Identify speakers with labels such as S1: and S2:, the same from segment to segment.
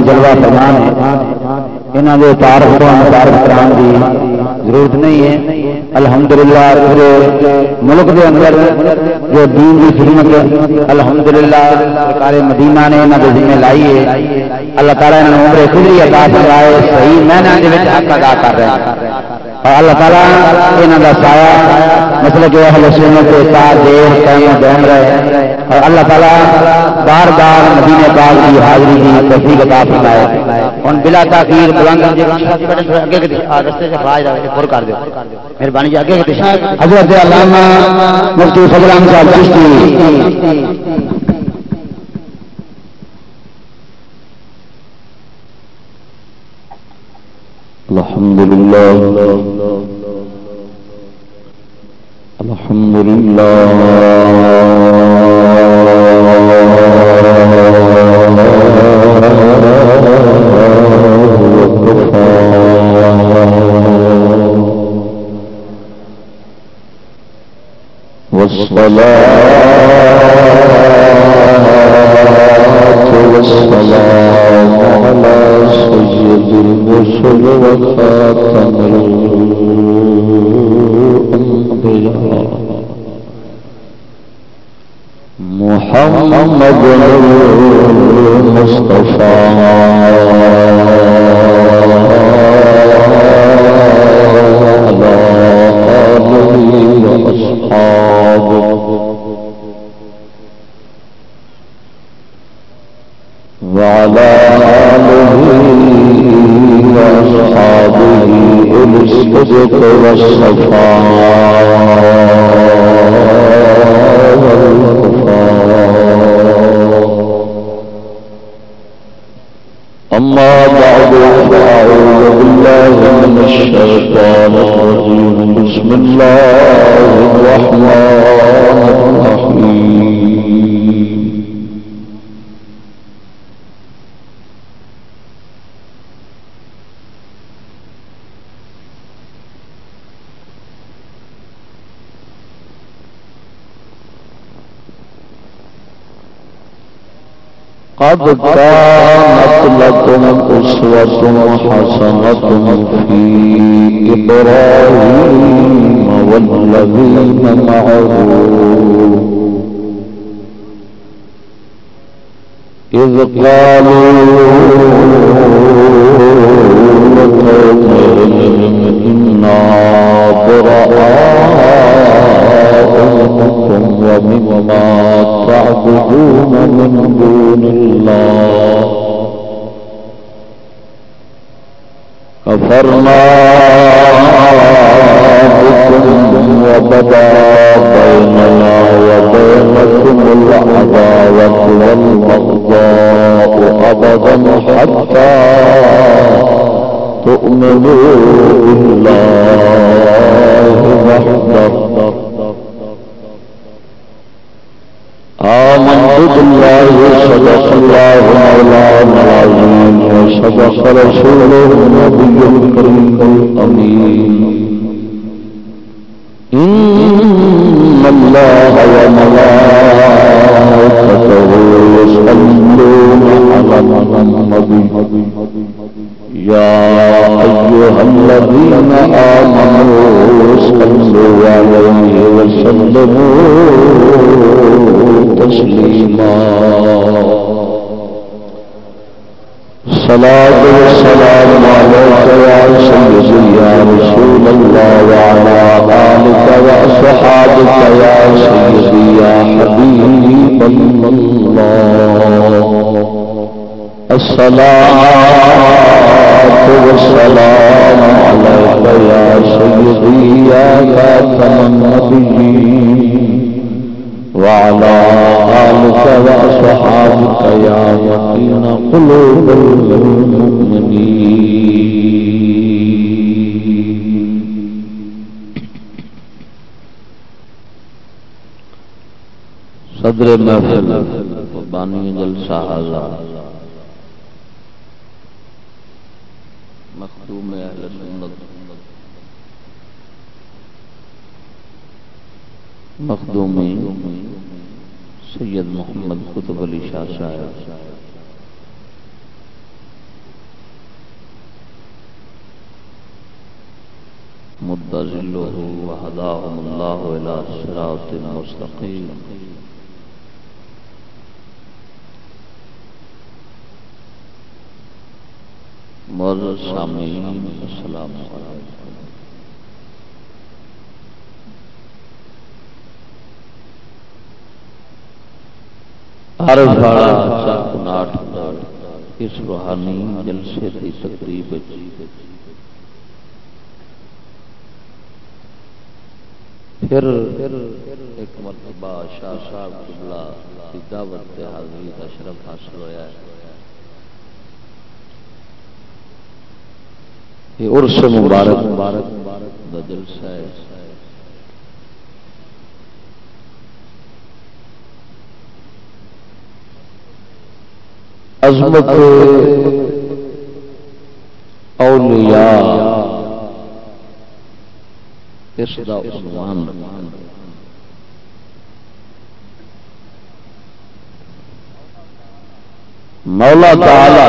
S1: جلوہ پروان ہے انہوں کے تعارف کو متعارف کران کی ضرورت نہیں ہے۔ الحمدللہ، پورے ملک کے اندر جو دین کی خدمت الحمدللہ، سرکار مدینہ نے انہوں کے ذمہ لائی ہے۔ اللہ تعالیٰ نے عمر خدری ادا کرائے صحیح میں حق ادا کر رہے ہیں۔ اور اللہ تعالیٰ یہاں کا سایہ مطلب کہ اہل سنت کے ساتھ دیر قائم دہم رہے۔ اور اللہ تعالیٰ بار بار مدینے پاک کی حاضری کی تصدیق عطا فرمائے۔ ان بلا تاخیر بلند مہربانی جی اگے حضرت علامہ مفتی فضل احمد صاحب چشتی۔
S2: الحمد لله الحمد لله والصلاة والسلام الرسل وخاتم الأنبياء محمد المصطفى قد كانت لكم أسوة حسنة في إبراهيم والذين معه إذ قالوا لقومهم إنا براء منكم وما تعبدون من دون الله. كفرنا الله مولانا وصدق رسوله النبي الكريم الأمين صلاة والسلام عليك يا سيدي يا رسول الله وعلى آلك وأصحابك يا سيدي يا حبيب الله. الصلاة والسلام عليك يا سيدي يا خاتم النبيين. وعلى آلك وأصحابك يا يقين قلوب المؤمنين. صدر محفل بانی جلسہ حاضر مخدوم اہل سنت مخدومی سید محمد قطب علی شاہ صاحب
S3: مدزله وهداهم الله إلى صراط مستقيم معزز سامعین السلام علیکم ہر سارا اس روحانی جلسے کی تقریب پھر ایک مرتبہ شاہ صاحب قبلہ کی دعوت حاضری کا شرف حاصل ہوا ہے۔ یہ عرس مبارک مبارک مبارک۔ کا جلسہ ہے۔ عظمت اولیاء اس دا عنوان مولا تعالی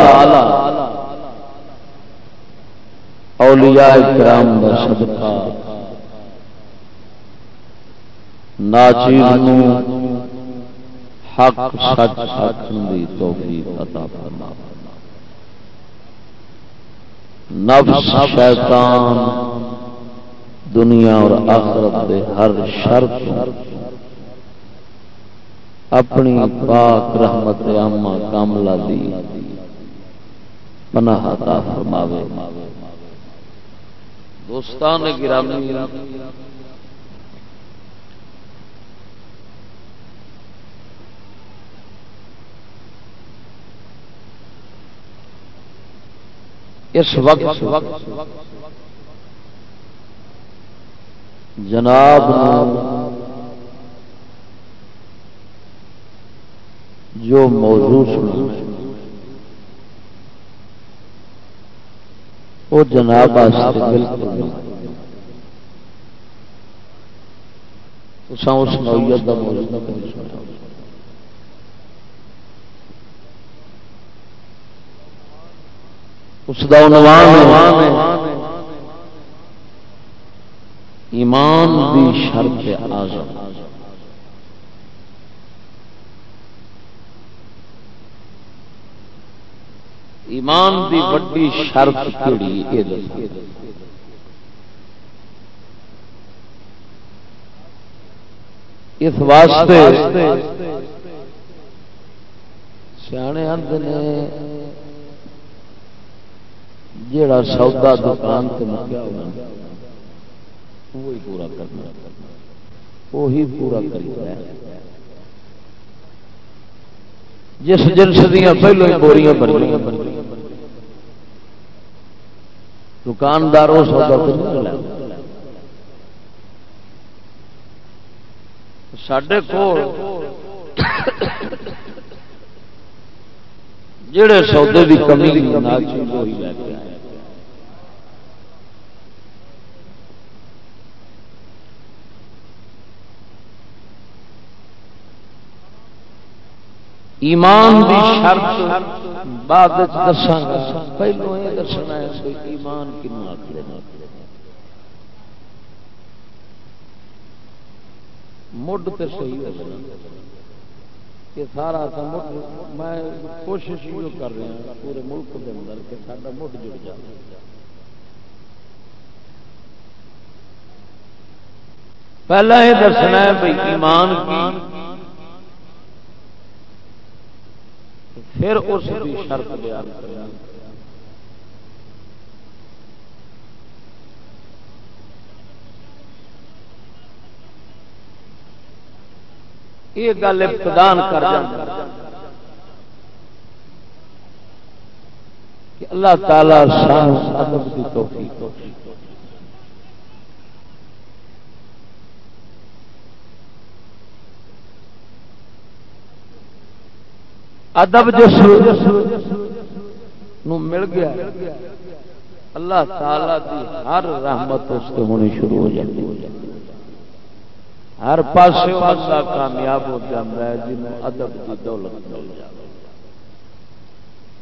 S3: اولیاء کرام دا صدقہ ناچیز نو حق سچ سچ دی توفیق عطا فرما۔ نفس شیطان دنیا اور آخرت دے ہر شرط اپنی پاک رحمت عامہ کاملہ دی پناہ عطا فرماوے۔ دوستان گرامی اس وقت جناب جو موضوع سنا وہ جناب بالکل اس نوعیت کا موضوع اس کا عنوان ہے۔ ایمان دی شرط آزم ایمان دی وڈی شرط کیڑی اس واسطے سیانے اند نے جڑا سودا دکان سے مکیا ہونا، وہی پورا کرنا۔ وہی پورا کرنا جس جنس دیا پہلو ہی بوریاں بنیا دکاندار وہ اس سڈے کو جڑے سودے کی کمی وہی لے کے آئے ایمان دی شرط بعد دساں پہلو یہ دسنا ہے کوئی ایمان کنو آخر مڈ تے صحیح ہو کہ سارا میں کوشش یہ کر رہا ہوں پورے ملک کے اندر کہ سارا مڈ جڑ جائے۔ پہلا یہ دسنا ہے بھائی ایمان کی پھر اس کی شرط بیان کرنا۔ یہ گل ابتدان کر کہ اللہ تعالی ادب کی توفیق ادب جس مل گیا اللہ تعالی دی ہر رحمت اس کے ہونی شروع ہو جاتی ہر پاس بندہ کامیاب ہو جاتا ہے جنہوں ادب کی دولت مل جائے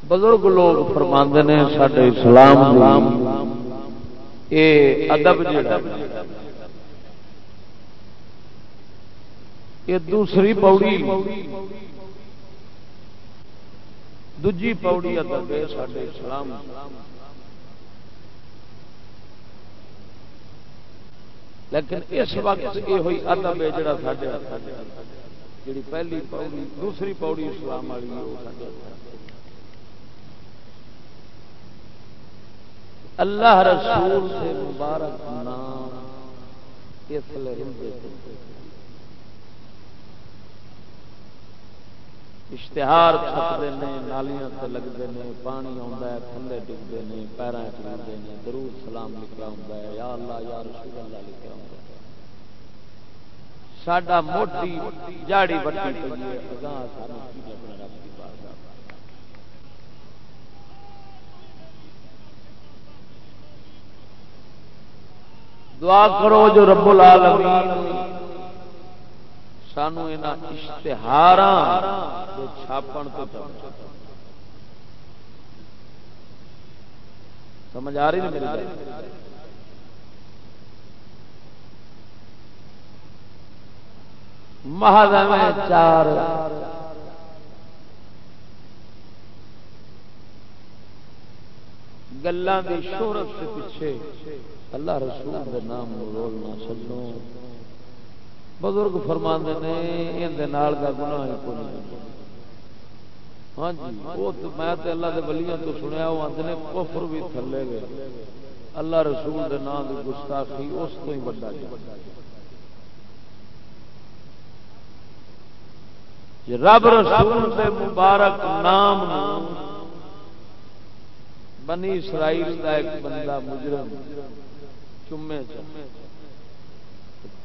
S3: بزرگ لوگ فرماند نے سڈے اسلام یہ ادب جڑا یہ دوسری پوڑی۔ دجی پوڑی ادب ہے سارے اسلام لیکن اس وقت یہ ہوئی ادب ہے جڑا سارے جی پہلی پوڑی دوسری پوڑی اسلام والی اللہ رسول سے مبارک نام اس لیے اشتہار چھپتے ہیں نالیاں سے لگتے ہیں پانی آتا ہے، تھلے ڈگتے ہیں پیروں چلتے ہیں درود سلام لکھا ہوتا ہے، یا اللہ، یا رسول اللہ لکھا ہوتا ہے۔ ساڈا موٹی جاڑی بٹی پی ہے دعا کرو جو رب العالمین سانو اشتہار چھاپن تو سمجھ آ رہی میری مہاد چار گلوں کی شہرت سے پیچھے اللہ رسول کے نام رول نہ چلو بزرگ فرما نے اندر کا گنا ہی کو ہاں جی وہ میں تے اللہ دے ولیاں تو سنیا، وہ آتے نے کفر بھی تھلے گئے۔ اللہ رسول دے نام کی گستاخی اس تو ہی بڑا جی رب رسول دے مبارک نام بنی اسرائیل کا ایک بندہ مجرم چمے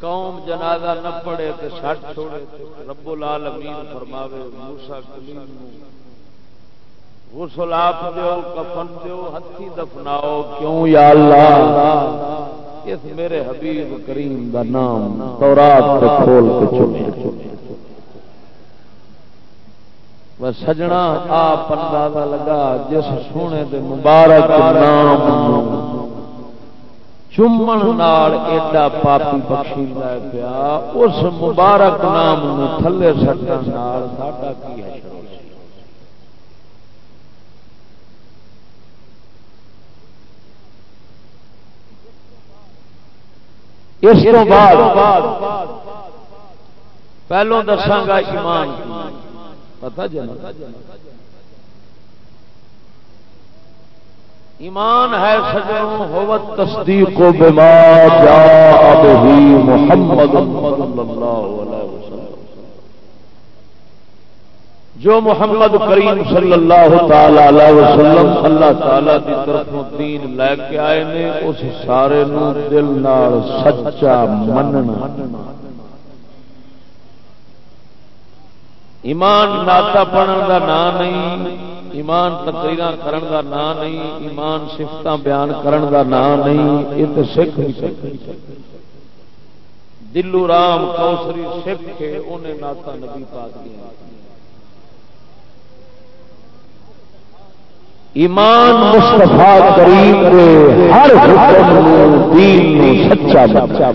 S3: قوم جنازہ نہ پڑے تو سٹ چھوڑے رب العالمین فرماوے موسا کلیم غسل آپ دیو، کفن دیو، ہتھی دفناؤ، کیوں یا اللہ؟ اس میرے حبیب کریم دا نام تورات تے کھول کے چنے بس سجنا آپ اندازہ لگا، جس سونے دے مبارک نام چومن ایڈا پاپی بخشی پیا، اس مبارک نام تھلے سٹن کی اس بعد پہلو دساگا ایمان پتا جنا ایمان ہے سجنوں ہوت تصدیق و بما جاء به محمد صلی اللہ علیہ وسلم۔ جو محمد کریم صلی اللہ تعالی علیہ وسلم اللہ تعالی دی طرفوں دین لے کے آئے نے، اس سارے نو دل نال سچا مننا۔ ایمان ناتا پڑھن دا نام نہیں۔ ایمان تقریر کرن دا نا نہیں، ایمان سفت بیان کرن دا نا نہیں، یہ تو سکھ نہیں۔ سکتے دلو رام کوسری سکھ کے انہیں ناتا نبی پاک دیا ایمان مصطفیٰ کریم کے ہر حکم دین سچا بچا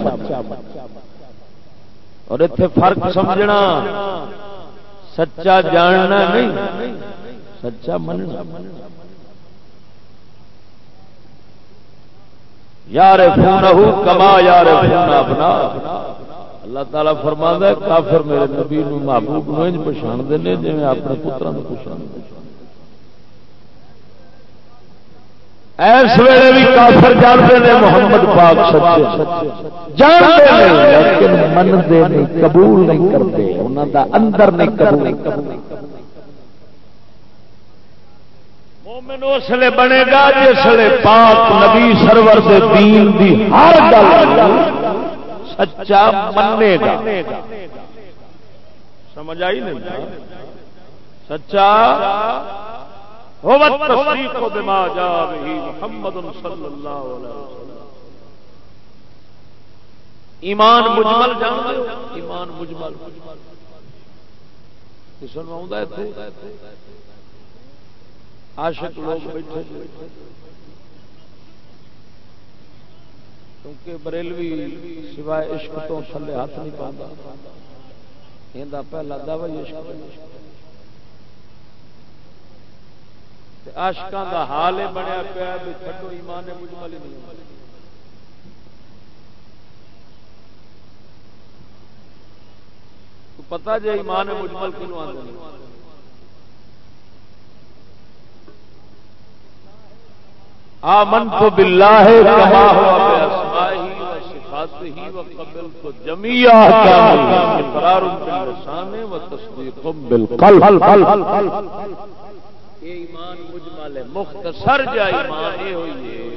S3: اور اتنے فرق سمجھنا، سچا جاننا نہیں۔ سچا مننا۔ یار کما یار اپنا۔ اللہ تعالیٰ فرما ہے، کافر میرے نبی محبوب نو پچھان دے جی اپنے پترا کو پچھان اس ویلے بھی کافر جانتے ہیں محمد پاک سچے۔ جانتے ہیں لیکن منتے نہیں، قبول نہیں کرتے۔ انہوں کا اندر نہیں قبول۔ مومن اس لیے بنے گا جسے پاک نبی سرور دے دین دی ہر گل سچا منے گا۔ سمجھ آئی نہیں؟ سچا کو بما جا رہی محمد صلی اللہ علیہ وسلم۔ ایمان مجمل جان ایمان مجمل۔ کس عاشق لوگ بیٹھے کیونکہ بریلوی سوائے عشق تو تھلے ہاتھ نہیں پاتا۔ یہ پہلا دعوی عشق آشکان کا حال یہ بنیا پیا بھی کھٹو ایمان مجمل نہیں پتا جی ایمان مجمل کیوں آتے آمنت باللہ کما ہوا بے و باسمائه وصفاته وقبلت جميع احکام اقرار باللسان وتصديق بالقلب۔ یہ ایمان مجمل ہے مختصر جا ایمان یہ ہوئی ہے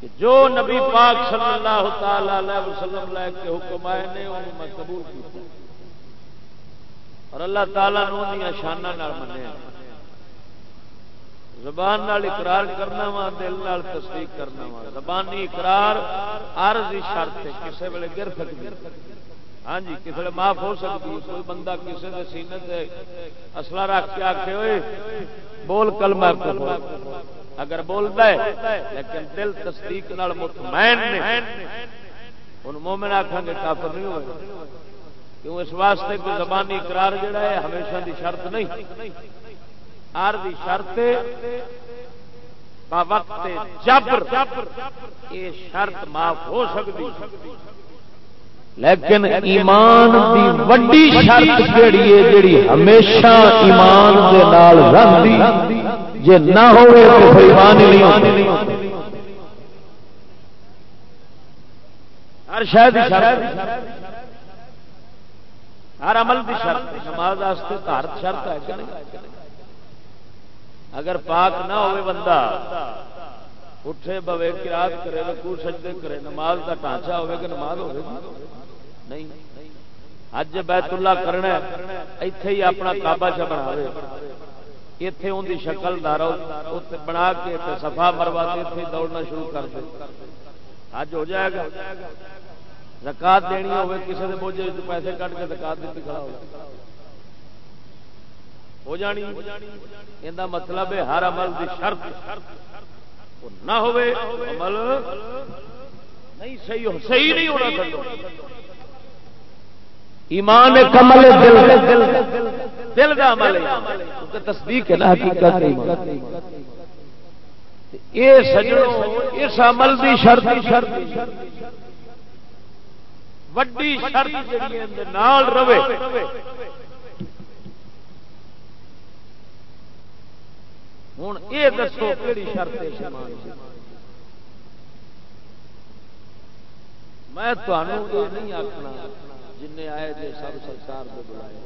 S3: کہ جو نبی پاک صلی اللہ تعالی علیہ وسلم لے کے حکم آئے نے انہوں میں قبول کیا۔ اور اللہ تعالیٰ نے انہیں شانہ نال منیا۔ زبان نال اقرار کرنا وا، دل نال تصدیق کرنا وا۔ زبانی اقرار عرض شرط ہے کسی ویلے گر سکتی ہاں جی کسی ویلے معاف ہو سکتی کوئی بندہ کسی کے سینے سے اصلا رکھ کے آخے ہوئے بول کلمہ اگر بولتا ہے، لیکن دل تصدیق نال مطمئن نے ان مومن آخان گے، کافر نہیں ہوئے۔ کیوں؟ اس واسطے کہ زبانی اقرار جڑا ہے، ہمیشہ دی شرط نہیں۔ عرضی شرط وقت جبر۔ یہ شرط معاف ہو سکتی لیکن ایمان دی وڈی شرط جیڑی ہے، جیڑی ہمیشہ ایمان دے نال رہندی۔ جے نہ ہوئے تو پھر ایمان ہی نہیں ہوتا ہر شاید شرط۔ ہر عمل دی شرط۔ نماز واسطے ہر شرط ہے کہ نہیں؟ اگر پاک نہ ہوئے بندہ، اٹھے بوے کرات کرے رکو سجدے کرے، نماز کا ٹانچہ ہوئے کہ نماز ہوئے نہیں۔ اج بیت اللہ کرنا ایتھے ہی اپنا کعبہ چ بنا اتے ان کی شکل دارو بنا کے سفا مروا کے دوڑنا شروع کر دے۔ اج ہو جائے گا۔ زکات دینی ہوئے کسی کے بوجھے پیسے کٹ کے زکات دیتی کھڑا ہو۔ ہو جانی۔ یہ مطلب ہے ہر عمل کی شرط۔ نہ ہوئے، عمل نہیں صحیح ہو، صحیح نہیں ہونا چاہتا ایمان کمل دل دل دل کا عمل ہے۔ تصدیق ہے نا، حقیقت یہ سجڑوں اس عمل کی شرط۔ شرط وڈی شرط رہے۔ ہوں یہ دسو کہڑی شرط میں یہ نہیں آخنا جن آئے جی سب سرکار کو بلائے۔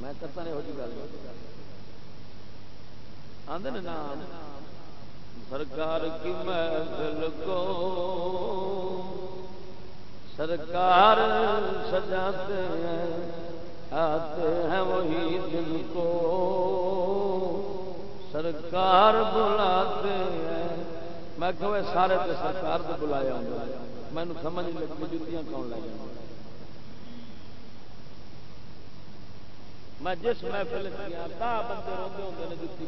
S3: میں کرتا نہیں ہو جی گل آدھے نام، سرکار کی محفل کو سرکار سجاتے ہیں، آتے ہیں وہی دن کو۔ سرکار بلاتے ہیں میں کہ سارے تو سرکار کو بلایا ہوں میں سمجھ لگی جتیاں کون لے جاؤں میں جس محفل بندے روتے ہوتے ہیں جتی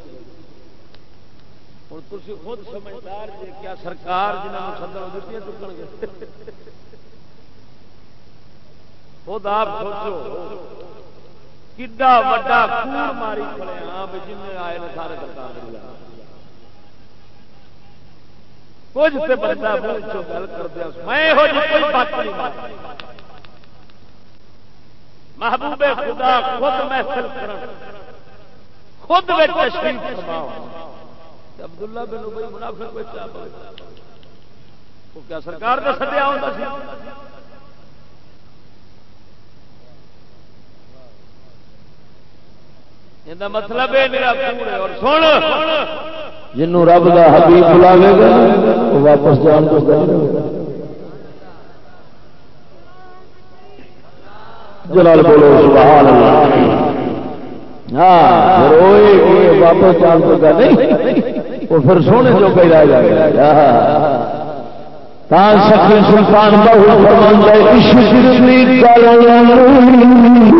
S3: ہوں تھی خود سمجھدار جی کیا سرکار جنہوں سدر جتیاں چکن گے خود آپ سوچو کڈا وڈا کور ماری کھڑے ہاں جن آئے نے سارے کچھ سے بندہ منہ گل کر دیا میں ہو جی کوئی بات نہیں محبوب خدا خود محفل کرن خود میں تشریف فرماؤ عبداللہ بن ابئی منافق بچہ وہ کیا سرکار کا سدیا ہوتا سی مطلب جنوں رب کا حبیب بلاوے گا واپس جان کو جلال بولو سبحان اللہ ہاں واپس جان کو نہیں وہ پھر سونے جو کہیں رہ جائے گا سخی سلطان بہت فرماندہ اول عشق دی اول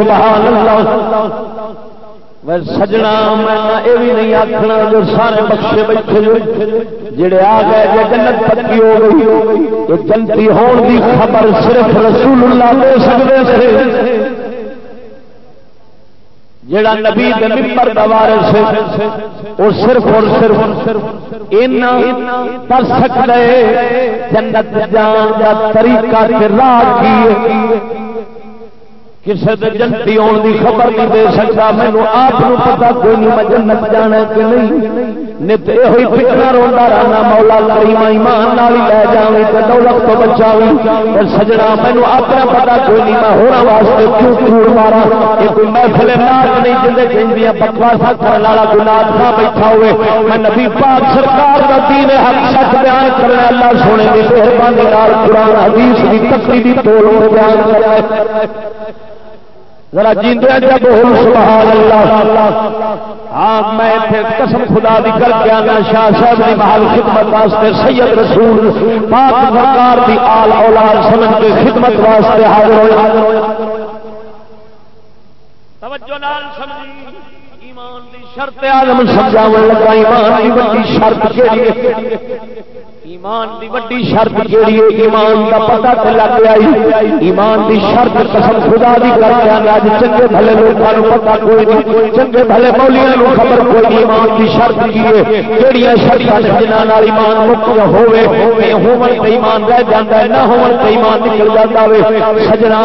S3: سبحان اللہ. سجنا، میں یہ بھی نہیں آخنا جو سارے بخشے بیٹھے جڑے آ گئے جی جنت پکی ہو گئی تو جنتی ہون کی خبر صرف رسول اللہ دے سکتے تھے۔ جڑا نبی ممبر دوارے سے وہ صرف اور صرف اینا کر سکتا ہے جنت جان کا طریقہ راہ کی کسی نے جنتی آن کی خبر نہیں دے سکتا مینو آپ پتا کوئی نہیں، میں جنت جانا کہ نہیں؟ نت یہ فکر روڈا رہنا، مولا کریم ایمان نال لے جاویں تے دولت تو بچاویں۔ سجنا مینو اپنا پتا کوئی نہیں، میں ہونا واسطے کیوں کوڑ مارا؟ یہ کوئی محفل ناچ نہیں جندے کہندیاں بکواسا کرن والا کوئی ناچ نہ بیٹھا ہوئے۔ میں نبی پاک سرکار دا دین حق سچ بیان کرنا، اللہ سونے دی مہربانی نال قرآن حدیث دی تقریبی توڑ بیان کرنا ذرا جیندے جب بول، سبحان اللہ۔ ہاں میں پھر قسم خدا دی کر کے آنا، شاہ صاحب دی محل خدمت واسطے، سید رسول، پاک سرکار دی آل اولاد سمجھ کے خدمت واسطے حاضر ہوئے۔ توجہ نال سمجھی۔ ایمان دی شرط عالم سمجھاون لگا، ایمان دی بڑی شرط کیڑی ہے؟ ایمان دی وڈی شرط کیڑی ہے ایمان دا پتہ تے لگ گیا ایمان دی شرط قسم خدا دی کر کے اج چنگے بھلے لوکاں نو پتہ کوئی نہیں۔ چنگے بھلے مولیاں نو خبر کوئی نہیں۔ ایمان دی شرط کی ہے کیڑیاں شرطاں جنہاں نال ایمان مک ہوے اے ہون تے ایمان رہ جاندا ہے نہ تے ایمان نکل جاندا وے۔ سجنا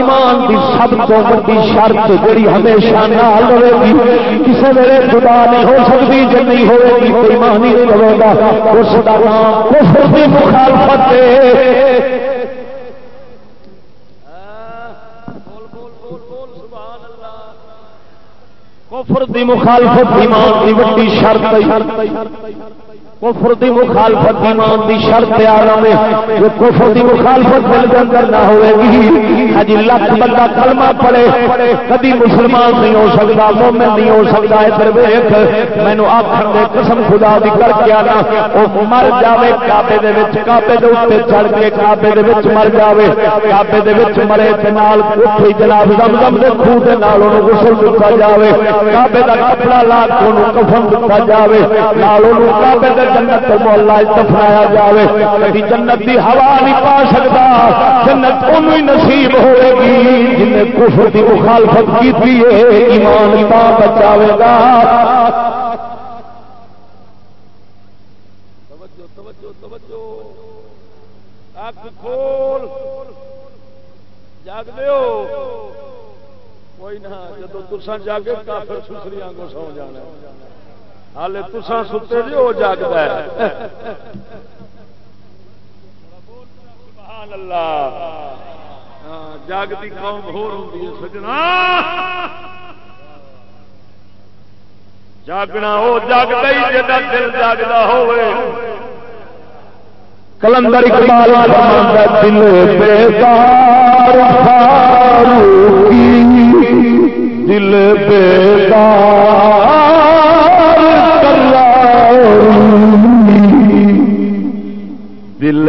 S3: ایمان دی سب تو وڈی شرط جڑی ہمیشہ نال رہے گی۔ کسے ویلے خدا نہیں ہو سکتی جے نہیں ہوے گی ایمان ہی نہیں رہے گا اس دا کفر کی مخالفت کفر دی مخالفت ایمان دی وڈی شرط کفر دی مخالفت ایمان دی شرط آرام ہے۔ جو کفر دی مخالفت دل کے اندر نہ ہوئے گی ہجی لکھ بندہ کلمہ پڑے کبھی مسلمان نہیں ہو سکتا، مومن نہیں ہو سکتا، ادھر ویخ مینو آخر دے قسم خدا دی کر کے آنا وہ مر جاوے، کعبے دے وچ، کعبے دے اوپر چڑھ کے کعبے دے وچ مر جاوے، کعبے دے وچ مرے تے نال اوتھے جناب زمزم دے کھو دے نال اونوں غسل دتا جاوے، کعبے دا کپڑا لا کے اونوں کفن دتا جاوے، نال اونوں کعبے دے جنت محلہ دفنایا جائے کبھی جنت کی ہوا نہیں پا سکتا، جنت ان نصیب ہوئے گی جن کفر کی مخالفت کی ایمان پا بچاوے گا
S4: جاگ دیو کوئی نہ جاگے کافر سسری سو جانا ہالے تسا ستے جی وہ جاگتا ہے اللہ ہاں، جاگتی قوم ہو سجنا۔ جاگنا وہ جاگتا ہی جا دل جاگتا ہوئے
S3: کلندر اقبال دل بیدار
S4: فاروقی۔
S3: دل بیدار دل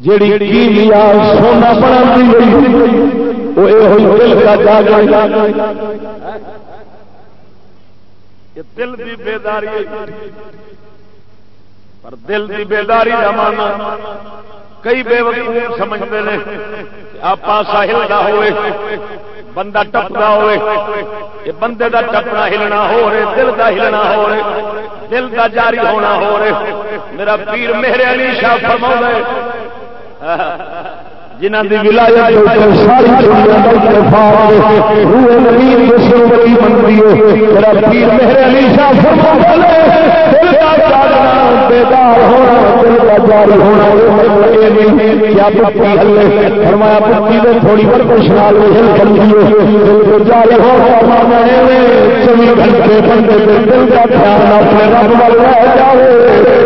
S3: جیڑی سونا بنا دل کا
S4: دل کی بیداری پر دل کی بیداری کا مانا کئی بے وقوف سمجھتے ہیں آپ ساحل کا ہوئے، بندہ ٹپتا ہوئے، یہ بندے کا ٹپنا ہلنا ہو رہے، دل کا ہلنا ہو رہے، دل کا جاری ہونا ہو رہے۔ میرا پیر میرے علی شاہ فرما جنہ کی ولایت ساری دنیا کا اتفاق روح نبی مسلم بنتی ہے۔ میرا پیر میرے علی شاہ فرما دل کا جاگنا بیدار ہونا دل کا جاری ہونا کیا پتی ہلے فرمایا پتی تھوڑی برکش نال ہل کرتی ہے جاری ہونا چوبی گھنٹے بندے دل کا دھیان اپنے رب وال جائے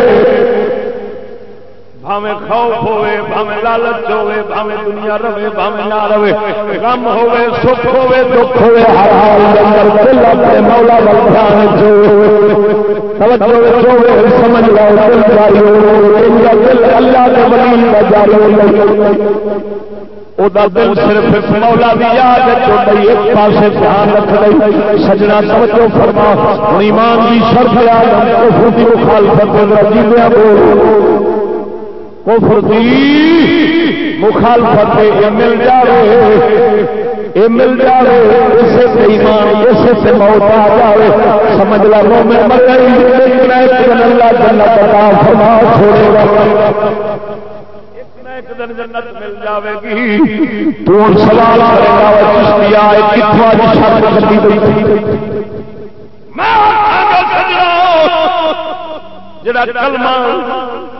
S4: بھاویں خوف ہوے بھاویں لالچ ہوے بھاویں دنیا رہے بھاویں نہ رہے، غم ہوے سکھ ہوے دکھ ہوے ہر حال اندر دل اپنے مولا ول دھیان جو توجہ جو سمجھ لو، دل جاری ہو دل اللہ کے ولی کا جاری ہو دل صرف مولا دی یاد چوڑی ایک پاسے دھیان رکھ لئی سجنا توجہ فرما ایمان دی شرط یاد کفر دی مخالفت رجیبیا بول کفر دی مخالفت یہ مل جائے یہ مل جائے اسے سے ایمان اسے سے موت آ جائے سمجھ لا مومن مر گئی لیکن ایک دن اللہ جنت عطا فرما چھوڑے گا ایک دن جنت مل جاوے گی تو سوال کرے گا چشتیا کتنا دی شرط کتی گئی میں جڑا کلمہ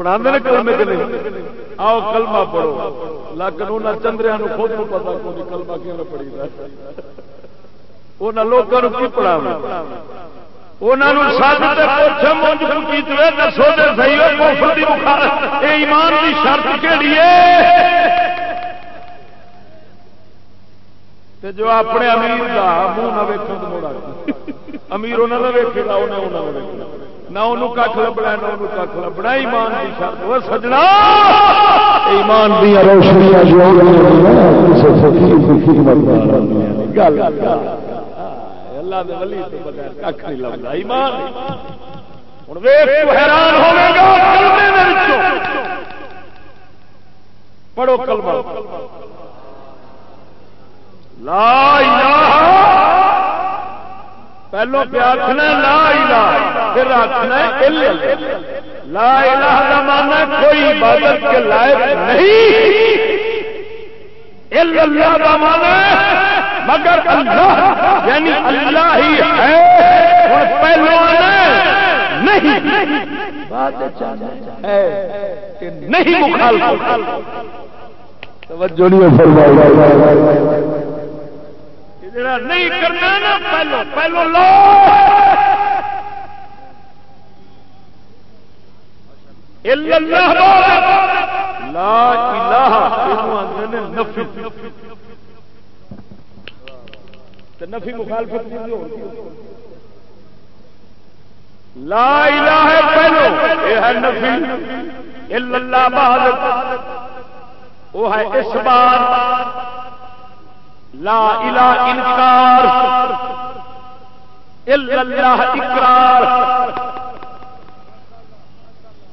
S4: پڑھا کلمے کے نہیں آؤ کلمہ پڑھو۔ لیکن انہیں چندریا خود کو پتا کو کلمہ کیوں پڑھی وہ لوگوں کی پڑھا ایمان کی شرط کہڑی جو اپنے امیر کا منہ نہ ویک امیر انہوں نے ویکے گا انہیں انہوں نے ویکنا نہ انہوں کھ لبنا نہ انہوں کھ لبنا ایمان کی شرط۔ وہ سجنا! ایمان دیا روشنیاں جو اللہ دے ولی تو بغیر کھ نہیں لبدا ایمان! ہن ویکھ حیران ہوے گا کلمے دے وچوں۔ پڑھو کلمہ۔ لا الہ پہلو پہ آخنا لا الہ، پھر آخنا لا الہ کا مانا کوئی عبادت کے لائق نہیں۔ اللہ کا مانا مگر اللہ یعنی اللہ ہی ہے۔ اور پہلو نہیں۔ نہیں مخالف توجہ نہیں فرمائی۔ نہیں کرنا نا پہلو پہلو لو۔ لا الہ نفی۔ نفی مخالفت لا الہ پہلو۔ یہ ہے نفی۔ اللہ وہ ہے اس بار۔ لا الہ انکار اللہ اقرار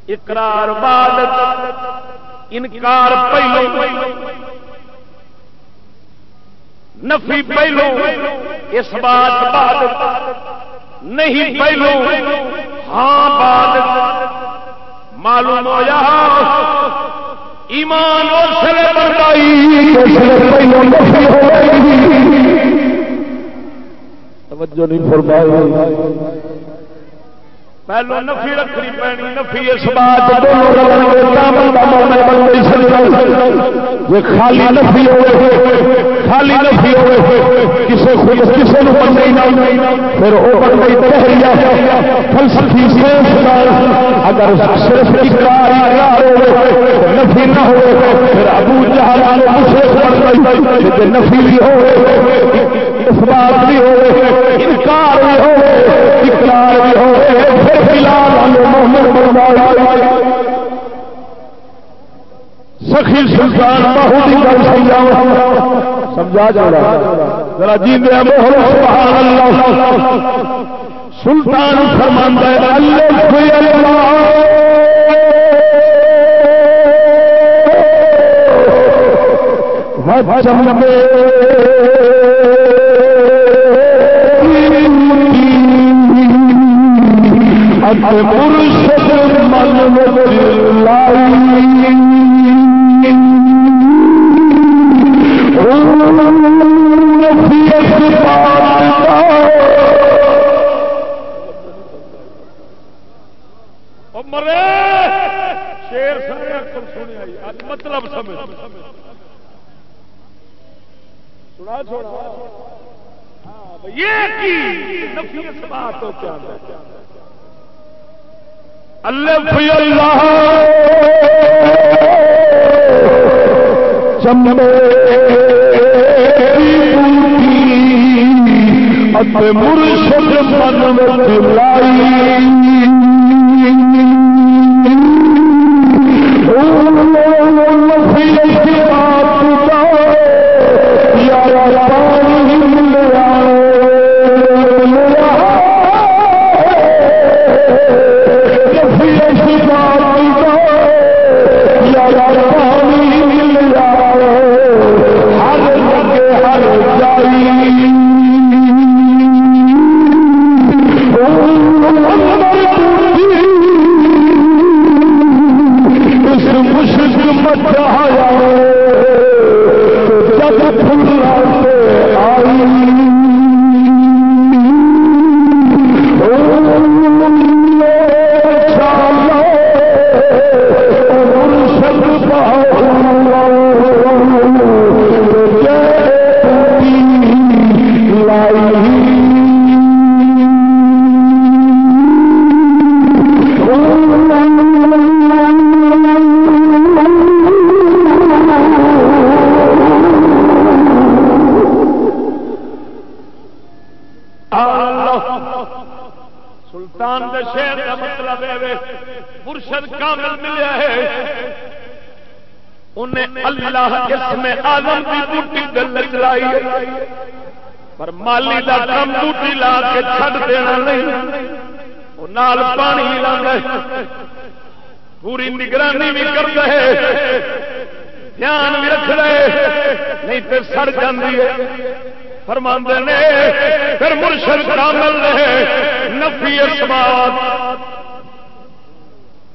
S4: اقرار بعد انکار پہلو نفی پہلو اس بات بعد نہیں پہلو ہاں بعد. معلوم ہو جا ایمان اور سر توجہ نہیں فرمائی۔ پہلو نفی رکھنی پینی نفی اس بات خالی نفی ہوئے خالی نفی ہوئے۔ کسی خود کسی کو بندے پھر وہ بندے پہلیا فلسفی اگر صرف اقرار ہوئے نفی نہ ہوئے پھر ابو جہاں نفی بھی ہوئے اس بات بھی ہوئے، انکار بھی ہوئے، اقرار بھی ہوئے سخی سلطان بہت ہی گل سمجھا سمجھا جا رہا جی سلطان فرماندہ مرشد من مرے شیر سارے سنیا مطلب سمجھ۔ سنا چھوڑا ہاں، یہ کی نفی بات ہو کیا اللہ اللہ۔ مرشد من لائی پر مالی کا کم بوٹی لا کے چھڈ دینا نہیں۔ نال پانی لا پوری نگرانی بھی کر رہے دھیان بھی رکھ رہے نہیں تو سڑ جاتی ہے۔ فرما نے، پھر مرشد کامل رہے۔ نفی اسباب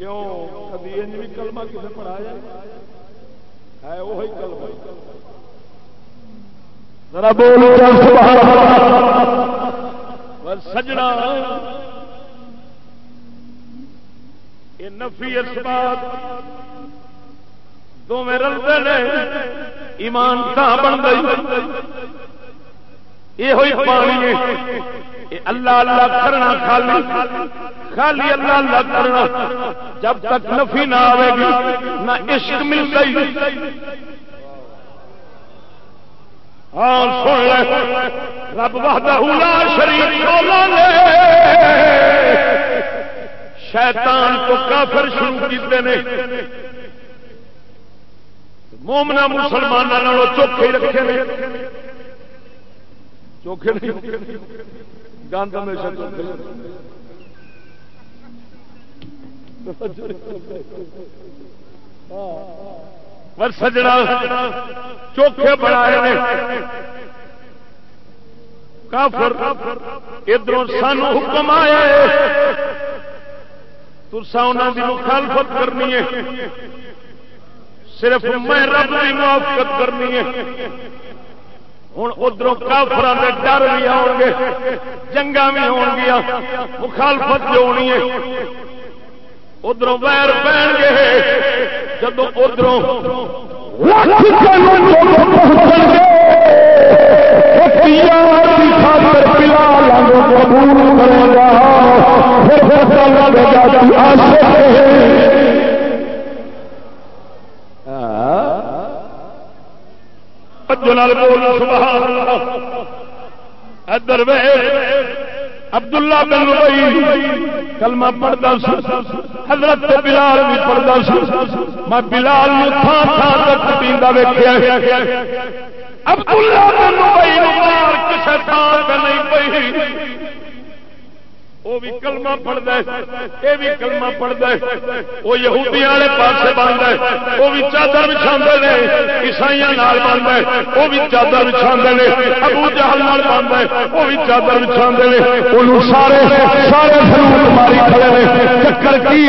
S4: کیوں؟ کبھی یہ بھی کلمہ کسی پڑھایا ہے؟ وہی کلمہ۔ ذرا بولو سجنا۔ یہ نفی اسبات دونوں رلتے ہیں ایمان کہاں بن گئی؟ یہ ہوئی پانی ہے اللہ اللہ کرنا خالی خالی اللہ اللہ کرنا۔ جب تک نفی نہ آئے گی، نہ عشق مل گئی ہاں سن لے۔ رب وحدہ لا شریف شیطان کو کافر شروع کیتے نے۔ مومنا مسلمانوں چوکھے رکھے نے۔ چوکھے نہیں گند ہمیشہ پر سجنا چوکھے بنائے کافر ادھر سانو حکم آیا ترسا انہوں کی مخالفت کرنی ہے۔ صرف میں رب کی موافقت کرنی ہے۔ ہوں ادھر کافر کے ڈر بھی آؤ گے جنگا بھی ہو گیا مخالفت جو ہونی ہے۔ ادھر ویر پہن گے جب ادھر قبول کرے گا۔ توجہ نال بول سبحان اللہ۔ ادھر عبد عبداللہ بن ربئی کلمہ پڑھدا پڑھتا حضرت بلال بھی پڑھدا پڑھتا میں بلال نو تھا تھا تک پیندا ویکھیا عبد اللہ بن ربئی مار کسے تھان پہ نہیں پئی۔ وہ بھی کلمہ پڑھتا ہے، یہ بھی کلمہ پڑھتا ہے۔ وہ یہودی والے پاس بنتا ہے، وہ بھی چادر بچھا نے عیسائی بنتا ہے، وہ بھی چادر بچھا نے، ابو جہل بنتا ہے، وہ بھی چادر بچھا نے۔ وہ سارے سارے ماری کھڑے چکر کی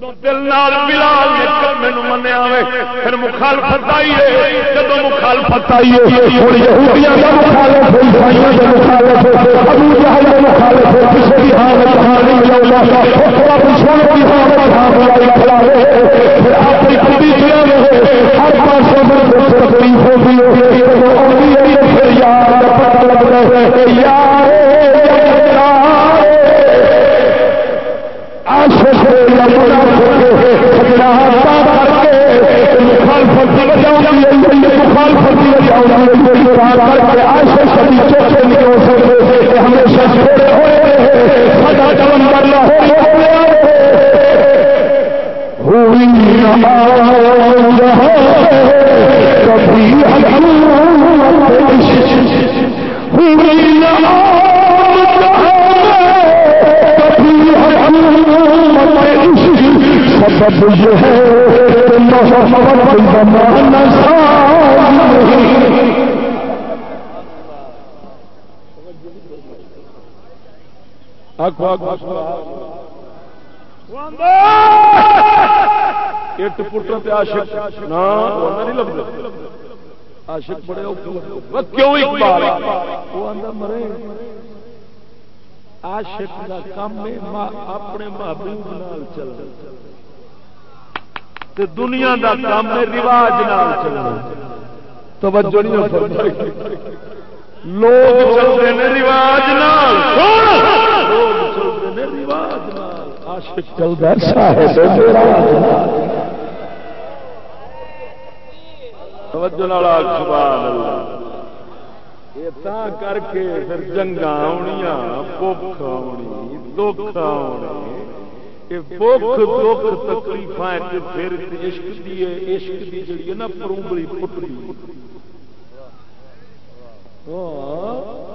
S4: جب دل نال بلال مینو منیا پھر مخالفت آئی ہے۔ جب مخالفت آئی ہے
S5: چلے جاؤ گے جن پر چلے جاؤ ہمیں ہمیں کبھی کبھی ہمارے
S4: اٹ پٹر آشک نہیں لگتا آشک بڑے کیوں مرے۔ آشک کا کام اپنے محبوب نال چل دنیا کا کام رواج نال چلنا۔ توجہ نہیں فرمائی لوگ چلتے ہیں رواج نال۔ لوگ چلتے ہیں رواج نال۔ عاشق چلتا ہے صاحب توجہ نال سبحان اللہ۔ کر کے پھر جنگا آنیا بخ آنی دکھ آنے تکلیف عشق دی عشق دی جڑی ہے نا پٹری۔ ہاں۔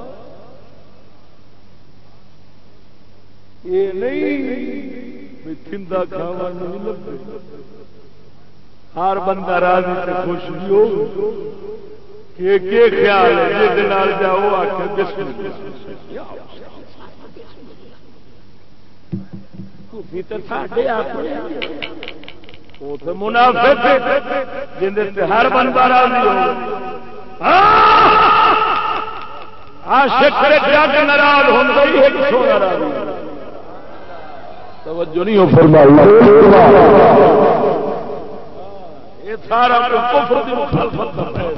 S4: یہ نہیں تھندا کھاوا نہیں لگے ہر بندہ راضی سے خوش بھی ہو۔ کہ خیال ہے؟ جس جاؤ آ کے بسم منافع ہر بندہ راضی ہو۔ ناراض ہو توجہ نہیں ہو فرمائی۔ یہ سارا کفر دی مخالفت کرتا ہے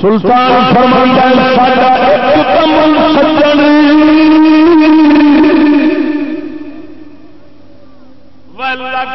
S4: سلطان فرماتا ہے ساڈا ایک کم سجن۔ لکھ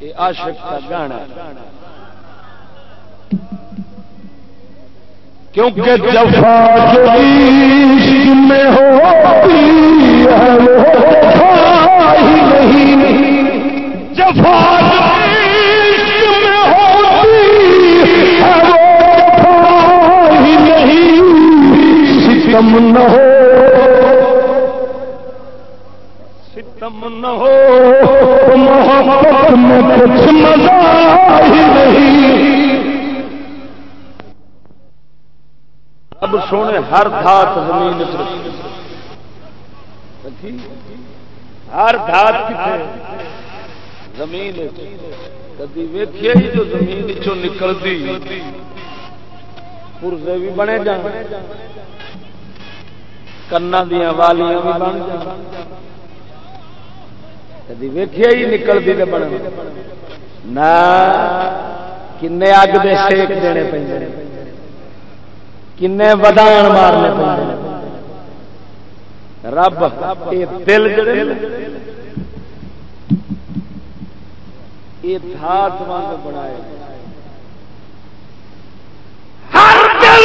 S4: یہ عاشق کا گانا کیونکہ جفا میں ہوتی ہے وہ نہیں۔ جفا ستم نہ ہو۔ ستم نہ ہو۔ محبت میں کچھ مزہ ہی نہیں۔ اب سونے، ہر دھات زمین ہر دھات کتنے زمین کدی ویکھے ہی جو زمین چو نکلتی پورزے بھی بنے جان۔ کنا دیا والیاں بھی بن جان۔ کدی ویخیا ہی نکلتی تو بن نہ کن اگ دے سیک دینے پہ کن ودان مارنے پہ رب یہ دل جڑے یہ دھات وانگ بنائے۔ ہر دل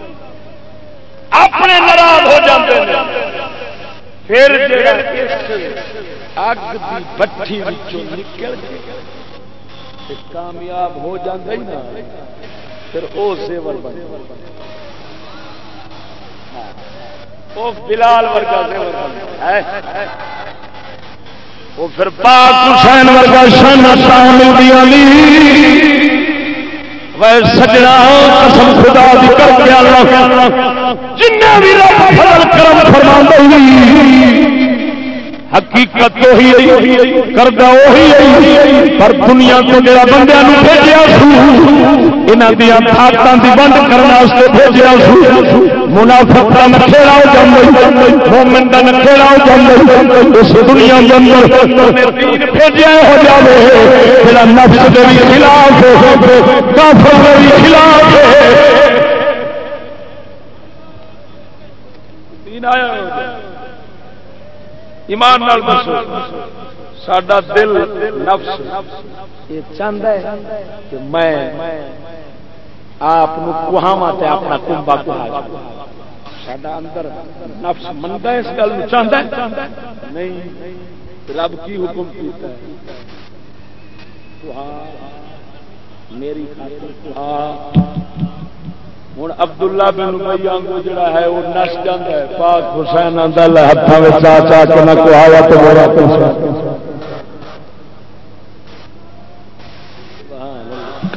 S4: اپنے ناراض ہو جاتے ہیں پھر اگ کی بٹھی نکل کے کامیاب ہو جاتا نا، پھر وہ سیور بن وہ بلال ورگا سیور وہ پھر پاک حسین ورگا شان ملتی سجنا قسم خدا دی کر کے اللہ۔ حقیقت کردہ وہی پر دنیا کو جڑا بندے سو یہاں دیا تھاقتوں کی بند کرنے بھیجا سو۔ منافق کا نکھےڑا ہو جائے مومن کا نکھےڑا ہو جائے اس دنیا کے اندر ہو جائے میرا نفس کے بھی خلاف کافر کے بھی خلاف کنایا ایمان نال دسو ساڈا دل نفس۔ یہ چاہتا ہے کہ میں آپ کہاوا اپنا کمبا کہا سڈا اندر نفس منتا اس گل چاہتا نہیں، رب کی حکم کیتا ہے۔ میری خاطر ہوں عبد اللہ بن ابئی آنگو جڑا ہے وہ نس جاتا ہے پاک حسین آدھا ہاتھوں میں چا چا کے نہ کہا تو میرا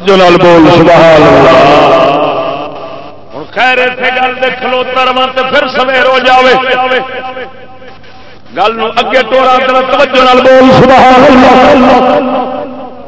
S4: جلال بول سبحان اللہ خیر اتنے گل دے کھلوتا رواں تے پھر سویر ہو جاوے گل اگے ٹورا توجہ نال بول سبحان اللہ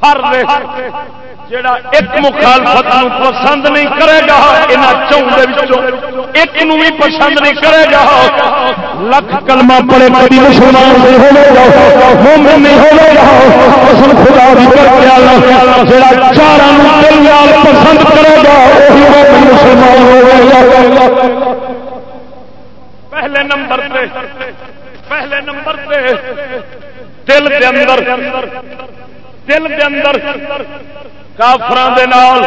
S4: فر جڑا ایک مخالفت پسند نہیں کرے گا یہاں چون ایک نو بھی پسند نہیں کرے گا۔ لکھ کلمہ پڑے کبھی مسلمان نہیں ہوگا مومن نہیں ہوگا قسم خدا دی کر کے اللہ جڑا چار دل پسند کرے گا، وہی مسلمان ہوگا پہلے نمبر پہ پہلے نمبر پہ دل کے اندر دل دے اندر کافران دے نال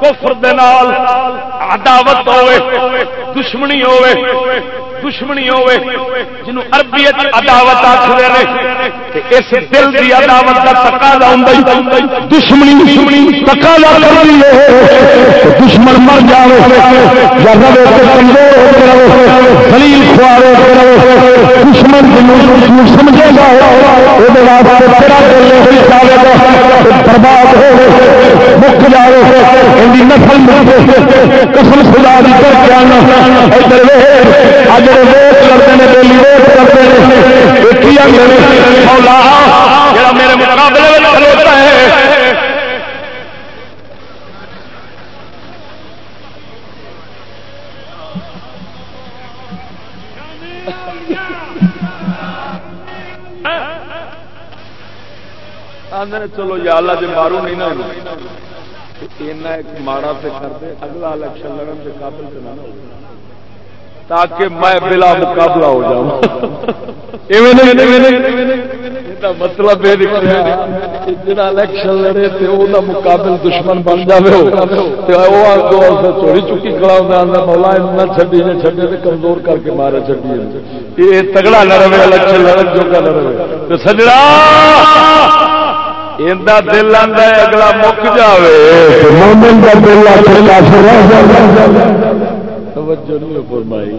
S4: کفر دے نال عداوت ہوئے دشمنی ہوئے دشمنی ہوئے، جنہوں عربی عداوت آخر اس دل دی عداوت کا تقاضا دشمنی دشمنی تقاضا کر دشمن مر جائے یا رہے تو کمزور رہو، دلیل رہو، دشمن جنوں سمجھے گا وہ تیرا دل جائے گا برباد ہو مک جائے ان نسل قسم خدا دی کر کے آنا، ادھر اج ووٹ کرتے ہیں ڈیلی ووٹ کرتے ہیں۔ مولا، جڑا میرے مقابلے میں کھلوتا ہے۔ چلو، یا اللہ جی مارو نہیں نا ایک ماڑا سے کر دے، اگلا الیکشن لڑن کے قابل سے نہ ہو۔ تاکہ میں بلا مقابلہ ہو جاؤں۔ مطلب یہ جا الیکشن لڑے تو مقابل دشمن بن جائے چوری چکی کڑا مولا نہ چڈی نے چڈے تو کمزور کر کے مارے چڈی یہ تگڑا نہ رہے، الیکشن لڑن جو نہ رہے۔ سجڑا! دل آتا ہے، اگلا مک جائے توجہ نہیں فرمائی۔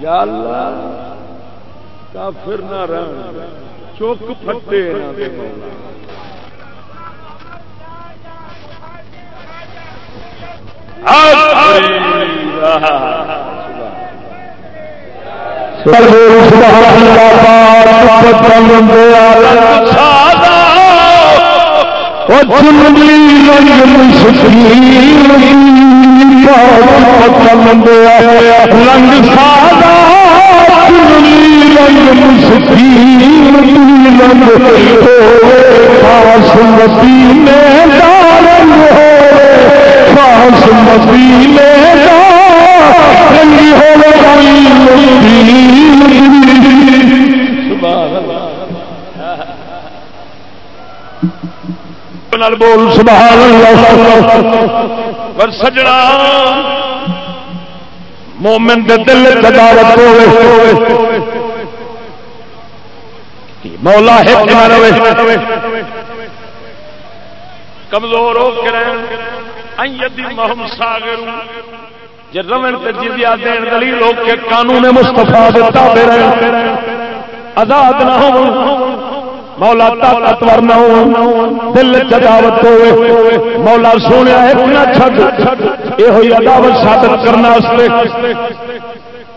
S4: یا اللہ کافر نہ رہ چوک پھٹے سبحان رنگ رنگ سادہ چملی
S5: رنگ رنگ پاس مدینے دا رنگ ہو پاس مدینے دا رنگ ہو بول، سبحان اللہ۔
S4: پر سجنا،
S5: مومن دے دل تدارت ہوے مولا ہے رہے
S4: کمزور ہو کے رہن۔ محم ساگر جی رمن تے جی جزیا دین دلیل ہو کے
S5: قانون مصطفیٰ دے رہے آزاد نہ ہو، مولا طاقتور نہ ہو، دل چداوت ہوے مولا سونے ایک نہ چھڈ یہ ہوئی عداوت ثابت کرنا واسطے۔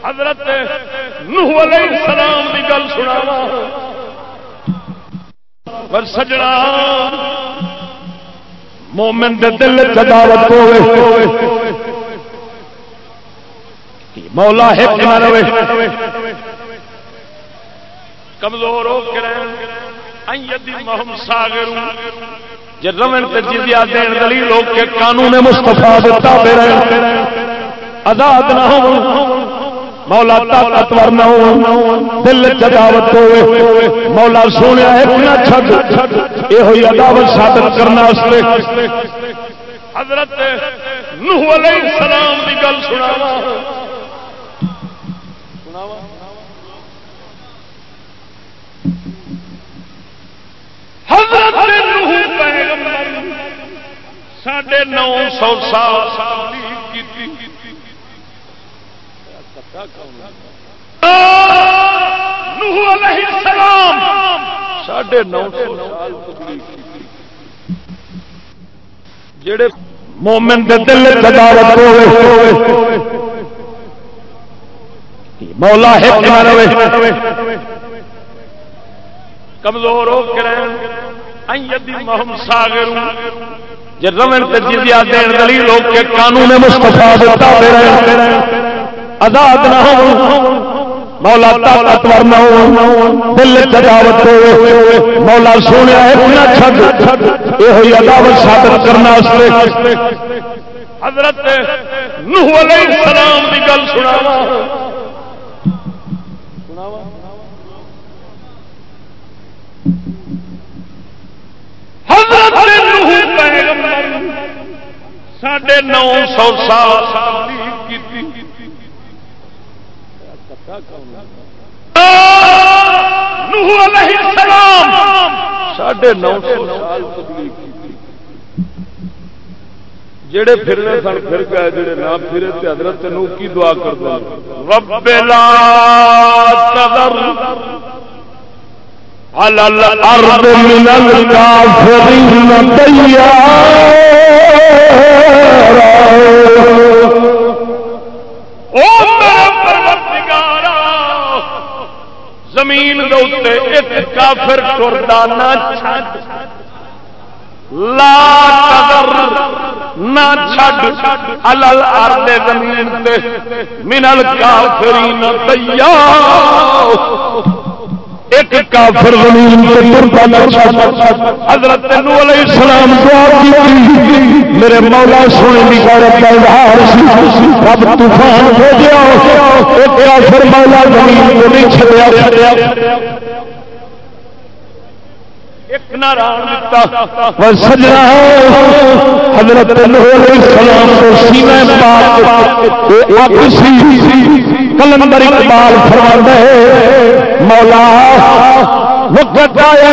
S4: حضرت نوح علیہ السلام کی گل سنا پر سجنا
S5: مومن دے دل چداوت ہوے مولا نہ رہے
S4: کمزور ہو کے رہن۔ محم ساگر جی رمن تے جزیا دین دلیل ہو کے
S5: قانون تابع رہے آزاد نہ ہو مولا طاقتور نہ ہو دل چداوت مولا سونے ایک نہ چھڈ۔ یہ ہوئی عداوت ثابت کرنا
S4: حضرت نوح علیہ السلام کی گل حضرت نوح پیغمبر، ساڑھے نو سو سال نوح علیہ السلام ساڑھے نو سو سال جڑے
S5: مومن دے دل تدارت ہوے مولا ایک نہ رہے۔
S4: کمزور ہو کے رہن۔ ساگر جی رمن تے جزیا دین دلیل ہو کے
S5: قانون آزاد نہ ہو مولا طاقتور نہ ہو دل چداوت مولا سونے نہ چھڈ۔ یہ ہوئی عداوت ثابت کرنا
S4: حضرت نوح علیہ السلام کی گل سناوا حضرت نوح پیغمبر ساڑھے نو سو سال نوح علیہ السلام ساڑھے نو سو سال جڑے پھرنے سن پھر گئے جڑے نہ پھرے تے حضرت نو کی دعا کرتے رب لا تذر۔
S5: على الأرض من الكافرين ديارا
S4: زمین دے ایک کافر ٹردا نہ لا تذر نہ چھڈ۔ الل ارد زمین تے من الکافرین دیار
S5: ایک کافر زمین تے ٹردا حضرت نو علیہ السلام دعا کی میرے مولا سونے دی غیرت دا اظہار سی۔ رب طوفان بھیجیا ایک کافر مولا زمین تے نہیں چھڈیا
S4: ایک ناران
S5: سجنا حضرت نوح علیہ السلام کو سینہ پاک۔ اے اگ سی۔ کلندر اقبال فرماتا ہے۔ مولا، وقت آیا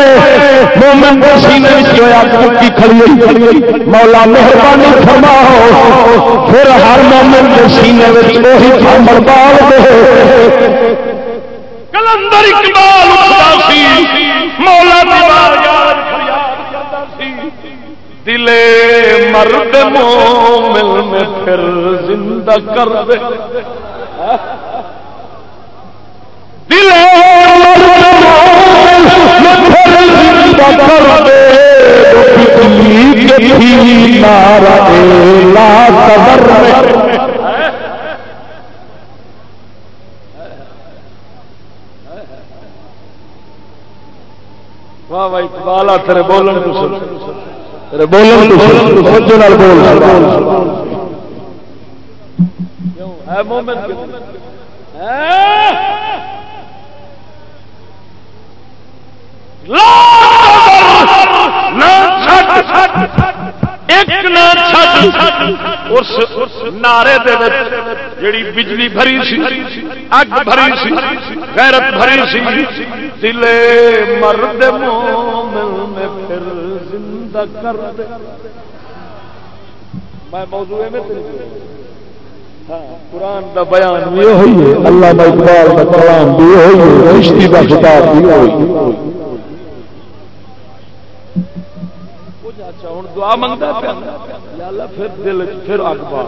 S5: مومن کے سینے جو اگ مکی کھڑی مولا مہربانی فرماؤ، پھر ہر مومن کے سینے میں وہی عمر بال دے
S4: کلندر اقبال مولا دیوار دلے مرد مومن میں پھر زندہ کر دے
S5: مرد مومن میں پھر زندہ کر دے۔
S4: واہ واہ اقبال تیرے بولن
S5: تیرے بولن سچے نال بول۔
S4: اے مومن؟ ایک اس نعرے جڑی بجلی بھری سی اگ بھری سی غیرت بھری سی دل مرد مومن میں پھر زندہ کر دے میں موضوع میں قرآن دا بیان بھی
S5: ہوئی ہے اللہ دا اقبال دا کلام بھی ہوئی ہے، رشتی دا خطاب بھی ہوئی
S4: ہوں، دعا منگتا پیا اللہ، پھر دل، پھر اگ پا۔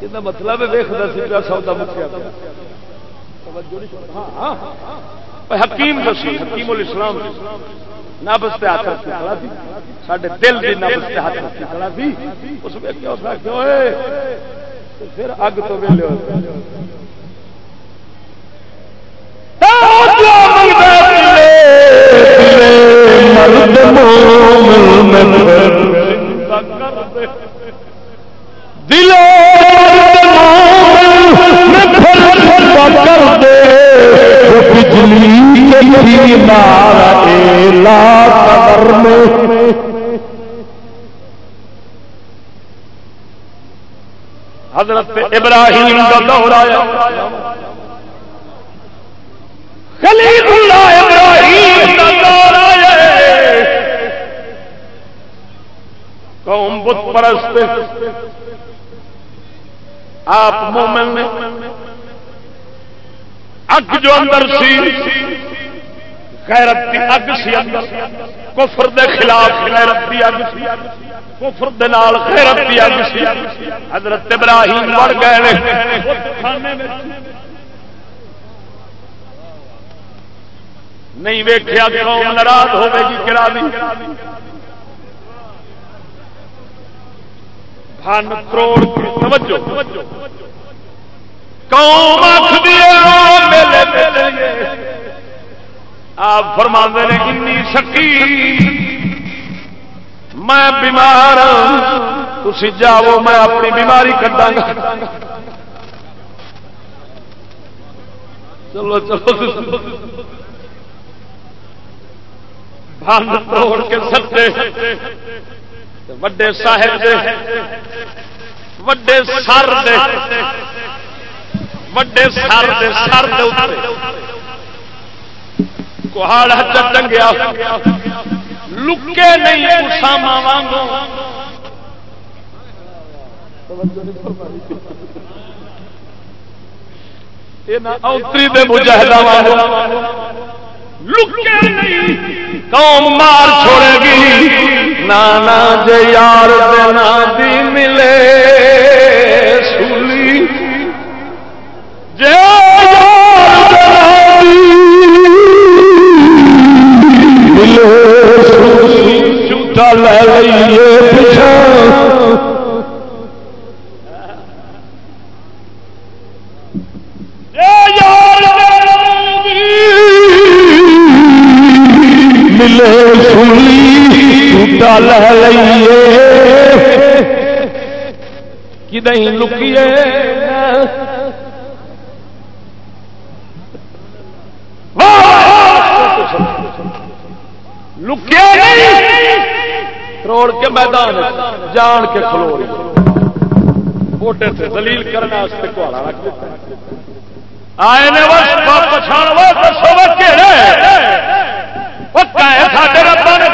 S4: یہ مطلب ویختا سی پیا، سودا مکیا ہاں، ہاں، ہاں۔ حکیم دسی، حکیم الاسلام نبس پہ ہاتھ رکھ کھڑا سی سڈے دل کی نبس پہ ہاتھ رکھ کھڑا سی اس میں کیوں کیوں پھر اگ تو ویلے
S5: مرد بجلی
S4: حضرت ابراہیم کا دور آیا۔ خلیل اللہ ابراہیم کا دور آیا قوم بت پرست آپ مومن نے اگ جو اندر سی، غیرت کی اگ سی اندر۔ کفر دے خلاف غیرت کی اگ سی۔ کفر دے نال غیرت کی اگ سی۔ حضرت ابراہیم مر گئے نے۔ نہیں ویخیا قوم ناراض ہوے گی کرا دی۔ بھن کروڑ توجہ۔ قوم آپ فرما نے انی سکی میں بیمار ہاں، تھی جاؤ، میں اپنی بیماری کٹا گا چلو چلو۔ بند توڑ کے ستے وڈے صاحب دے، وڈے سر دے، وڈے سر دے سر دے کوہاڑا چنگیا لکے نہیں اسامہ وانگو۔ اوتری دے مجاہدہ وانگو۔ لکے نہیں، قوم مار چھوڑے گی۔ نانا جے یار دینا دی ملے، سولی۔ جے
S5: ملے، سولی۔ جھوٹا لے لئیے پچھا ملے سولی جھوٹا لے لئیے
S4: کدیں لکیے لکیا روڑ کے میدان جان کے کھلو موٹے سے دلیل کرنے کواڑا رکھ دیتا آئے نے بس پچھاڑ وہ دسو ربا نے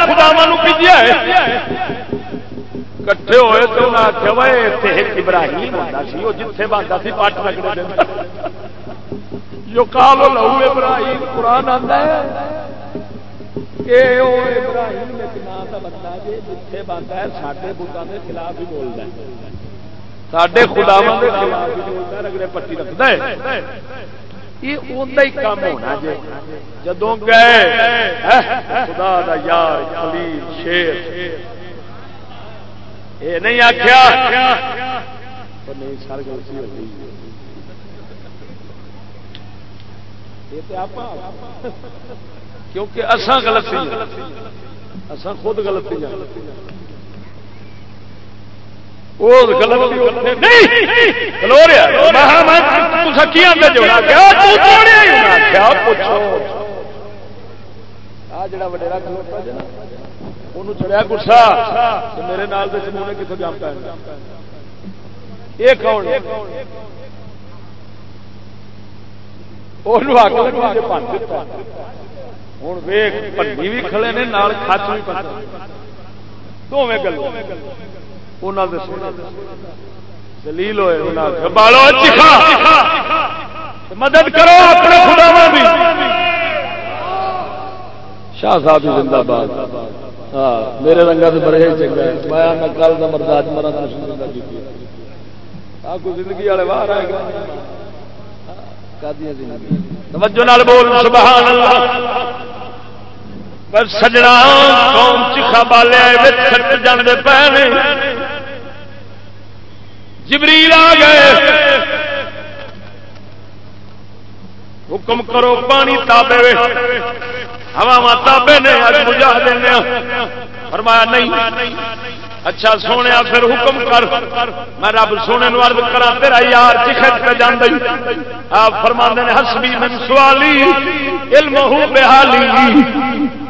S4: کٹھے ہوئے تو انہیں آخیا وہ ابراہیم ہوتا سی وہ جتھے سی پٹ جو لہو ابراہیم قرآن آتا ہے۔ کہ وہ ابراہیم نام کا بندہ جی جتھے بنتا ہے سارے کے خلاف ہی بولتا ہے۔ سڈے کے خلاف ہی بولتا ہے اگلے پٹی رکھتا ہے۔ یہ ہی کام ہونا جی۔ جدو گئے خدا دا یار خلیل شیر۔ یہ نہیں آخیا نہیں سر گلتی ہوتی یہ تو آپ کیونکہ اساں غلطی اساں خود غلطی چڑیا گسا میرے نال کتوں یہ کون ہوں ویخ بھی کھڑے نے نال بھی دونوں دلیل ہوئے مدد کرو اپنے خدا بھی شاہ صاحب زندہ باد ہاں میرے رنگا سے بڑے چنگا ہے میں کل کا مرد اج مرا زندگی والے باہر آئے گا توجہ نال بول سبحان اللہ پر سجنا قوم چکھا بالے چھٹ جانے پے جبریل آ گئے حکم کرو پانی تابے ہوا تابے نے اج بجا دینا فرمایا نہیں اچھا سونے پھر حکم کر میں رب سونے ارد کرا تیرا یار چکھت پہ جان آپ فرما نے ہسبی من سوالی علم ہو بحالی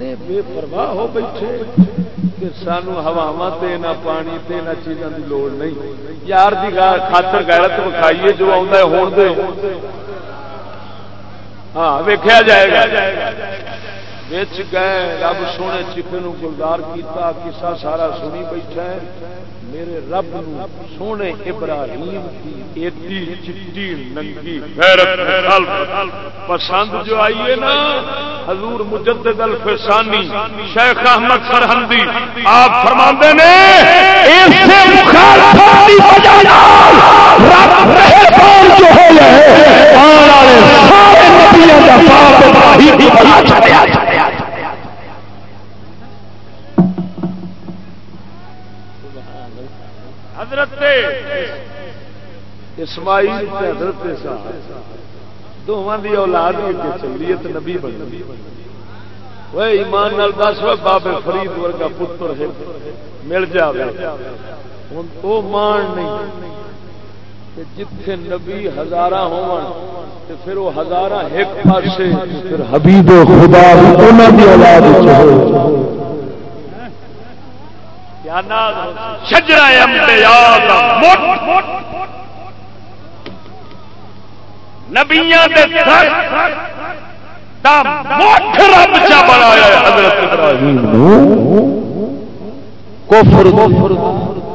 S4: اتنے بے پرواہ ہو بیٹھے کہ سانو ہوا نہ پانی تے نہ چیزوں کی لوڑ نہیں۔ یار دی خاطر غیرت وکھائیے جو آتا ہے ہون دے۔ ہاں ویکیا جائے گا۔ بچ گئے، رب سونے چپے نو گلدار کیتا کسا سارا سنی بیٹھا ہے۔ میرے رب نو سونے ابراہیم کی ایڈی چٹی ننگی پسند جو آئیے نا، حضور مجدد الفسانی شیخ احمد سرحندی آپ فرما نے حضرت اسماعیل حضرت دونوں کی اولاد چلی ہے نبی بن وہ ایمان نال دس وہ بابے فرید ورگا پتر ہے۔ مل جائے وہ مان نہیں۔ جتھے نبی ہزارہ ہون، تے پھر وہ ہزارہ ایک پاسے پھر حبیب خدا انہاں دی اولاد وچ ہو۔ کیا ناز شجرہ امتیاز موٹ نبیا رب چا بنایا حضرت ابراہیم کفر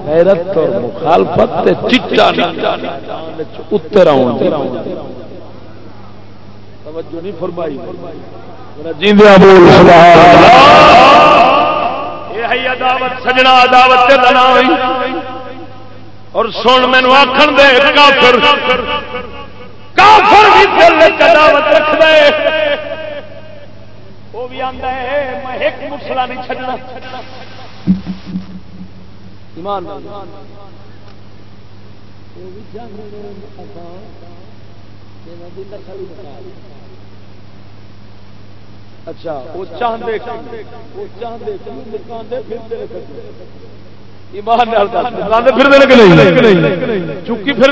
S4: غیرت اور مخالفت اتر جی۔ توجہ نہیں فرمائی۔ جیندیا بول سبحان اللہ۔ ہے عداوت سجنا عداوت تے بنا ہوئی۔ اور سن مینو آخر دے، کافر۔ کافر بھی دل عداوت رکھ دے وہ بھی آتا ہے، میں ایک مسلا نہیں چھڈنا۔ ایمان اچھا وہ چاہتے چکی پھر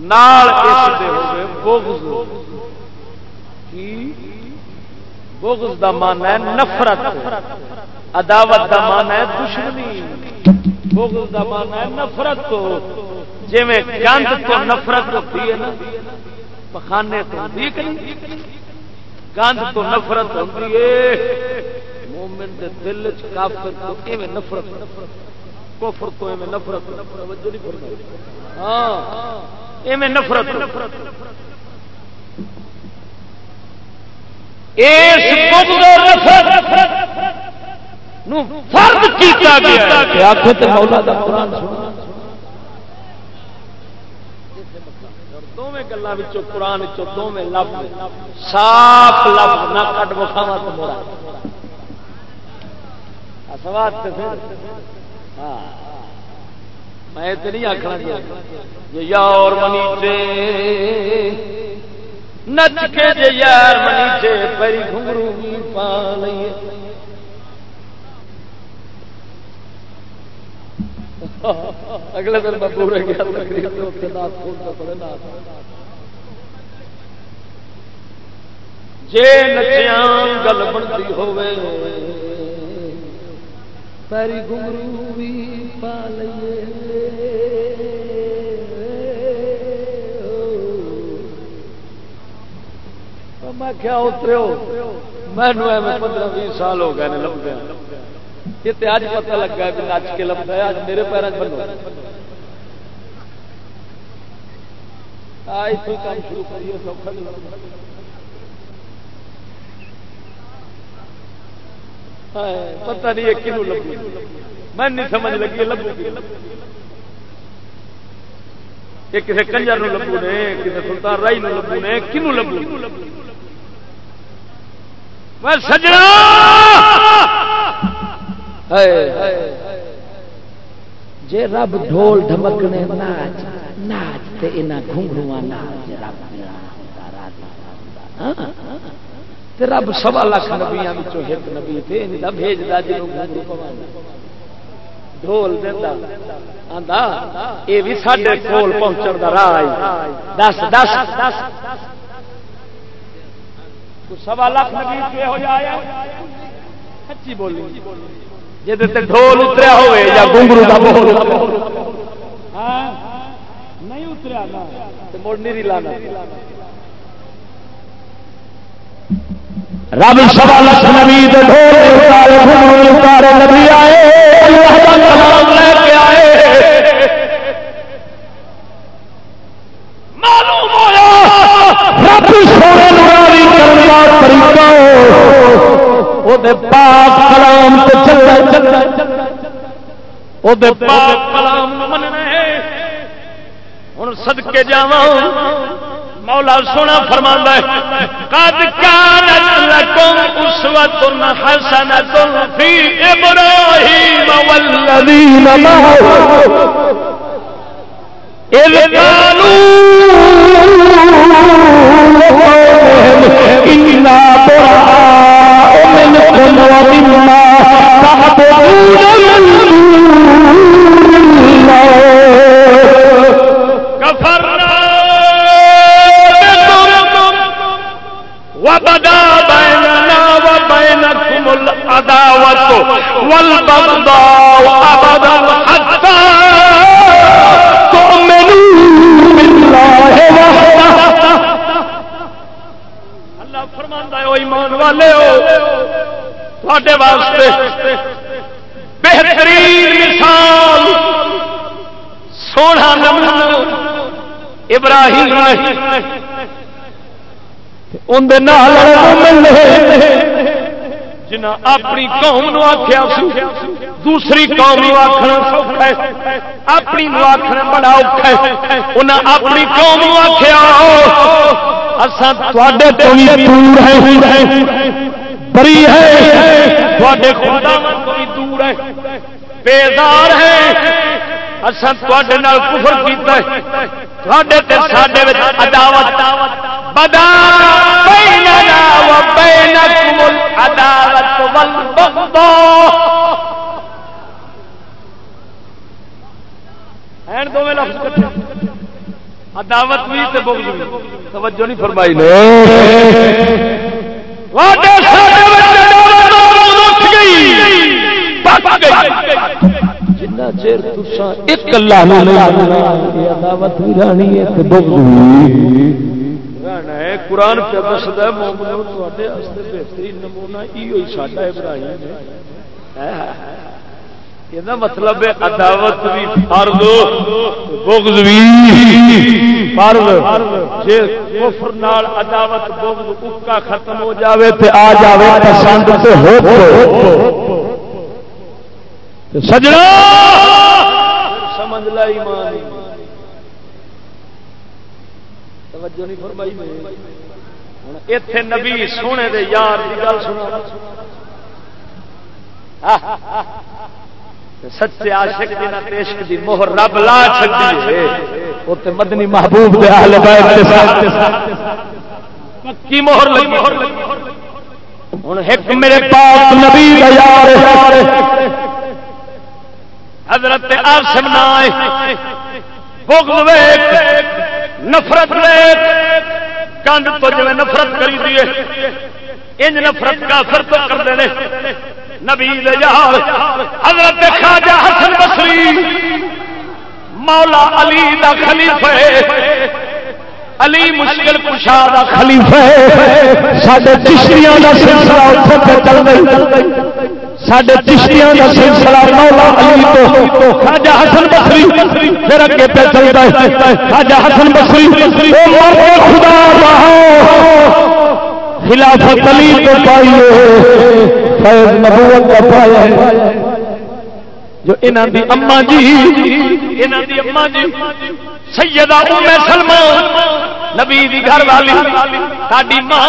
S4: پر بھائی وہ کا بغض۔ دا مان ہے نفرت۔ عداوت دا مان ہے دشمنی۔ بغض دا مانا ہے نفرت۔ تو جی میں گند تو نفرت ہوتی ہے نا، پخانے تو ہوتی کہ نہیں؟ گند تو نفرت ہوتی ہے۔ مومن دے دل چ کافر تو ایویں نفرت۔ کفر تو ایویں نفرت۔ توجہ نہیں ہاں۔ ایویں نفرت اس نو کیتا گیا کہ آخر تے مولا دا قرآن دونوں گلوں قرآن دونوں لفظ صاف لفظ نہ کٹ تو سواد ہاں۔ میں تو نہیں آخنا جی۔ یار منیچے نچ کے جے یار منیچے پری گھنگرو بھی پا لئیے۔ اگلے دن میں پورے گیا جے نچیا گل بنتی ہوے پیری گمرو بھی پا لیے میں کیا اترو میں پندرہ بیس سال ہو گئے لمبے۔ یہ تو اج پتا لگا کہ نچ کے لمبا ہے اج میرے پیروں بنو۔ کام شروع کریے، سوکھا جی۔ پتہ نہیں کنو لبو میں نہیں سمجھ لگی لبو یہ کسی کنجر لبو نے کسی سلطان رائی لبو نے کنو لبو میں سجنا! جے رب ڈھول ڈھمکنے ناچ ناچ تے انہاں گھنگرواں ناچ، رب ہاں۔ تے رب سوا لاکھ نبیاں وچوں ایک نبی تے اندا بھیجدا جنوں گھنگرو پوانا ڈھول دیندا، آندا، اے وی ساڈے کول پہنچن دا راہ ہے دس دس۔ سوا لاکھ نبی ہو جایا سچی بولی۔ جی ڈھول اتریا ہوئے یا گنگرو کا بول۔ ہاں؟ نہیں اتریا مڑ نہیں لانا۔
S5: رب سوا لکھ نبی ڈھول اتارے نبی آئے، اللہ کا کلام لے کے آئے۔ معلوم ہوا رب سونے نواری کرنا طریقہ وہ پاک کلام تو چل چل
S4: وہ پاک کلام مننے۔ ہوں سدکے جا مولا سونا فرما قد كانت لكم اسوة حسنة في ابراهيم والذين معه
S5: إذ قالوا إنا براء منكم ومما تعبدون
S4: وبدا بيننا وبينكم العداوة والبغضاء أبدا حتى
S5: تؤمنوا بالله وحده.
S4: اللہ فرماندا ہے، او ایمان والے ہو تواڈے واسطے بہترین مثال سونا نمونہ ابراہیم نے اپنی قوم آخیا دوسری قوم آخنا سوکھا ہے۔ اپنی آخنا بڑا اوکھا ہے۔ انہیں اپنی قوم آخیا
S5: دور ہے بری ہے۔
S4: تواڈے خدا دور ہے بیزار ہے اساں کفر کیتا ہے۔ تے ساڈے عداوت۔ بدا بیننا و بینکم العداوت والبغضاء. این دو لفظ کٹھے. عداوت بھی تے بغض بھی. توجہ نہیں فرمائی نے. واڈے ساڈے وچ عداوت اٹھ گئی. پک گئی.
S5: جنہ چیر ایک اللہ نو نہیں عداوت بھی رانی ہے تے بغض بھی
S4: رہنا ہے، قرآن پہ دسد مومنو تواڈے بہترین نمونہ ایو ہی ساڈا ابراہیم ہے۔ یہ مطلب ہے عداوت بھی فرض، بغض بھی فرض۔ جے کفر نال عداوت، بغض اکا ختم ہو جاوے تے آ جاوے پسند تے ہو۔
S5: سجنا
S4: سمجھ لا ایمان۔ توجہ نہیں فرمائی ہن ایتھے نبی سونے دے یار دی گل سنا سچے عاشق دی نہ عشق دی مہر رب لا چھڈی ہے۔ او تے مدنی محبوب دے اہل بیت دے ساتھ۔ پکی مہر لگی۔ ہن ایک میرے پاک نبی دا یار حضرت آسم نائے۔ بغض ویک نفرت کند کنڈ تو جی نفرت کری دیے انج نفرت کافر تو کرتے ہیں نبی یار حضرت خواجہ حسن بصری، مولا علی دا خلیفہ علی مشکل کشا دا
S5: خلیفہ ساڈے چشتیاں دا سلسلہ اوتھے تے چل رہی۔ سڈے چشتیاں کا سلسلہ مولا علی تو۔ خواجہ حسن بصری پھر اگے پہ چلتا ہے۔ خواجہ حسن بصری، او مرد خدا رہو خلافت علی تو پائیے فیض نبوت کا پایا
S4: جو انہاں دی اما جی انہاں دی اما جی۔ سیدہ ام سلمہ نبی دی گھر والی، ساڈی ماں،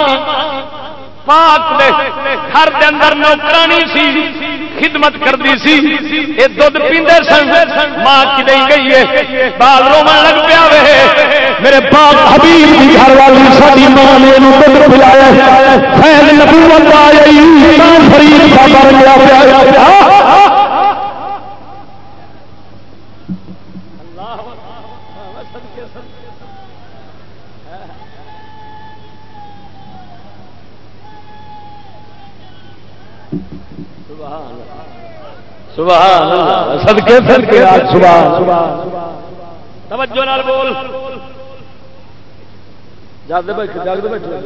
S4: پاک دے گھر دے اندر نوکرانی سی، خدمت کرتی سی یہ دھد پیندے سن، ماں کی دئی گئی ہے، بال رومن لگ پیا وے۔
S5: میرے پاک حبیب کی گھر والی ساری ماں نے دھد پلایا خیر نبوت آئی فرید بابا ملا پیا۔
S4: سبحان اللہ صدقے صدقے سبحان سبحان توجہ نال بول۔ جاگدے بیٹھے جاگدے بیٹھے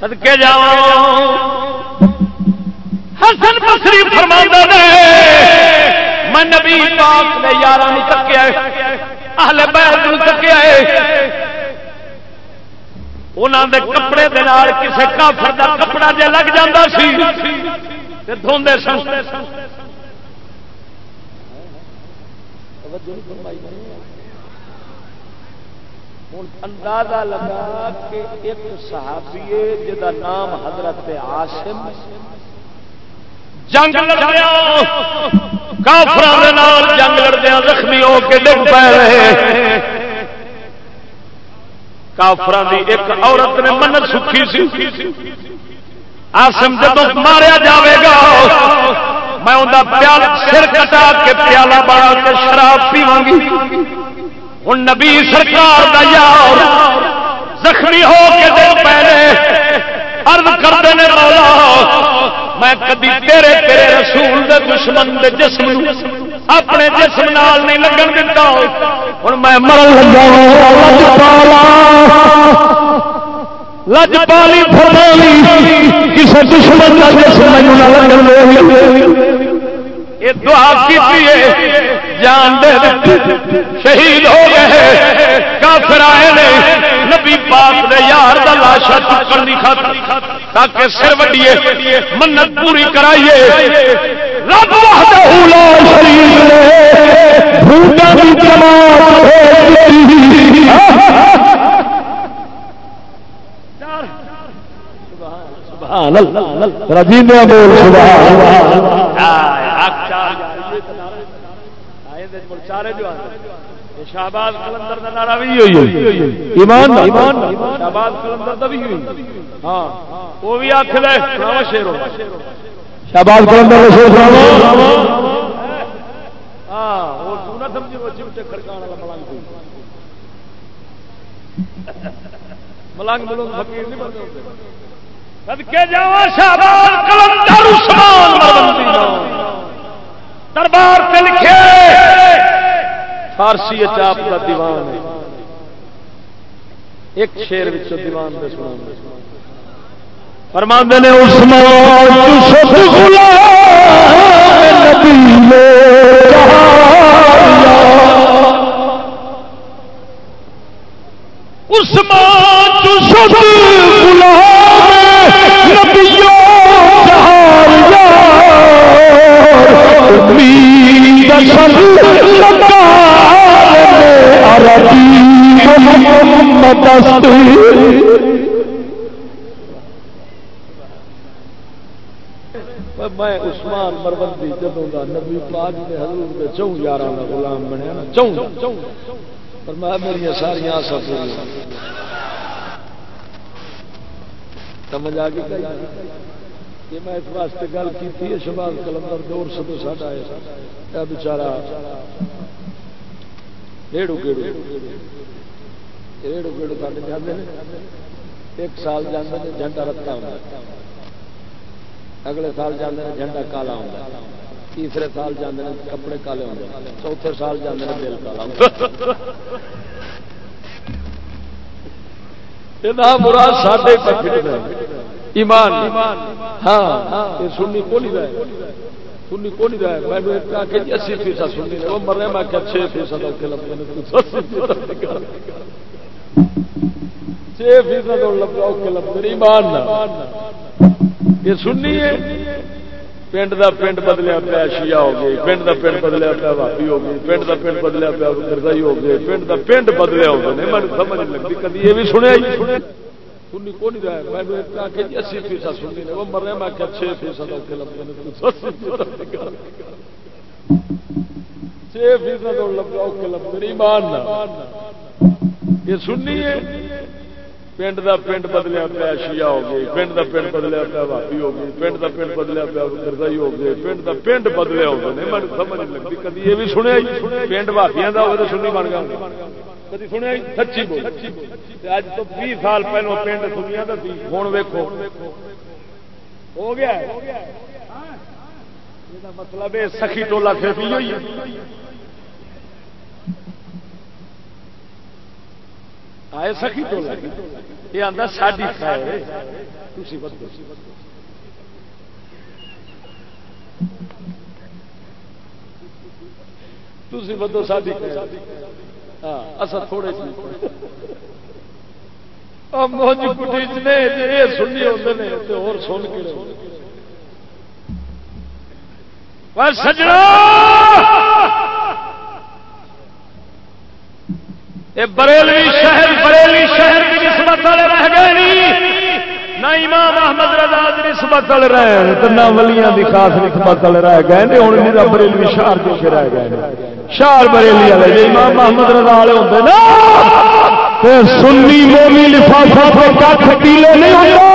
S4: صدقے جاواں۔ حسن بصری فرماندا نے میں نبی پاک دے یاراں نوں تکیا ہے اہل بیت نوں تکیا ہے انہاں دے کپڑے دے نال کسے کافر دا کپڑا جے لگ جاندا سی دھوندے سن۔ اندازہ لگا کہ ایک صحابی جا نام حضرت آسم جنگ لڑیا کافران جنگ لڑدیا زخمی ہو کے ڈگ پہ رہے۔ کافران کی ایک عورت نے من سکھی سی۔ آسم جب ماریا جاوے گا، میں انہیں پیال سر کٹا کے پیالہ بنا کے شراب پیوا گی۔ ہوں نبی سرکار دا یار زخمی ہو کے دل پہلے ارد کرتے ہیں مولا، میں کدی تیرے تیرے رسول دے دشمن دے جسم اپنے جسم نال نہیں لگن دیتا ہوں میں مرن لگا لج پالی فرمانی کسی دشمن کا جسم یہ دعا کی جان دے۔ شہید ہو گئے۔ کافر آئے نے۔ نبی پاک دے یار دا لاشا چکن دی خاطر، تاکہ سر وڈیے، منت پوری کرائیے۔ رب وحدہ لا شریک نے بھوٹا دی جماعت
S5: رجیندیا بول
S4: شہباز کلندر کا نعرہ بھی ہوئی
S5: ایمان ایمان
S4: شہباز کلندر کا بھی ہوئی۔ ہاں۔ وہ بھی آخ لے شیرو
S5: شہباز کلندر کا شیر
S4: ہاں وہ سونا سمجھو وہ چمٹے کھڑکان والا ملنگ ملنگ ملنگ فقیر نہیں بنتے صدقے شہباز کلندر عثمان دربار سے لکھے۔ فارسی چاپ کا دیوان ہے۔ ایک شیر دیوان دے سنا فرماندے نے عثمان میں عثمان مروندی جدوں دا نبی پاک دے حضور دے چوں یاراں دا غلام بنیا نا چوں پر میں میری ساری آسا پوری سمجھ آ گئی؟ یہ میں اس واسطے گل کی شباب کلندر دور سدو ساڈا ہے۔ بچارا، ریڑو گیڑو۔ ریڑو گیڑو سارے جانے ایک سال جانے جھنڈا رتا ہوں اگلے سال جانے جھنڈا کالا ہوں تیسرے سال جانے کپڑے کالے ہوں چوتھے سال جانے دل کالا ہوتا ہوں مراد ساڈے ایمان۔ ہاں۔ یہ سننی کو نہیں رہے؟ سننی کو نہیں رہے؟ میں نے کہا کہ جی اسی فیصد سننی وہ میں کہ چھ فیصد چھ فیصد ایمان یہ سننی ہے۔ پنڈ دا پنڈ بدلیا پیا شیا ہو گئی پنڈ دا پنڈ بدلیا پیا واپی ہو گئی پنڈ دا پنڈ بدلیا پیا، گردائی ہو گئی پنڈ دا پنڈ بدلیا ہو گئے میں سمجھ لگتی۔ کدی یہ بھی سنیا سنی کو نہیں رہا میں نے کہ جی، اسی فیصد سنی نے۔ وہ مر رہے میں کہ چھ فیصد اوکے لگتے ہیں چھ فیصد اوکے لگتے ایمان یہ سنی ہے۔ پنڈ دا پنڈ بدلیا پیا شیا ہو گئی پنڈ دا پنڈ بدلیا پیا واپی ہو گئی پنڈ دا پنڈ بدلیا پیا گردائی ہو گئی پنڈ دا پنڈ بدلیا ہو گئے میں سمجھ لگتی کدی یہ بھی سنیا پنڈ واپیاں کا ہوگا تو سنی بن گیا کدی سنیا سچی بول اج تو بھی سال پہلو پنڈ سنیا تو ہوں ویکو ہو گیا مطلب سخی ٹولا پھر بھی ہوئی آئے یہ آتا خیر تھی بدو ہاں اصل تھوڑے جی۔ موج جی کٹی جی نے سنی ہوتے ہیں اور سن کے سجنا! بریلی شہر بریلی شہر کی نسبت والے رہ گئے نہیں۔ نہ امام احمد رضا کی نسبت والے رہے تو نہ ولیاں کی خاص نسبت والے رہ گئے ہوں میرا شہر جو کے رہ گئے شہر بریلی والے جی امام محمد رضا والے ہوتے نا سنی مومی لفافہ پہ نہیں ہوتا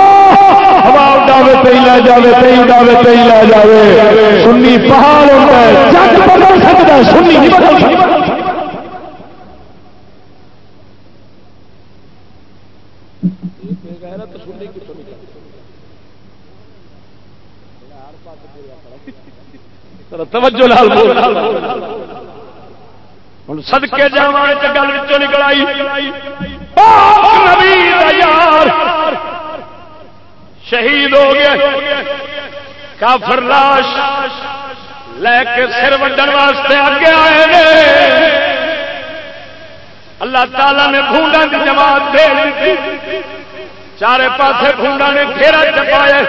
S4: ہوا اڈاوے پہ لے جاوے پہ اڈاوے پہ لے جاوے۔ سنی پہاڑ ہوتا ہے جگ بدل سکتا ہے، سنی نہیں بدل سکتا توجہ لال ہوں سدکے جا گل نکل آئی۔ یار۔ شہید ہو گیا۔ کافر لاش لے کے سر وڈن واسطے اگے آئے اللہ تعالی نے بھونڈا کی جماعت دے دی چارے پاسے بھونڈا نے گھیرا چپایا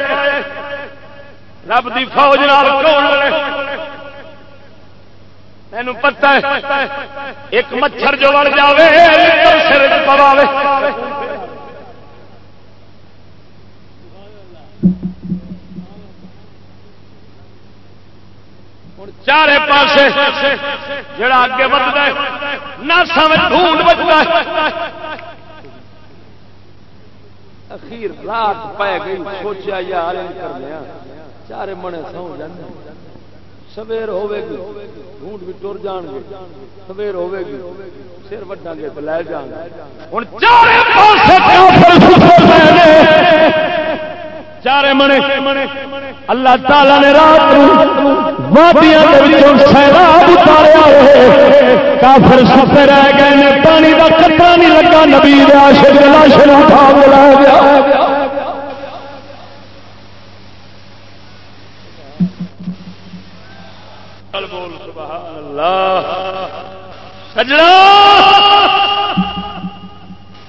S4: رب دی فوج نال کون تین پتا ہے، ایک مچھر جو وڑ جائے سر پواوے۔ چارے پاسے جڑا اگے بڑھتا ہے نہ سمجھ ڈھونڈ بچتا ہے۔ اخیر رات پی گئی سوچا یار کر لیا۔ چارے منے سو جانے سویر ہوے گی ڈھونڈ بھی ٹر جان گے سویر ہوے گی سر وڈا گے تو لے جان گے ہوں چارے
S5: چارے منے اللہ تعالی نے رات وادیاں دے وچوں سیلاب اتاریا کافر ستے رہ گئے نے پانی دا قطرہ نہیں لگا نبی دے عاشق لاش نو اٹھا کے لا گیا
S4: بول، سبحان اللہ۔ سجنا!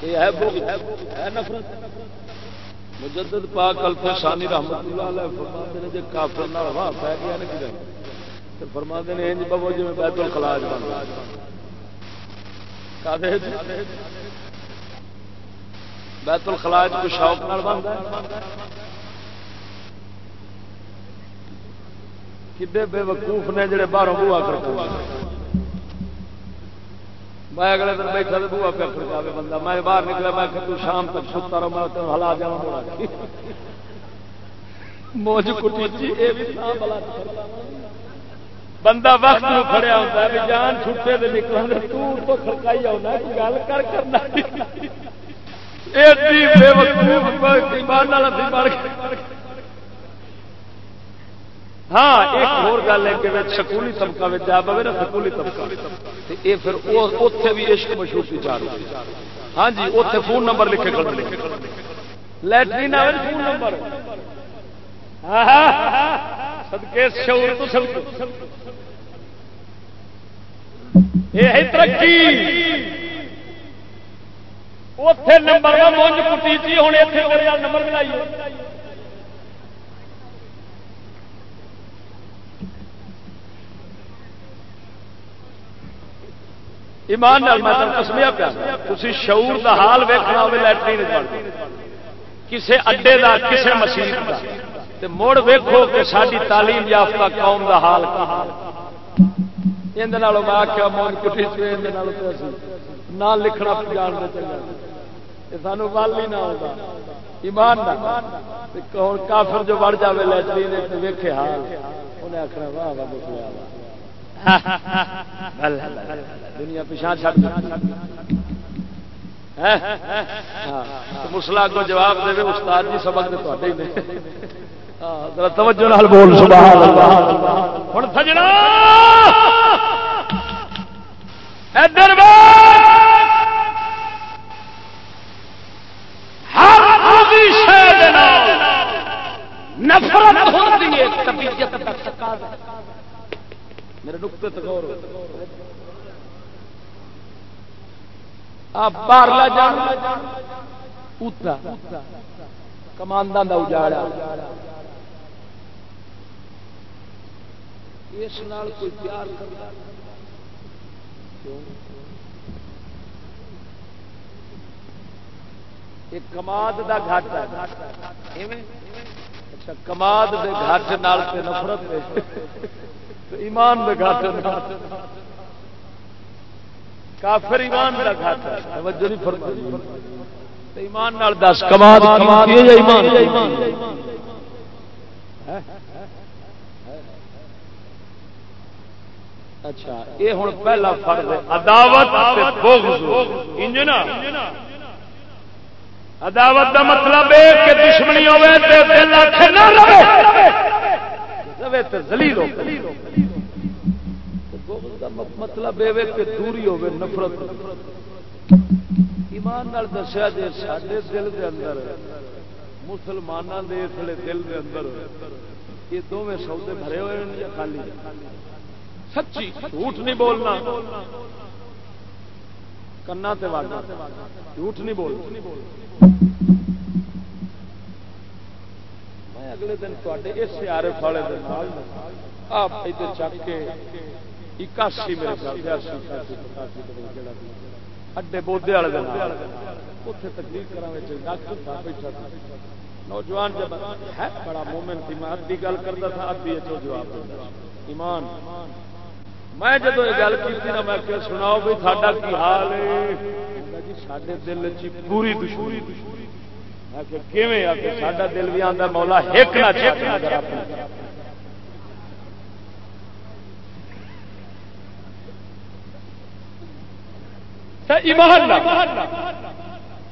S4: یہ ہے نفرت۔ مجدد پاک ثانی رحمت اللہ علیہ فرماتے ہیں جے کافر نال واہ پہ گیا کدے فرماتے ہیں انج بابو جی جے بیت الخلاج بن جی؟ بیت الخلاج کو شوق نال بندا ہے کدے بے وقوف نے جڑے باہروں بوا کر میں اگلے دن بیٹھا تو بوا پہ کھڑکاوے بندہ، میں باہر نکلا، میں کہ تو شام تک ستا رہو میں تینوں ہلا جاؤں بڑا موج کٹی جی، اے بھی بندہ وقت میں کھڑیا ہوتا ہے، بھی جان چھٹے دے نکلن دے تو تو کھڑکائی ہونا ہے گل کر کرنا ایڈی بے وقوف کوئی ایمان والا سی مار کے۔ ہاں ایک اور گل ہے کہ سکولی طبقہ میں پے نا سکولی طبقہ۔ یہ پھر اتنے بھی عشق مشہور کی چار ہاں جی اتنے فون نمبر لکھے کر فون نمبر سدکے شعور تو سب یہ ترقی۔ اتے نمبر مونج کٹی تھی ہوں اتنے نمبر ملائیے ایمان میں کسمیا پیا تھی شعور دا حال ویکنا ہو لٹرین کسے اڈے دا، کسے مسیح دا۔ تے مڑ ویکھو کہ ساری تعلیم یافتہ قوم دا حال کا اندر میں آخیا مون کٹی نہ لکھنا جان دے چلے۔ سانو ول ہی نہ ہوگا۔ ایمان ہوں کافر جو بڑھ جائے لٹرین ویکھے حال۔ انہیں آخر واہ واہ مسلم دنیا پچھا چڑ مسلا کو جواب دے استاد جی سبق دے ہاں، توجہ نال بول، سبحان اللہ۔ ہن سجنا۔ ادھر نفرت ہوتی ہے طبیعت کا تقاضا میرے نقطے تک آپ باہر لا جان۔ اوتا۔ کماندان دا اجاڑا۔ اس نال کوئی پیار کرتا کماد دا گھٹ ہے۔ اچھا کماد دے گھٹ نال تے نفرت ایمان دے کافر ایمان دا توجہ نہیں فرمائی۔ ایمان نال دس، کمال یا ایمان۔ اچھا یہ ہوں پہلا فرض ہے، عداوت بغض۔ انجنا عداوت دا مطلب ہے کہ دشمنی ہوے تے دل اکھے نہ رہے رہے تو زلیل ہو مطلب یہ کہ دوری ہوے نفرت ایمان نال دسیا جی سارے دل دے اندر مسلمانوں دے اس لیے دل دے اندر، یہ دونوں سودے بھرے ہوئے ہیں یا خالی؟ سچی، جھوٹ نہیں بولنا۔ کنا تے واگا جھوٹ نہیں بولنا۔ اگلے دن تے اس سیارے والے آپ ادھر چک کے اکاسی میرے خیال اڈے بودے والے دن اتنے تقریر کرا ڈاکٹر بیٹھا تھا نوجوان جب ہے بڑا مومن تھی میں ادھی گل کرتا تھا ادھی اچھا جواب دیتا ایمان میں جدو یہ گل کی نا میں کہ سناؤ بھائی ساڈا کی حال ہے جی سارے دل چ پوری دشوری دشوری ساڈا دل بھی آتا مولا ایک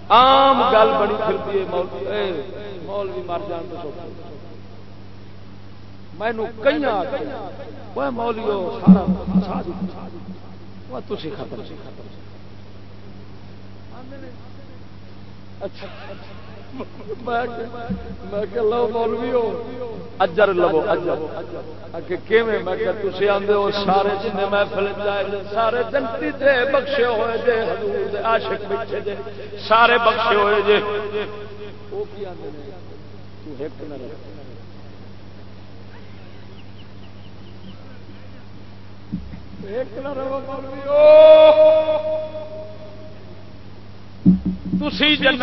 S4: آم گل بڑی پھرتی ہے مولوی مر جان تو مینو کئی مولیو، سارا تھی ختم سی لو مولوی ہو اجر لو، اجر. ہو، سارے محفل سارے جنتی بخشے ہوئے جے حضور دے عاشق بچے جے سارے بخشے ہوئے جے کی تو ایک نہ ایک نہ رہو مولوی تھی جنت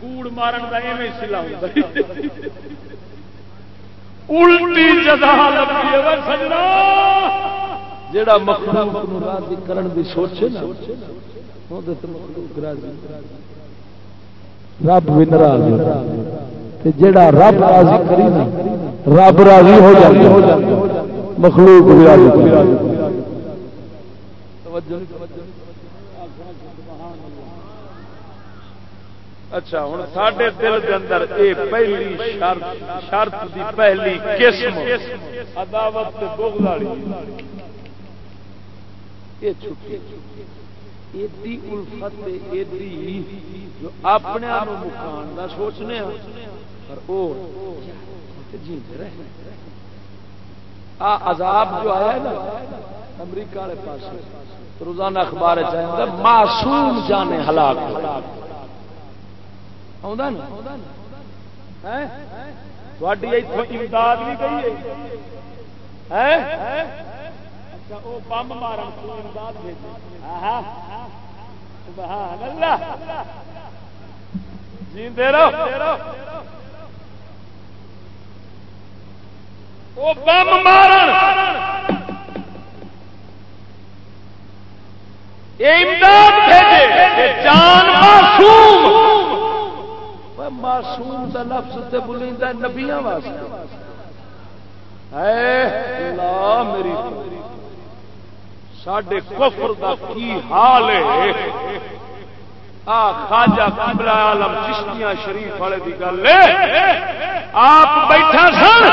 S4: کوڑ مارن دا ایویں سلا الٹی جزا سجنا۔ مخلوق نو راضی کرن دی سوچے نا او تے مخلوق راضی۔ رب بھی ناراض ہو تے رب راضی کری نا، رب راضی ہو جاندا مخلوق بھی راضی توجہ توجہ اچھا ہوں سڈے دل کے اندر یہ پہلی شرط دی پہلی قسم۔ عداوت بغض والی۔ یہ چھٹی۔ ایڈی الفت ایڈی جو اپنے آپ مکان کا سوچنے ہاں۔ پر وہ عذاب جو آیا نا، امریکہ والے پاس روزانہ اخبار چاہیے معصوم جانے ہلاک۔ امداد بھی گئی اچھا وہ بمب مارن امداد جیندے رہو وہ بم مارن امداد بھیجے جان معصوم معصوم دا لفظ تے بلیندا نبیاں واسطے۔ اے اللہ میری ساڈے کفر دا کی حال ہے؟ آ، خواجہ قبلہ عالم چشتیاں شریف والے دی گل ہے۔ آپ بیٹھا سن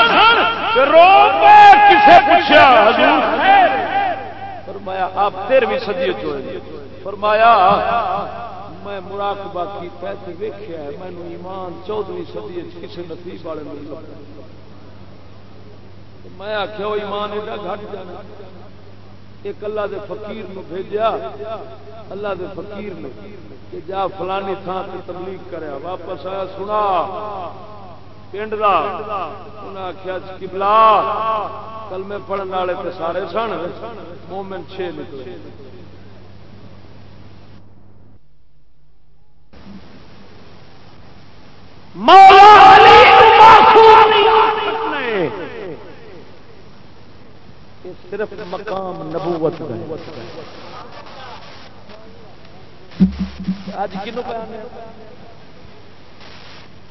S4: رو پے کسے پوچھا حضور؟ فرمایا، آپ تیرویں صدی چ فرمایا میں مراقبہ کیا ویخیا مینو ایمان چودویں سدی کسی نصیب والے مل میں آخیا وہ ایمان ایڈا گھٹ جانا ایک اللہ دے فقیر نو بھیجا اللہ دے فقیر نے کہ جا فلانی تھان سے تبلیغ کریا واپس آیا، سنا، پنڈ کا انہیں آخیا کبلا کلمے پڑھنے والے تو سارے سن، مومن چھ نکلے۔ مولا علی صرف مقام نبوت اج کنو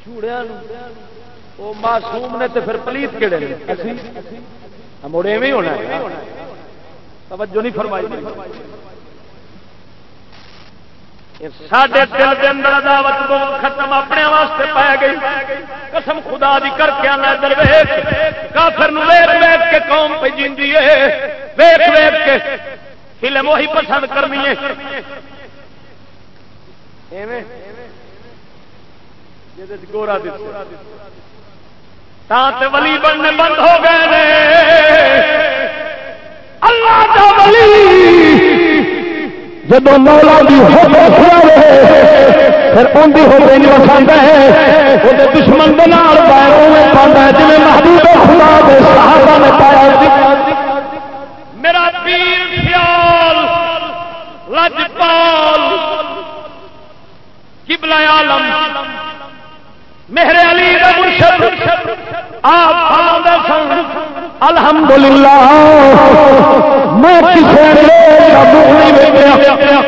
S4: چوڑیا وہ معصوم نے تو پھر پلیت کہڑے مڑے میں ہونا توجہ نہیں فرمائی۔ سڈے دل کے اندر عداوت بہت ختم اپنے واسطے پی گئی۔ قسم خدا دی کر کے آنا ادھر ویخ کافر ویخ ویخ کے قوم پہ جی ویخ ویخ کے فلم وہی پسند کرنی ہے۔ گورا ولی بننے بند ہو گئے اللہ کا ولی۔ جب مولا پھر ان کی نہیں پسند ہے۔ وہ دشمن کے نال پیروں میں پاتا ہے جی محبوب خدا صحابہ نے پایا میرا پیر خیال لجپال، قبلہ عالم۔ میرے علی دا مرشد، آپ فرماندے سن، الحمدللہ، میں کسے نے ابو نہیں ویکھیا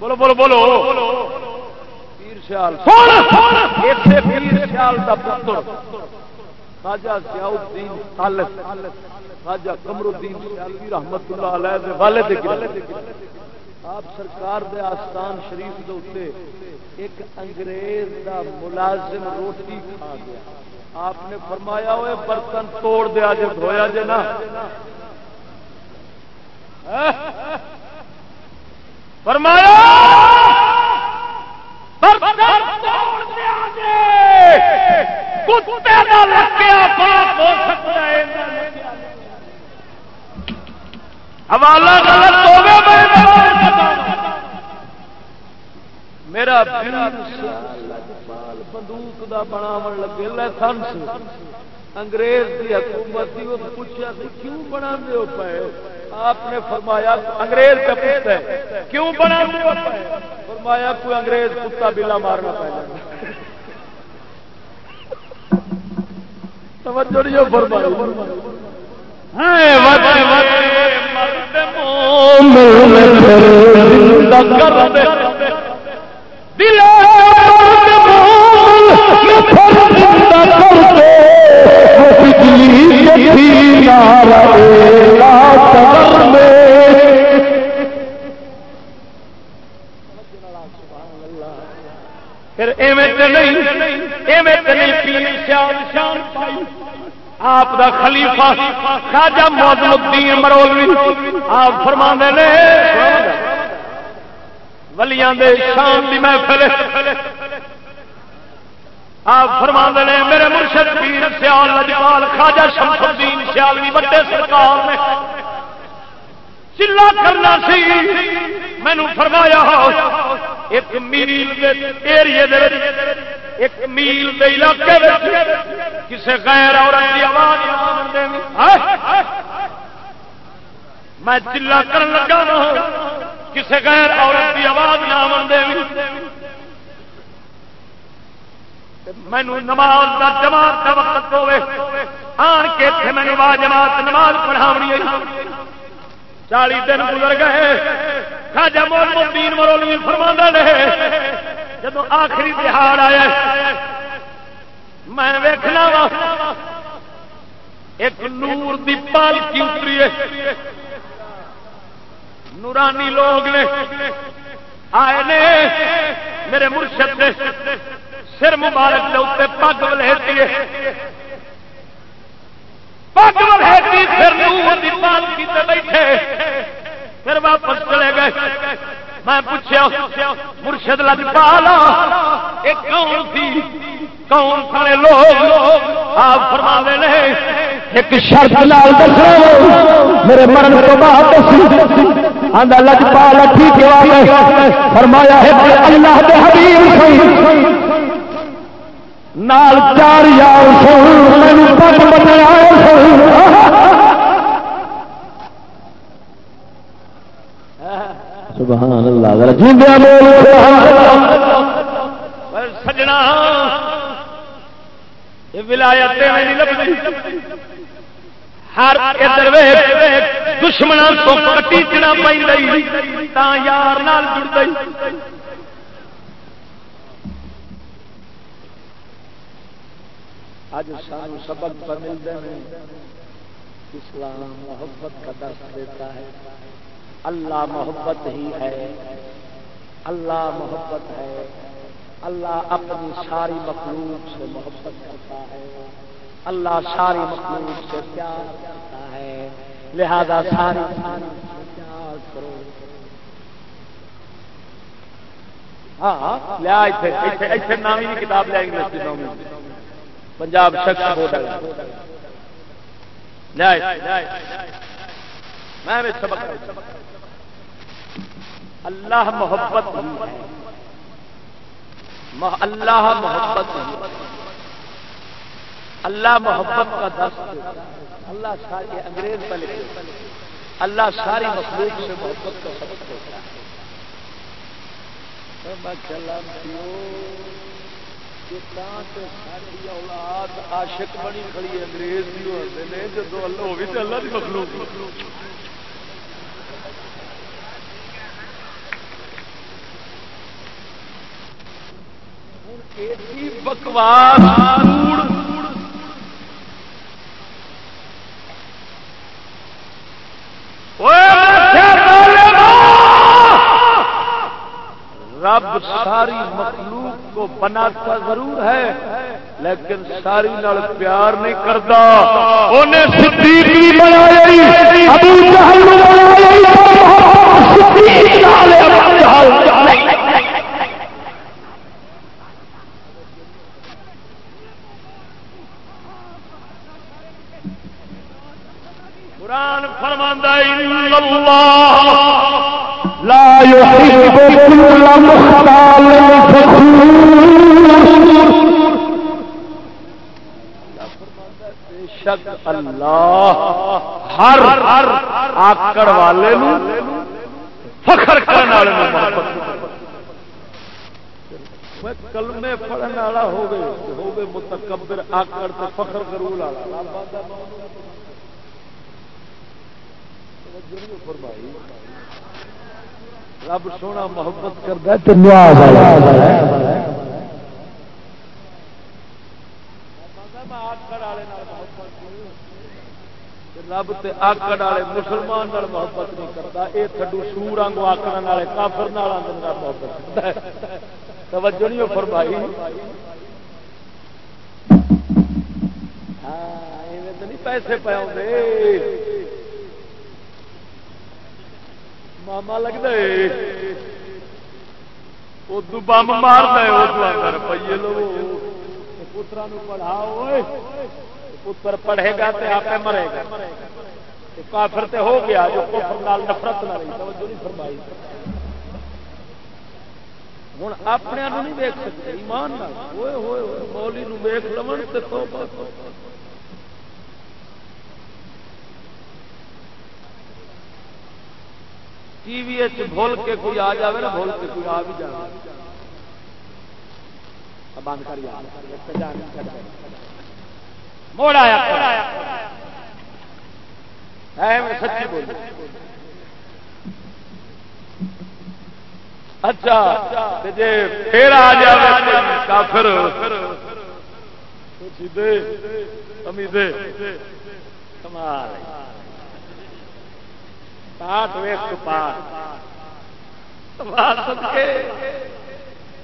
S4: بولو بولو بولو۔
S3: پیر سیال۔
S4: اتنے پیر سیال دا پتر،
S3: خواجہ ضیاء الدین طالب خواجہ قمر الدین سیالوی رحمت اللہ علیہ دے والد آپ سرکار دے آستان شریف دے اوتے ایک انگریز دا ملازم روٹی کھا گیا۔ آپ نے فرمایا ہوئے برتن توڑ دیا جے دھویا جے نا۔
S4: فرمایا! برتن توڑ دیا جے کتے دا لگیا پاک ہو سکتا ہے۔ حوالہ غلط ہوگا
S3: میرا بندوق دا بناون لگے، لائسنس۔ انگریز دی حکومت دی، وہ پوچھا سی کیوں بنا دے ہو؟ پے آپ نے فرمایا، انگریز کا پوچھتا ہے۔ کیوں بنا دے ہو؟ پے فرمایا، کوئی انگریز کتا بلا مارنا پائے توجہ نہیں فرمائی۔
S4: پھر ایویں نہیں ایویں نہیں پیر شان شان پائی۔ آپ دا خلیفہ خواجہ معظم الدین مرولوی آپ فرما نے، ولیاں دے شان دی محفل آپ فرما نے، میرے مرشد پیر سیال لجپال، خواجہ شمس الدین سیالوی، بڑے سرکار نے چلا کرنا سی۔ مینو فرمایا، ایک میل ایریے ایک میل دے علاقے کسی غیر عورت کی آواز میں چلا کر لگا کسی غیر عورت کی آواز نہ آن دے۔ مینو نماز کا جماعت کا وقت ہوے آن کے مینو با جماعت نماز پڑھاونی چالی دن گزر گئے۔ خاجا مول مدین مرولوی فرما رہے جب آخری تہار آیا، میں ویکھنا وا، ایک نور دی پالکی اتری ہے۔ نورانی لوگ نے آئے نے، میرے مرشد نے سر مبارک کے اتنے پگ ولیتی ہے۔ پگ ولیتی پھر نور دی پالکی تے بیٹھے۔ پھر واپس چلے گئے۔ میں پوچھا مرشد لجپالا یہ کون سی؟ کون سارے لوگ؟ آپ فرما نے، ایک شرط لال دسو، میرے مرن تو بعد آدھا لجپال، ٹھیک فرمایا ہے اللہ کے حبیب نال چار یار سو مینو پگ بنایا
S5: سبحان اللہ، ذرا جیندیا بول۔
S4: سجنا۔ یہ ولایت نہیں ہر ادھر دشمنوں تو کٹیچنا پی یار نال جڑ گئی
S3: اج سان سبق پر ملتے ہیں اسلام محبت کا درس دیتا ہے۔ اللہ محبت ہی ہے۔ اللہ محبت ہے۔ اللہ اپنی ساری مخلوق سے محبت کرتا ہے۔ اللہ ساری مخلوق سے پیار کرتا ہے۔ لہذا ساری پیار کرو۔ ہاں لیا نامی کتاب لیا انگلش پنجاب شخص بورڈ میں سبق اللہ محبت اللہ محبت اللہ محبت کا دست اللہ انگریز پہ لکھے۔
S4: اللہ ساری مخلوق سے محبت کا سبق دیتا ہے۔ اولاد عاشق بنی کھڑی انگریز بھی ہوتے ہیں جب اللہ وہ بھی تو اللہ کی مخلوق بکواس رب ساری مخلوق کو بناتا ضرور ہے لیکن ساری نال پیار نہیں کرتا۔ انہیں صدیق بھی بنایا ابو جہل بنایا قرآن فرماندہ لا يحب كل مختال شک اللہ ہر ہر آکڑ والے فخر کرنے والے کلمے پڑھنے والا ہوگے ہوگے متکبر آکڑ تو فخر کرو والا۔ رب سونا محبت کرتا رب تے آکڑ والے مسلمان محبت نہیں کرتا یہ تھڈو سور آنگو آکڑ والے کافر محبت کرتا ہے۔ توجہ نہیں فرمائی۔ ہاں نہیں پیسے پہ ماما لگتا ہے ادو بم مار روپیے لو پترا پڑھاؤ پتر پڑھے گا تو آپ مرے گا کافر تے ہو گیا جو کفر نفرت نہ رہی توجہ نہیں فرمائی ہوں اپنے نہیں دیکھ سکتے ایمان ہوئے ہوئے مولی ویخ لو تو ٹی وی بھول کے کوئی آ جائے نا، بھول کے کوئی آ بھی جائے بند کر موڑ آیا۔ سچی بول اچھا جی پھر آ جائے کافر۔ امیدے کمال پاٹ ویخ پاٹ۔ سدکے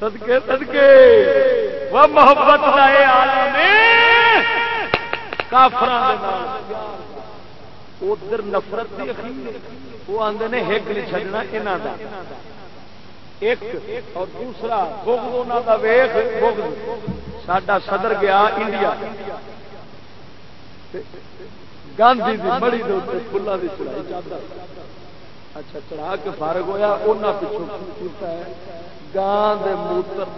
S4: سدکے سدکے وہ محبت کافر ادھر نفرت وہ آدھے نے ہک نہیں چڈنا یہاں کا ایک اور دوسرا بغض کا ویخ بغض۔ ساڈا صدر گیا انڈیا۔ گاندھی مڑی فلوں کی چڑھائی چاہتا اچھا چڑھا کے فارغ ہوا انہیں پچھوں ہے۔ گان دے موتر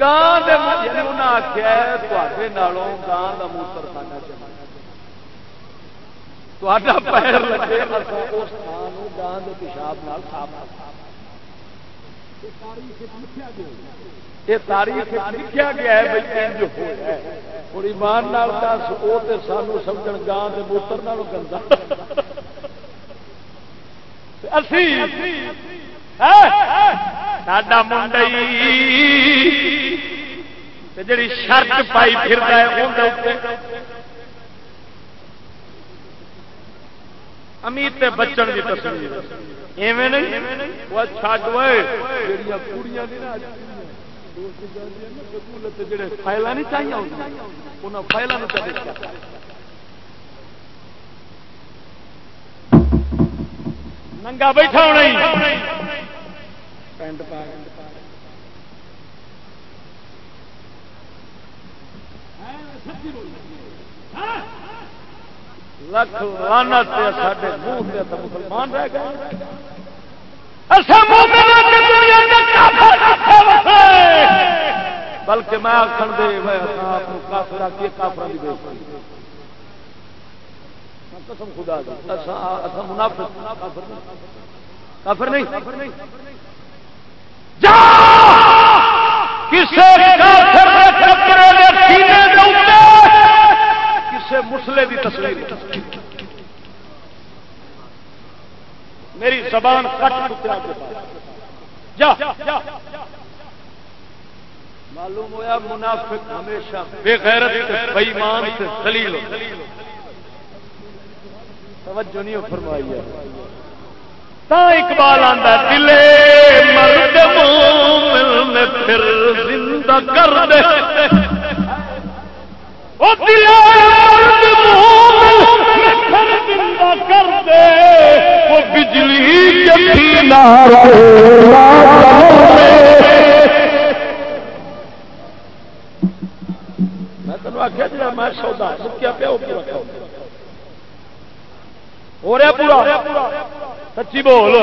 S4: گان انہیں آخیا تے نالوں گان کا موتر کھانا چاہیے پیر لگے اس تھان گان کے پیشاب صاف یہ تاریخ لکھا گیا ہے بھائی جو ہو اور ایمان نال دس وہ تو سانو سمجھ گان کے موتر نالوں گندا۔ ساڈا منڈئی جڑی شرط پائی پھر امید بچن کی تصویر۔ ایویں نہیں؟ وہ چڈ کڑیاں جڑے فائل نہیں چاہیے فائلوں ننگا بیٹھا ہونا پینٹ پا لکھ لانا ساڈے منہ مسلمان رہ گئے۔ بلکہ میں آخر دے کافر کافر کی بے قسم خدا منافق کافر نہیں؟ کسے کافر کسے مسلے کی تصویر۔ میری زبان کٹ جا۔ معلوم ہوا منافق ہمیشہ بے غیرت بےمان دلیل توجہ نہیں فرمائی ہے۔ تا اقبال آتا دلے مرد مومن پھر زندہ کر دے۔ وہ دلے مرد مومن پھر زندہ کر دے۔ بجلی کے نارا آخیا جا میں سودا کیا پیا ہو رہا پورا۔ سچی بول۔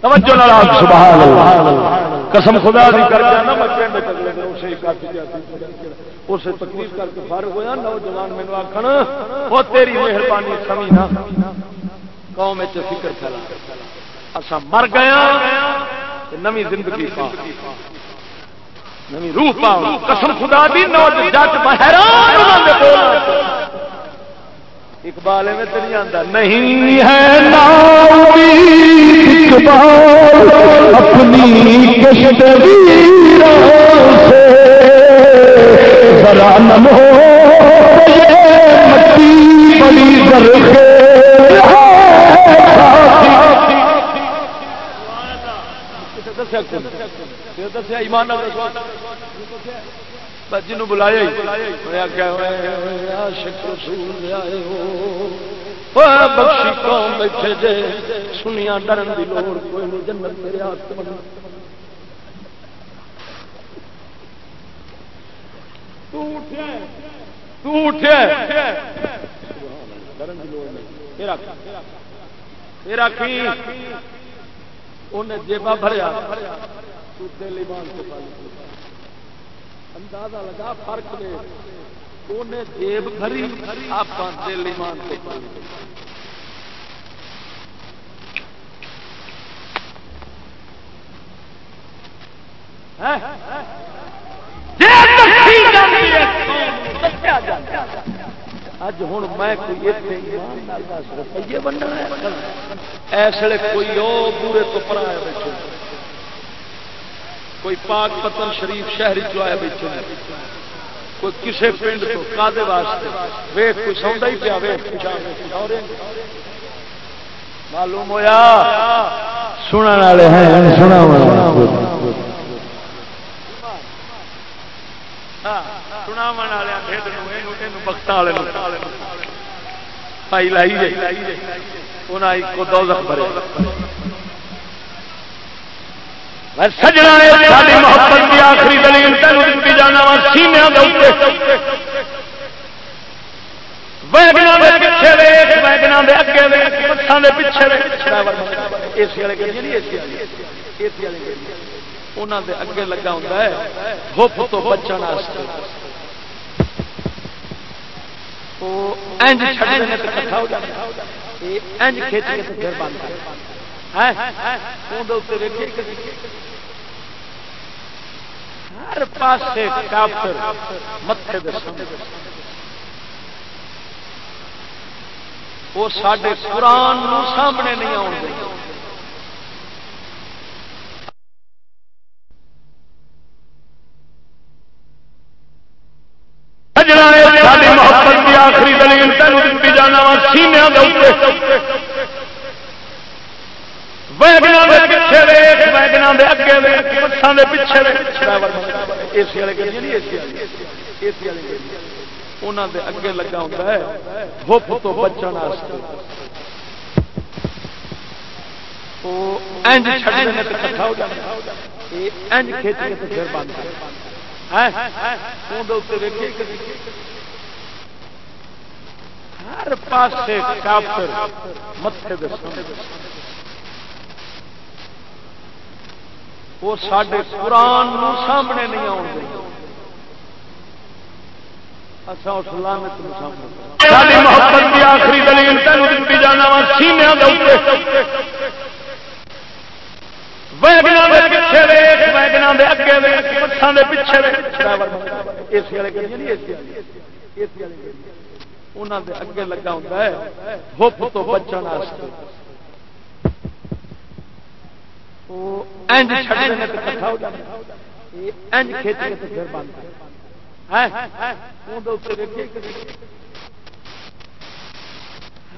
S4: توجہ قسم خدا دی کر اسے تکلیف کر کے فارغ ہوا نوجوان مینو آخر وہ تیری مہربانی سمی نا قوم فکر پھیلا۔ اصا مر گیا ہاں نمی زندگی پا۔ نمی روح پا۔ قسم خدا دی جج اقبال میں تو نہیں آتا نہیں ہے اقبال اپنی کشت ذرا نم ہو مٹی بڑی درخے دسیا ایمان جنوب بلایا بخشی قوم بیٹھے جے سنیا ڈرن کی لوڑ، کوئی نہیں جنت میرے ہاتھ جیبا بھریا۔ اندازہ لگا فرق دے۔ انہیں جیب بھری آپ دل ایمان کو اج ہوں میں روپیے بننا ایسے کوئی وہ پورے تو پرایا بیٹھے کوئی پاک پتن شریف شہر جو آیا بیٹھے کوئی کسے پنڈ تو کادے واسطے۔ ویخ کوئی سوندا ہی پیا ویخ معلوم ہویا؟ سننے والے ہیں سنا سنا بخت والے پائی لائی بھرے سجنا ساری محبت کی آخری دلیل تینوں دیتی جانا وا سینیا ویگنا پیچھے ویگنا اگے پیچھے اے سی والے انہوں دے اگے لگا ہوتا ہے تو بچن انج کٹھا ہو جاتا انج کے پھر بند ہر پاس متے وہ سڈے قرآن سامنے نہیں آؤ محبت کی آخری دلیل تین جانا وا سینیا ویگنا پیچھے ویگنا اگے بسان کے پیچھے اے سی والے اے سی والے؟ انہوں دے اگے لگا ہوتا ہے ہوپ تو بچن کٹھا ہو کے پھر بند۔ ہر پاس کافر متے وہ سڈے قرآن سامنے نہیں آؤ گے اچھا اس لانت سامنے محبت کی آخری دلیل جانا وا سینے ویگنا پیچھے ویگنا اگے بسان کے پیچھے انہوں دے اگے لگا ہوتا ہے، ہوپ تو بچن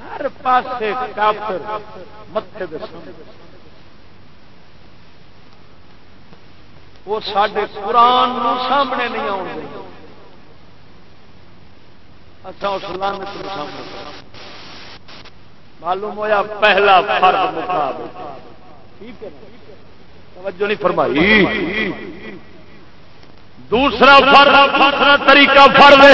S4: ہر پاس متے وہ سڈے قرآن سامنے نہیں آؤ اچھا اس لانت سامنے۔ معلوم ہوا پہلا فرق مقابلہ ٹھیک ہے۔ توجہ نہیں فرمائی۔ دوسرا فرق دوسرا طریقہ فرق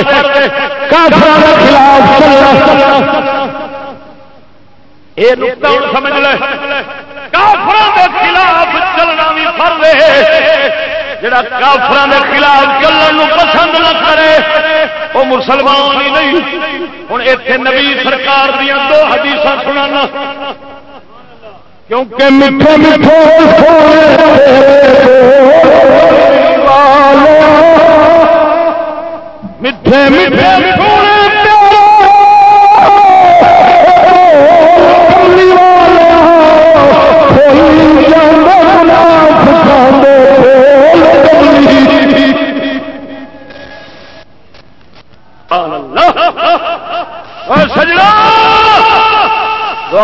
S4: یہ نقطہ سمجھ لے۔ کافروں کے خلاف چلنا بھی فرض ہے۔ جڑا کافران دے خلاف چلن پسند نہ کرے وہ مسلمان ہی نہیں۔ ہوں اتنے نبی سرکار دیا دو حدیث سنانا۔ کیونکہ میٹھے میٹھے میٹھے میٹھے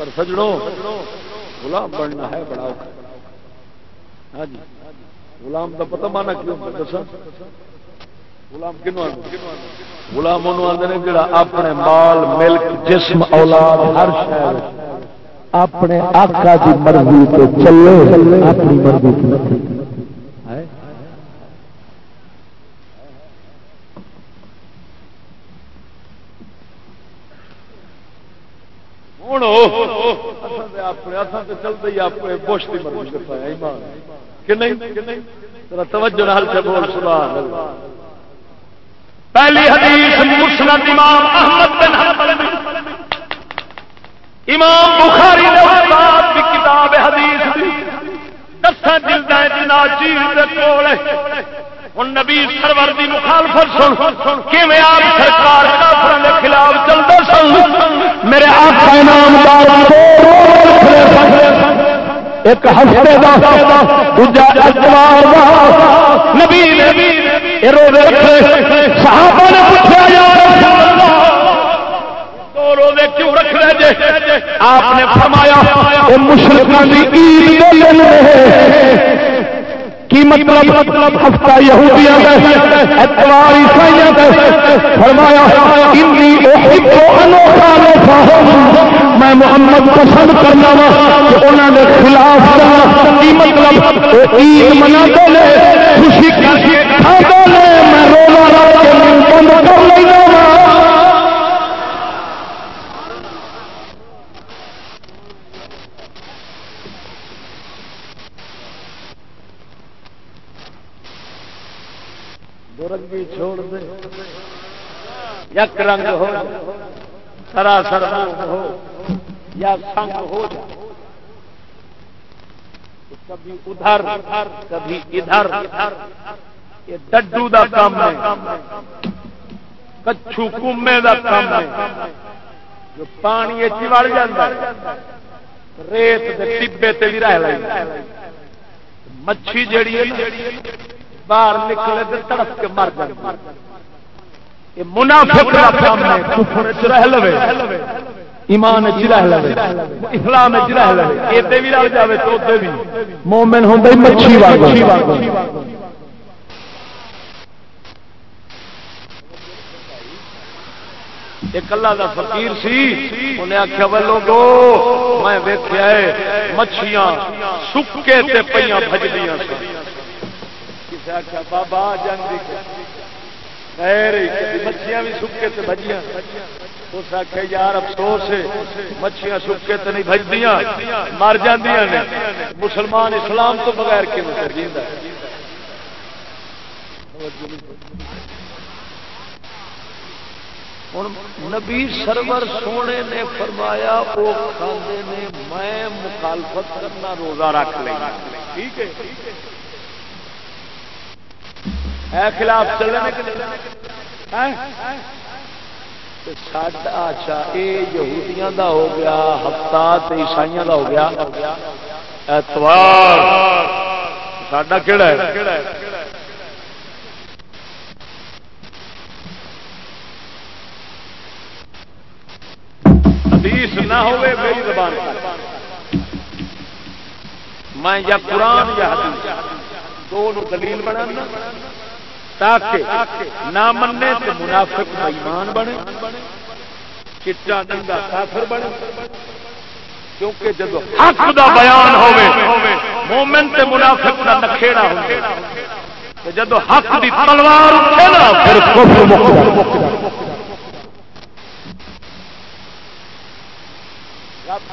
S4: پر سجڑوں۔ غلام بننا ہے بڑا ہاں جی۔ غلام کا پتہ مانا کیوں دسا غلام کنو غلام آدھے جڑا اپنے مال، ملک، جسم، اولاد، ہر شہر
S5: اپنے آقا کی مرضی تو چلے، اپنی مرضی ہوں۔
S4: اپنے چلتے ہی اپنے پوش کی مرضی کہ نہیں؟ توجہ نال سے بول، سبحان اللہ۔ پہلی حدیث مسند امام احمد بن حنبل امام بخاری نے استاد کی کتاب حدیث دی۔ دساں جلداں جنا دے کول ہن نبی سرور دی مخالفت سن، کیویں آپ سرکار کافراں دے خلاف چلدے سن؟ میرے آقا انعامدار ایک ہفتے دا، دوجا اتوار دا۔ نبی نے روزے رکھے، صحابہ نے پوچھا، یا رسول اللہ، دو روزے کیوں رکھ رہے جے؟ آپ نے فرمایا، اے مشرکاں دی عید دے دن کی مطلب ہفتہ یہودیاں اتوار عیسائیاں فرمایا، انی احب انوکھا میں محمد پسند کرنا وا کہ انہوں نے خلاف کرنا کی مطلب عید منا دے خوشی لے میں روزہ رکھ کے بند کر لینا وا رنگی چھوڑ دے۔ یک رنگ ہو، سراسر ہو، یا سنگ ہو جائے۔ کبھی ادھر کبھی ادھر۔ یہ ڈڈو دا کام ہے۔ کچھو کمے دا کام ہے۔ جو پانی چڑ جا ریت ٹبے تے بھی رہ لیں مچھی جڑی ہے باہر نکلے تو تڑپ کے مر جائے منافق کا کام ہے کفر چ رہ لوے ایمان چ رہ لوے اسلام چ رہ لوے۔ ایتے بھی رل جاوے تو اوتے بھی
S5: مومن ہوندا مچھی
S4: ایک اللہ دا فقیر سی انہیں آخیا وہ لوگو میں ویکیا مچھیاں سکے تے پیاں بجدیاں کسی آخیا بابا، جنگ مچھیاں بھی سکے تے بجیاں اس آخیا یار افسوس ہے، مچھیاں سکے تے نہیں بجدیاں مر جاندیاں نے۔ مسلمان اسلام تو بغیر کیوں جیندہ ہوں نبی سرور سونے نے فرمایا وہ کھانے نے میں مخالفت کرنا روزہ رکھ لیں ٹھیک ہے؟ خلاف چل اچھا یہ یہودیاں دا ہو گیا، ہفتہ عیسائیاں دا ہو گیا۔ اتوار۔ ساڈا کہڑا ہے؟ حدیث نہ ہوئے میری زبان میں یا قرآن یا حدیث۔ دونوں دلیل بنا تاکہ نہ مننے تو منافق ایمان بنے، چٹا ننگا کافر بنے۔ کیونکہ جب حق دا بیان ہوئے، مومن تے منافق دا نکھیڑا ہوئے جب حق دی تلوار اٹھے نا، پھر کفر مقدر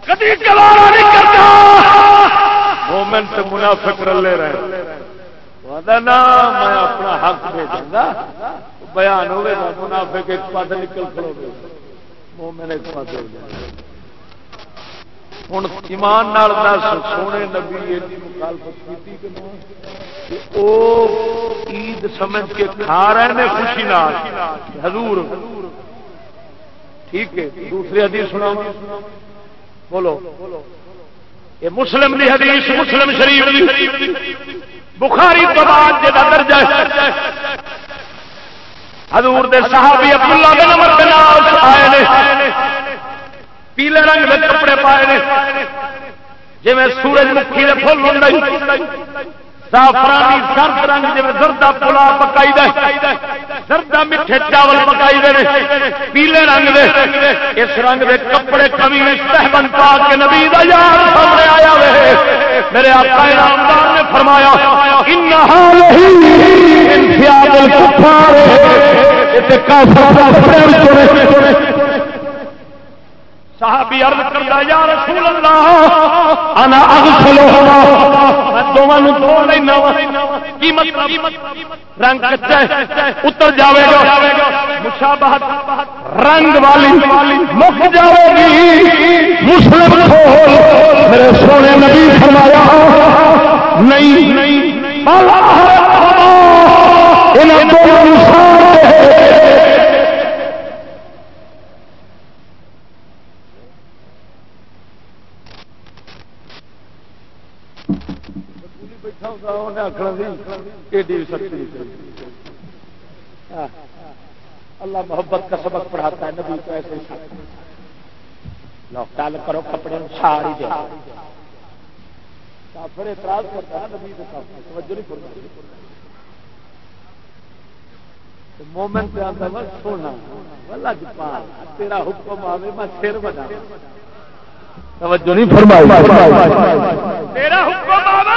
S4: کدی گوارا نہیں کرتا۔ مومن سے منافق رلے رہے۔ میں اپنا حق دے دوں بیان ہوئے گا، منافق ایک پاس نکل کھڑو گے مومن ایک پاس ہو جائے۔ ہوں ایمان نال دس، سونے نبی مخالفت کی عید سمجھ کے کھا رہے ہیں خوشی نال۔ حضور۔ ٹھیک ہے، دوسری حدیث سنا بولو۔ یہ مسلم دی حدیث، مسلم شریف بخاری تو بعد جا درجہ حضور دے صحابی عبداللہ بن عمر بن عاص آئے نے۔ پیلے رنگ دے کپڑے پائے نے۔ جی سورج مکھی دے پھول ہوں سافرانی سرد رنگ جی زردہ پلا پکائی دے۔ زردہ میٹھے چاول پکائی دے پیلے رنگ دے۔ اس رنگ دے کپڑے کمی سہبن پا کے نبی دا یار سامنے آیا وے۔ میرے آقا انعامدار نے فرمایا انہا لہی انفیاد الکفار تے کافر دا صحابی عرض کرتا یا رسول اللہ، انا اغسلہما میں دونوں دھو لینا وا. قیمت مطلب؟ رنگ کچا ہے، اتر جاوے گا. مشابہت رنگ والی مک جاوے گی. مسلم کھول. میرے سونے نبی فرمایا، نہیں اللہ انہاں نہیں اللہ انہیں دونوں سارے اللہ محبت کا سبق پڑھاتا ہے نبی کو ایسے ٹال کرو کپڑے چھاڑ ہی دے کافر اعتراض کرتا ہے نبی کے توجہ نہیں کرتا مومن پہ آتا ہے سونا لجپال تیرا حکم آوے میں سر بنا توجہ نہیں فرمائی۔ تیرا حکم آوے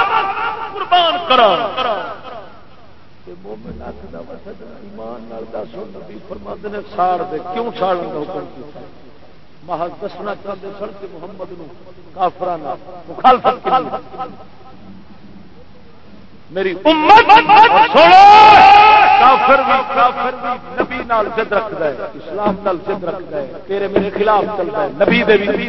S4: قربان کرا محض دسنا چاہتے سن کے محمد کافرانہ مخالفت میری امت کافر بھی کافر بھی نبی نال ضد ہے اسلام نال ضد رکھتا ہے تیرے میرے خلاف چلتا ہے نبی دے بھی۔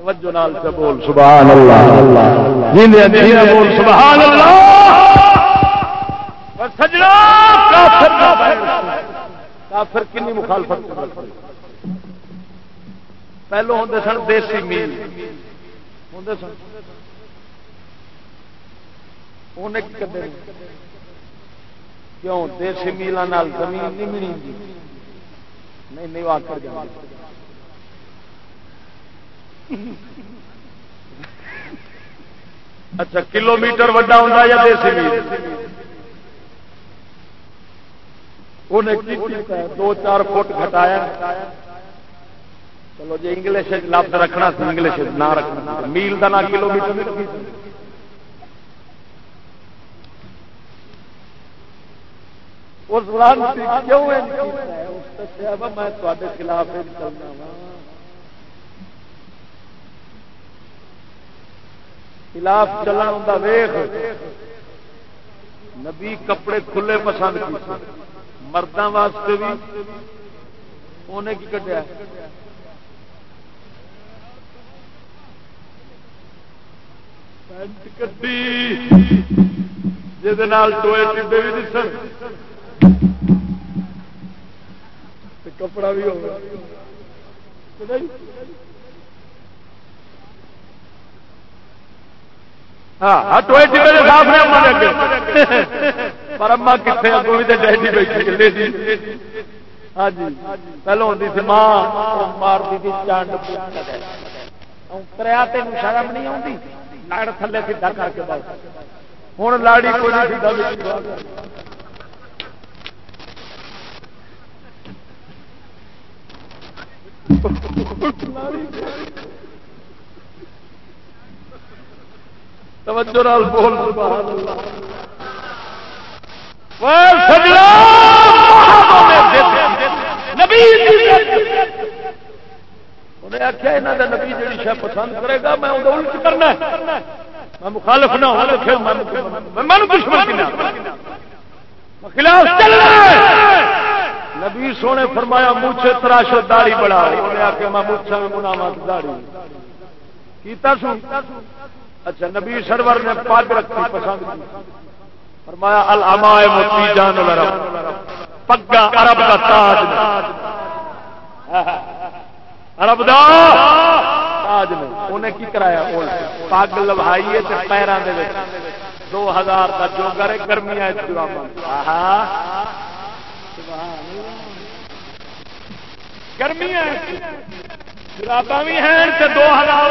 S4: توجہ نال سے بول،
S5: سبحان اللہ۔ جیندے بول، سبحان اللہ۔
S4: سجنا، کافر کنی مخالفت پہلو ہوں سن دیسی میل۔ ہوں سن۔ انہیں کیوں دیسی میلان زمین نہیں ملی؟ نہیں نہیں وہ کر جا اچھا کلو میٹر وڈا ہوتا یا دیسی میل؟ دو چار فٹ گھٹایا۔ چلو جی انگلش لفظ رکھنا سی، انگلش نہ رکھنا میل کا نہ کلو میٹر اس دوران کیوں میں خلاف چلنا خلاف چلن ہوں ویخ نبی کپڑے کھلے پسند کی مردوں واسطے بھی انہیں کی کٹیا پینٹ کٹی ٹوئے ٹھنڈے بھی دسن۔ کپڑا بھی ہوگا ہاں, ہاں، پر اما کتنے اگوں بھی ڈیڈی بیٹھی ہاں جی پہلو ہوتی سی ماں مارتی تھی چانڈ کریا تین شرم نہیں آتی لڑ تھلے سیدھا کر کے بس۔ ہوں، لاڑی کوئی سیدھا توجہ نال بول۔ سبحان اللہ انہیں آخیا یہاں کا نبی جی شہ پسند کرے گا، میں الٹ کرنا میں مخالف نہ ہو دشمن خلاف نبی سونے فرمایا موچے تراش داڑی بڑا انہیں میں موچا میں مناوا داڑی کیتا سو اچھا نبی سرور نے پگ رکھی، پسند کی۔ فرمایا، الامائے موتی جان پگا عرب کا تاج عرب دا تاج نے انہیں کی کرایا؟ پگ لوائی پیروں کے دو ہزار کا جو کرے گرمی ہے گرمی بھی ہیں دو ہزار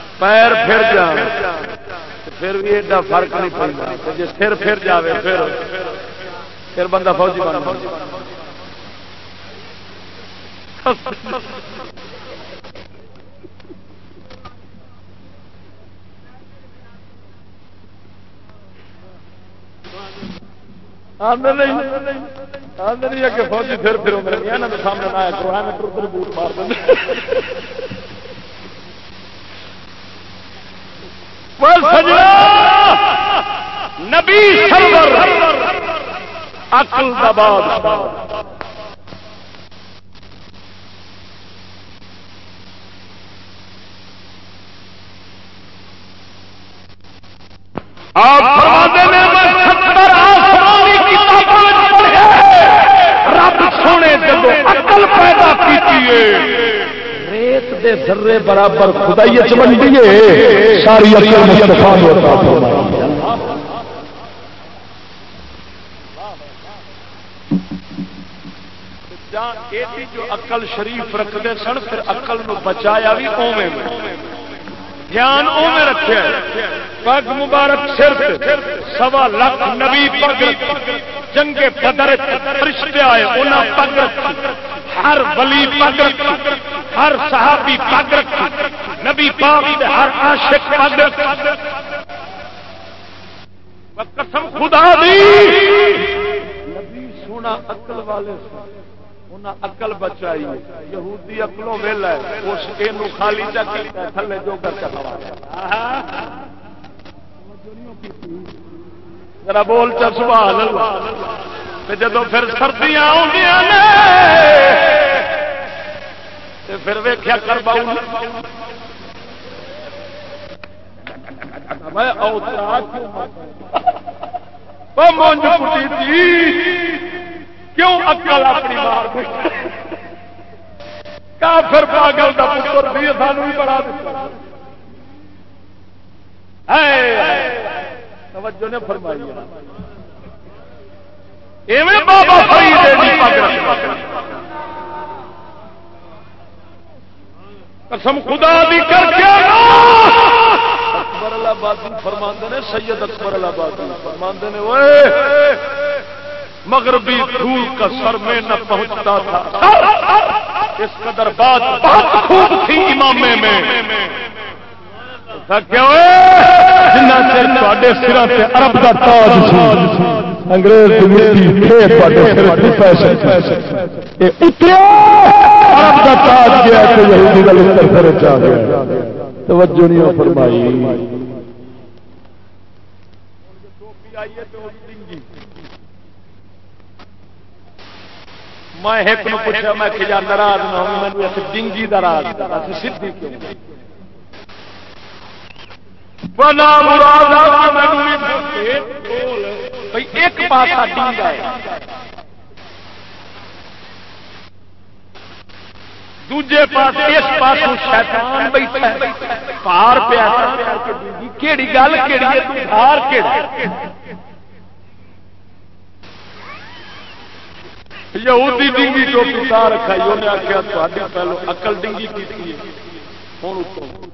S4: پیر پھر جان۔ پھر بھی ایڈا فرق نہیں پڑتا۔ جی سر پھر جائے پھر۔ پھر بندہ فوجی بن فوجی پھر پھر سامنے آیا کرو بوٹ مار دیں نبی عقل دباد آپ عقل پیدا کی ریت دے ذرے برابر خدائی چمنڈی ساری جان ایڈی جو عقل شریف رکھتے سن، پھر عقل نو بچایا بھی اوے میں۔ دھیان اوے رکھے۔ پگ مبارک سر سوا لاکھ نبی پگ جنگے بدر فرشتے آئے انہاں پگ ہر ولی پگ ہر صحابی پگ نبی پاک ہر عاشق پگ قسم خدا دی۔ نبی سونا عقل والے انہیں عقل بچائی۔ یہودی اقلوں ویلا ہے، اس یہ خالی چا تھلے جو کر ذرا بول چا سبحان اللہ۔ جدو پھر سردیاں آدیاں پھر ویخیا کر باؤ میں مونج تھی۔ کیوں اکل اپنی مار کافر پاگل کا پتر بھی سانو بھی بڑا توجہ نے فرمائی بابا قسم خدا دی کر کے اکبر اللہ بادی فرما نے سید اکبر اللہ بادی فرما نے۔ وہ مغربی دھول کا سر میں نہ پہنچتا تھا۔ اس قدر بات بہت خوب تھی امامے میں۔ جنہ چر سرا سے ارب کا تاج انگریز کی مٹی پھر سر پیسے اتریا! ارب کا تاج گیا تو یہودی گل سر چاہ گیا توجہ نہیں فرمائی۔ میں ایک پوچھا میں کہ جان ناراض نہ ہوں میں ڈنگی دراز ایسے سدھی کیوں؟ بنا ایک پاسا ڈنگا ہے۔ دوجے پاس اس پاس شیطان بیٹھا ہے۔ پار پیا کیڑی گل کیڑی ہے؟ پار کیڑا یہودی ڈنگی ٹوپی تا رکھائی، انہیں آخیا تھوڑی پہلو اکل ڈنگی کی ہوں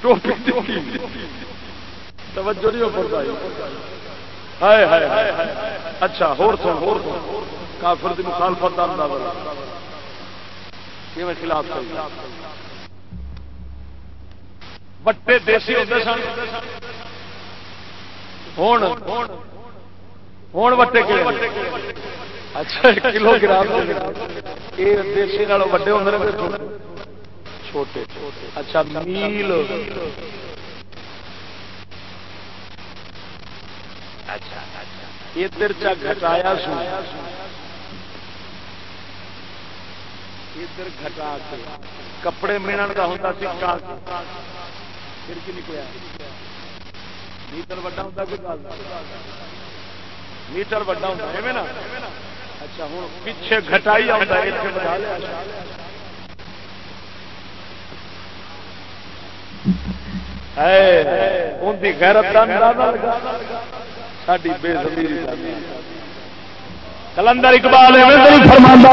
S4: ٹوپی توجہ نہیں اچھا ہور سن ہور سن۔ کافر دی مخالفت اندازہ۔ خلاف بٹے دیسی ہوتے سن۔ ہوں وٹے اچھا کلو گرام۔ یہ دیسی وڈے ہوں چھوٹے اچھا میل ادھر چا گٹایا سو۔ ادھر گٹا کے۔ کپڑے ملن کا ہوتا پھر کی نکلیا؟ میٹر وڈا ہوتا میٹر وڈا ہوتا ہے نا؟ اچھا ہوں پیچھے گٹائی آتا ہے بتا لیا ان کی غیرت کا اندازہ لگا۔ ساری بے کلندر اقبال فرماندہ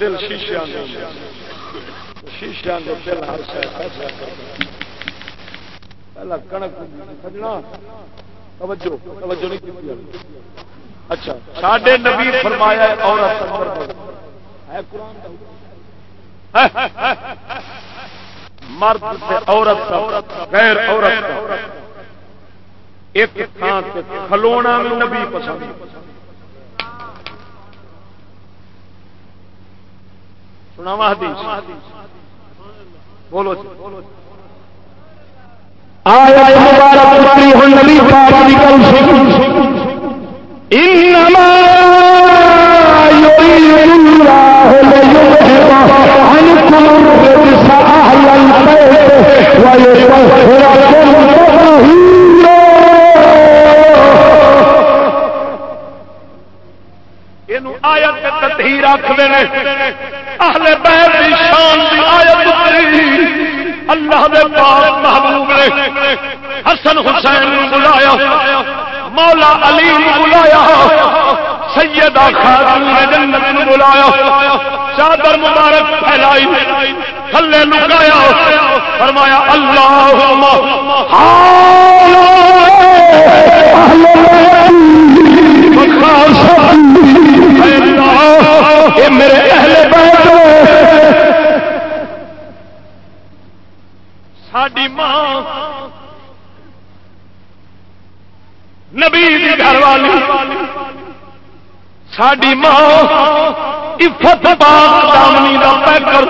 S4: دل شیشے شیشے دل ہر پہلا کنک سجنا۔ توجہ۔ توجہ نہیں کی اچھا ساڈے نبی فرمایا عورت مرد عورت غیر عورت ایک تھان کھلونا نبی پسند۔ سناوا حدیث۔ بولو جی۔ آیت مبارک پڑھی ہو نبی پاک کی کل سکوں انما یرید اللہ لیذهب عنكم
S5: الرجس اهل البيت ويطهركم طهورا
S4: اینو آیت تے تطہیر رکھ دے نے۔ اہل بیت دی شان دی آیت اتری۔ اللہ دے پاک محبوب نے حسن حسین بلایا، مولا علی بلایا، سیدہ خاتون جنت بلایا، چادر مبارک پھیلائی، تھلے لگایا، فرمایا اللہ۔ میرے اہل ساڈی ماں نبی گھر والی، ساڈی ماں عفت باغ دامنی دا پیکر،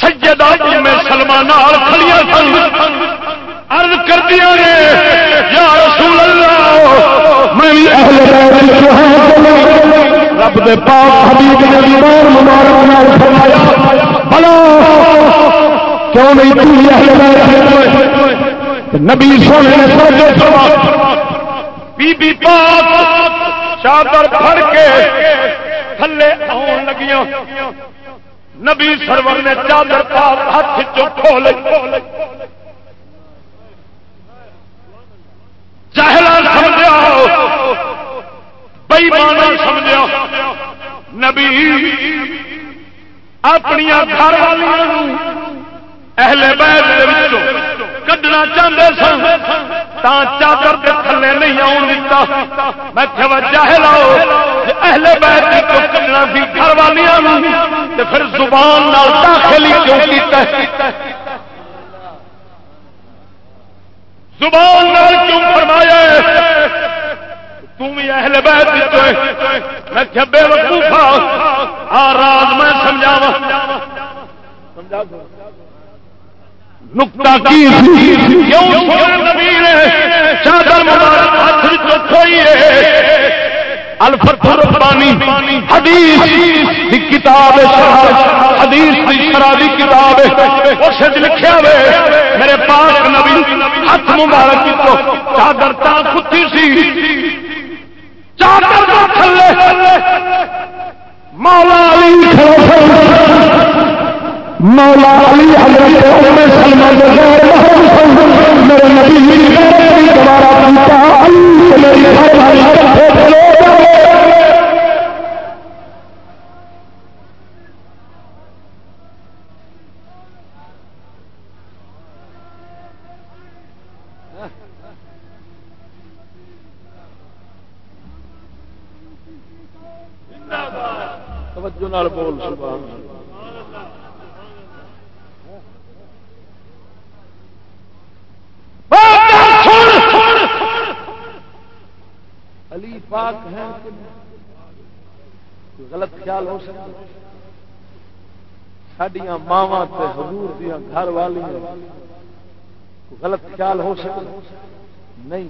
S4: سجدہ جی میں سلمان کھڑیاں سن۔ عرض کر دیا نے یا رسول اللہ، میں بھی اہل رب دے پاک حبیب نے ایمان مبارک نال فرمایا، بلا، کیوں نہیں تو اہل نبی سونے نے سوچے بی بی پاک چادر پھڑ کے تھلے آن لگیاں۔ نبی سرور نے چادر پاک ہاتھ چو کھولے چہلا سمجھا بئی مانا سمجھا نبی اپنی گھر والی اہل بیت کڈنا چاہتے سن تا چادر کے تھلے نہیں آن دیتا میں چاہے لاؤ اہل بیت کو کڈنا بھی گھر والی پھر زبان کیوں کیتا زبان کیوں فرمایا تم اہل بیت میں بے وقوفا آ راز میں سمجھاوا نکتا کی چادر مبارک ہاتھ کھوئی الفتر پانی حدیث دی کتاب حدیث شرابی کتاب اس لکھا ہوئے میرے پاس نبی، ہاتھ مبارک کو چادر تا کتی سی۔ چادر تو تھلے، مولا علی مولا علی حضرت ام سلمہ کے غیر محرم میرے نبی دوبارہ پوچھا علی میری گھر توجہ بول سبحان پاک ہے غلط خیال ہو سکتا سڈیا ماوا حضور دیا گھر والی غلط خیال ہو سکتا نہیں،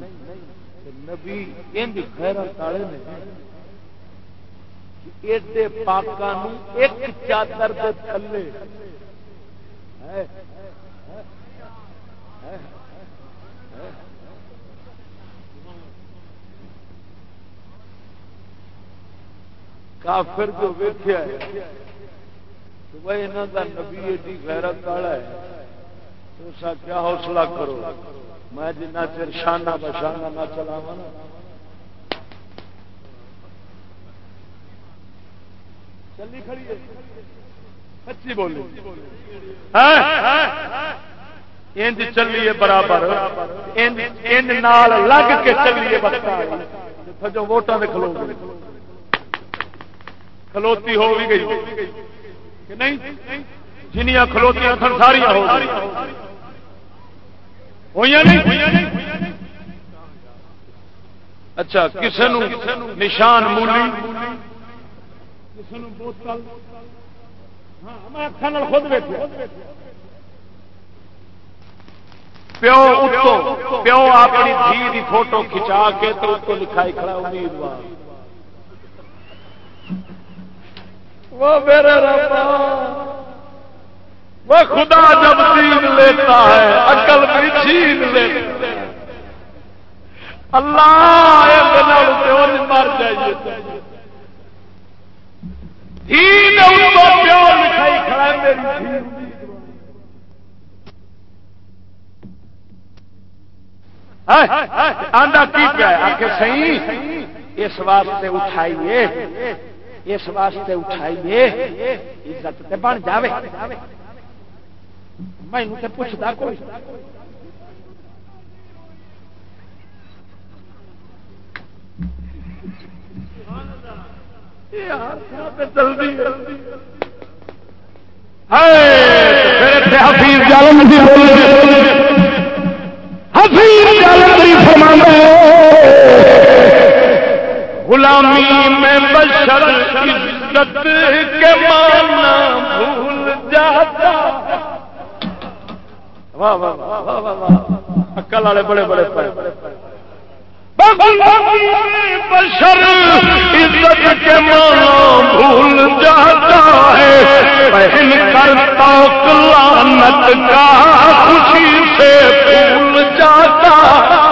S4: نبی انج خیرت والے نے ایڈے پاکا ایک چادر دے تھلے۔ کافر جو ویخیا بھائی یہاں کا نبی ایڈی غیرت والا ہے۔ تو کیا حوصلہ کرو؟ میں جنہ چر شانہ بشانہ نہ چلاوا چلی کھڑی ہے۔ سچی بولی۔ ہاں؟ انج چلیے برابر۔ نال لگ کے چلیے جو ووٹان دے کھلو گے کھلوتی ہو بھی گئی۔ کہ نہیں؟ جنیاں کھلوتیاں سن ساریا ہو ہوئی اچھا کسی نشان مولی بوتل؟ ہاں، خود پیو پیو اپنی دھی فوٹو کھچا کے تو اس کو لکھائی کھڑا امیدوار۔ وہ میرے ربا وہ خدا جب دین لیتا ہے، عقل بھی چھین لیتا ہے۔ اللہ مر جائیے۔ دین ان کو پیار مٹھائی کھڑا میری آندا کی پیا آ کے صحیح؟ اس واسطے اٹھائیے۔ اس واسطے اٹھائیے عزت تے بن جاوے۔ مینو تے پوچھتا کوئی۔
S5: حفیظ جالم حفیظ جالم جی
S4: غلامی میں بشر عزت کے مانا بھول جاتا۔ واہ واہ واہ واہ واہ والے بڑے بڑے بشر عزت کے مانا بھول جاتا ہے۔ پہن کر توک لانت کا خوشی سے بھول جاتا۔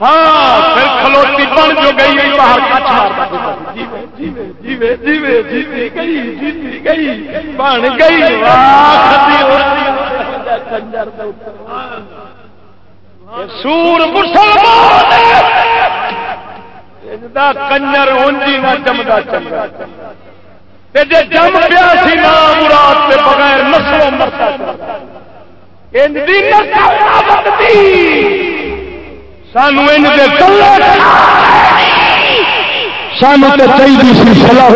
S4: ہاں پھر کھلوتی بن جو گئی باہر کا بن گئی۔ سور مسلمان کنجر اونجی نہ جمدا چنگا۔ جے جم پیا سی نا مراد بغیر نسلوں مرتا سانو
S5: سانو تو چاہیے سی سلاح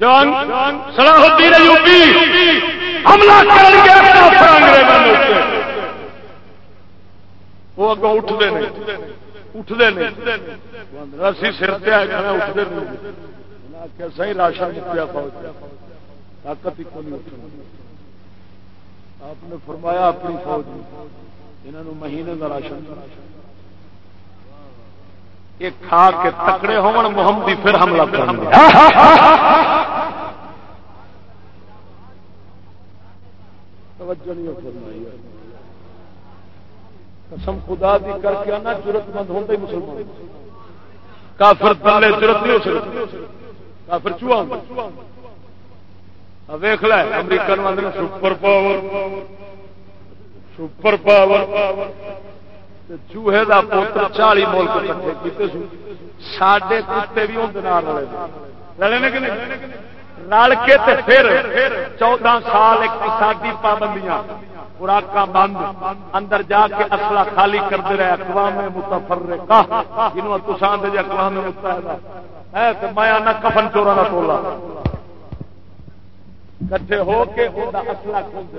S4: صلاح الدین ایوبی، حملہ کر کے کافر انگریزوں گیا وہ اگوں اٹھتے نہیں اٹھتے نہیں۔ اسی سر پہ اٹھتے نہیں۔ صحیح راشن چکیا طاقت ہی کو نہیں اٹھنا۔ آپ نے فرمایا اپنی فوج انہوں مہینے کا راشن۔ یہ کھا کے تکڑے ہون، محمدی پھر حملہ کر قسم خدا دی کر کے آنا ضرورت مند ہوتے مسلمان۔ کافر تلے ضرورت نہیں ہو سکتی کافر چوہا ویخ لے، امریکن آدھے سپر پاور۔ Super power. چوہے کا پوتر چالی ملک کٹھے کیتے سو سڈے کتے بھی ہوں رل کے تے پھر چودہ سال اقتصادی پابندیاں خوراک بند، اندر جا کے اصلا خالی کرتے رہے، اقوام متفر جنوب تسان دے اقوام متحدہ۔ میں کفن چورا کا ٹولا۔ کٹھے ہو کے اصلا کھولتے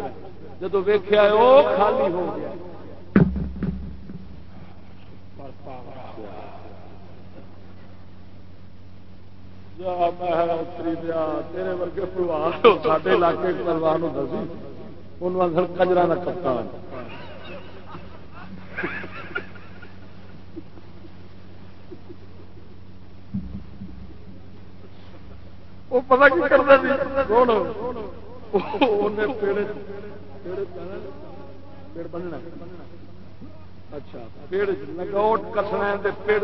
S4: جدو ویخیا وہ خالی ہو گیا۔ تیرے ورگے پروار علاقے پروار کجرا کا کپتان وہ پتا کی کرتا پیڑ بننا اچھا پیڑ لگوٹ کسنا پیڑ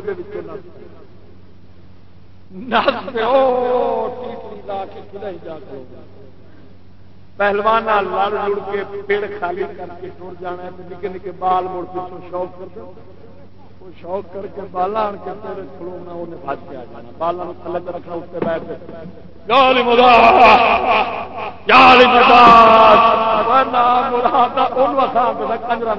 S4: پہلوان لڑ لڑ کے پیڑ خالی کر کے ٹر جانا نکے نکے بال مڑ پچھوں شوق کر دو۔ شوق کر کے بالا آن کے تیرے کھلونا انہیں بھاج کے آ جانا۔ بالا تھلے رکھنا، اس کے بیٹھ کے۔ گالی گالی کنجرا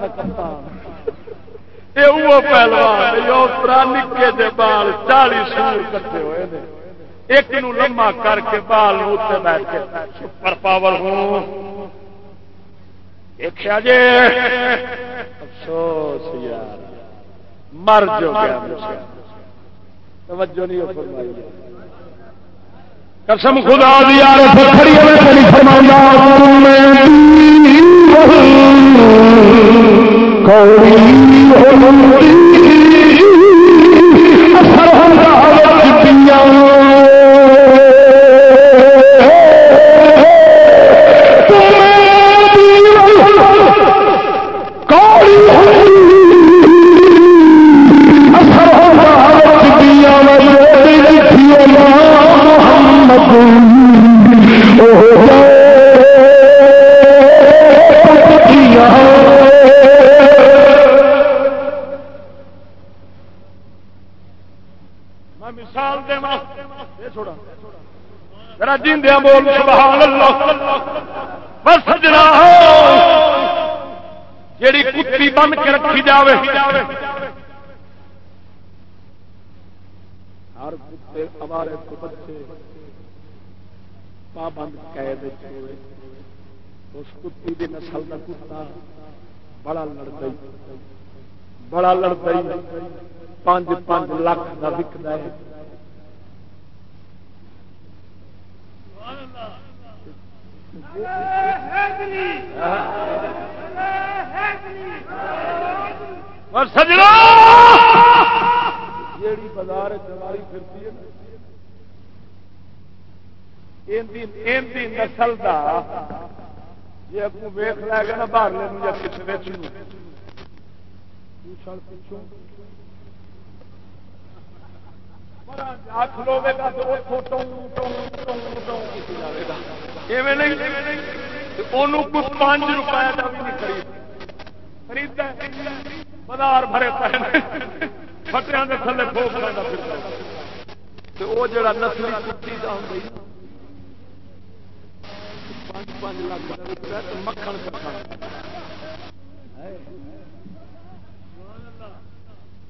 S4: میں کرتا پہلوان نکے دے بال، چالی سور کٹے ہوئے ایک نو لما کر کے بال اتنے بیٹھ کے سپر پاور ہوں۔ دیکھا جی افسوس یار۔ مر جو گیا توجہ نہیں فرمائی۔ قسم خدا دی عارف کھڑی ہے نہیں فرمایا کھوڑی ذرا بول، سبحان اللہ۔ بس سجنا جیڑی کتی بن کے رکھی جاوے۔ ہر کتے ہمارے بچے۔ پابند قید اس کتی کی نسل کا کتا بڑا لڑتا بڑا لڑتا پانچ پانچ لاکھ کا وکتا ہے۔ اور سجنا! جیڑی بازار چواری پھرتی ہے نسل کا جی اگو ویخ لے گا نا باہر یا کسی پوچھو پانچ روپئے کا بھی نہیں خرید خرید بازار بھرے پٹیا کے تھلے پھوک لینا وہ جڑا نسلی کتی کا ہوں پانچ پانچ لاکھ مکھن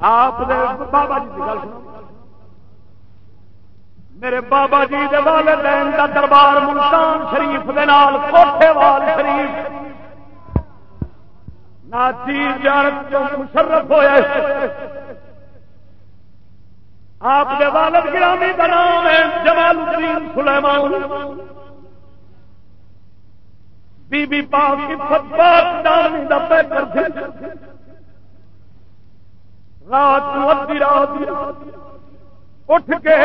S4: آپ بابا جی کی گل سنو۔ میرے بابا جی دے والدین کا دربار ملتان شریف دے نال، کوٹھے وال شریف۔ ناچیر جارت جو مشرف ہوئے۔ آپ دے والد گرامی کا نام ہے جمال الدین سلیمان۔ بی بی پاک کی فتبات دانی دا پیکر تھے۔ رات ادی رات اٹھ کے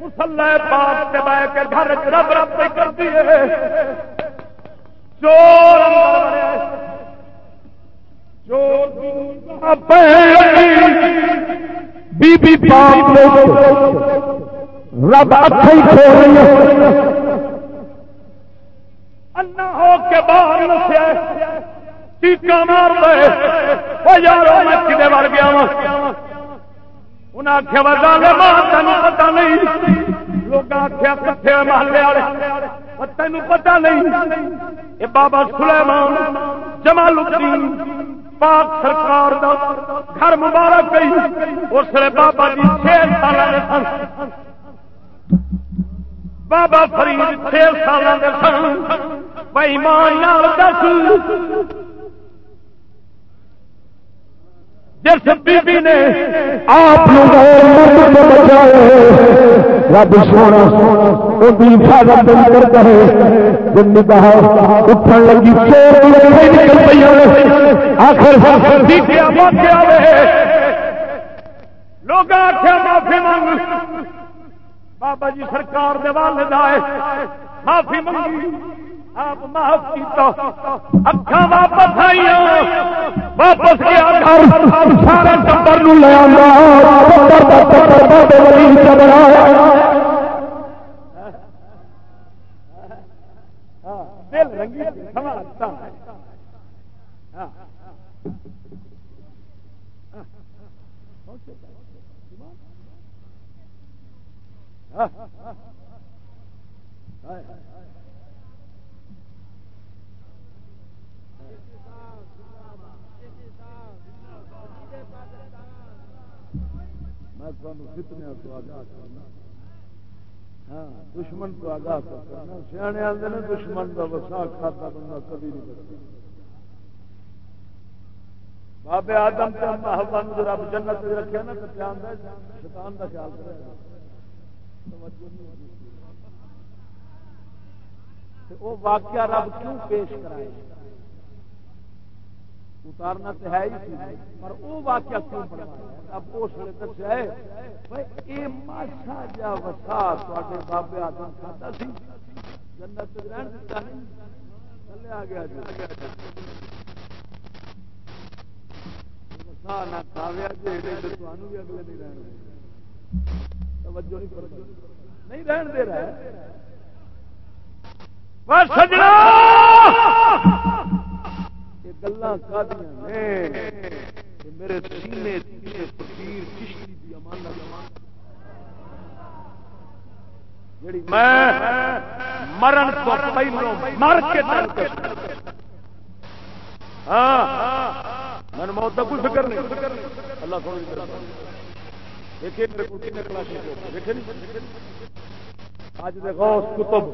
S4: مسلح پاک سے بہ کے گھر رب رب پہ کر دیے چور بی بی پاک رب اکھئی ہو کے باہر نسے مار دے۔ یارو، میں مر گیا انہیں آخیا تین پتا نہیں۔ لوگ آخیا کٹھے محلے والے۔ تین پتا نہیں۔ یہ بابا سلیمان جمال الدین پاک سرکار دا گھر مبارک گئی اس لیے بابا جی چھ سال سن۔ بابا فرید چھ سال سن۔ بھائی، ماں دس۔ جس بی بی نے آپ بچایا
S5: رب سونا حفاظت کرتا ہے۔ نگاہ اٹھن لگی نکل پی آخر
S4: لوگ آخیا معافی مانگ بابا جی سرکار دے والد آئے، معافی منگی۔ آپ معاف کیتا۔ اکھا واپس آئی واپس گیا سارا ٹبر نو لے آندا۔ ٹبر دا ٹبر دا دے ولی ٹبر دل رنگی سمجھتا ہے ہاں۔, ہاں۔, ہاں۔, ہاں۔ ہاں، سن فتنے تو آگاہ کرنا۔ ہاں دشمن تو آگاہ کرنا۔ سیانے آتے ہیں دشمن کا وسا کھاتا بندہ کبھی نہیں کرتا بابے آدم کا محبت رب جنت رکھے نا تو شیطان کا خیال کرے وہ واقعہ رب کیوں پیش کرائے؟ اتارنا تو ہے ہی پر وہ واقعہ کیوں اب اس لیے دسیا ہے یہ ماشا جا وسا تے بابے آدم کھاتا سی۔ جنت رہن دیتا نہیں۔ تھلے آ گیا جی۔ وسا نہ کھاویا جی تمہوں بھی اگلے نہیں رہن توجہ نہیں کر نہیں رہن دے رہا سجنا! گلا میرے سینے فقیر چشتی دی امانت جڑی میں مرن تو پہلو مر کے ہاں میں موت کا کچھ فکر نہیں۔ اللہ سونے دیکھے میرے کو کتنے کلاس دیکھے نہیں۔ اج دے غوث کتب،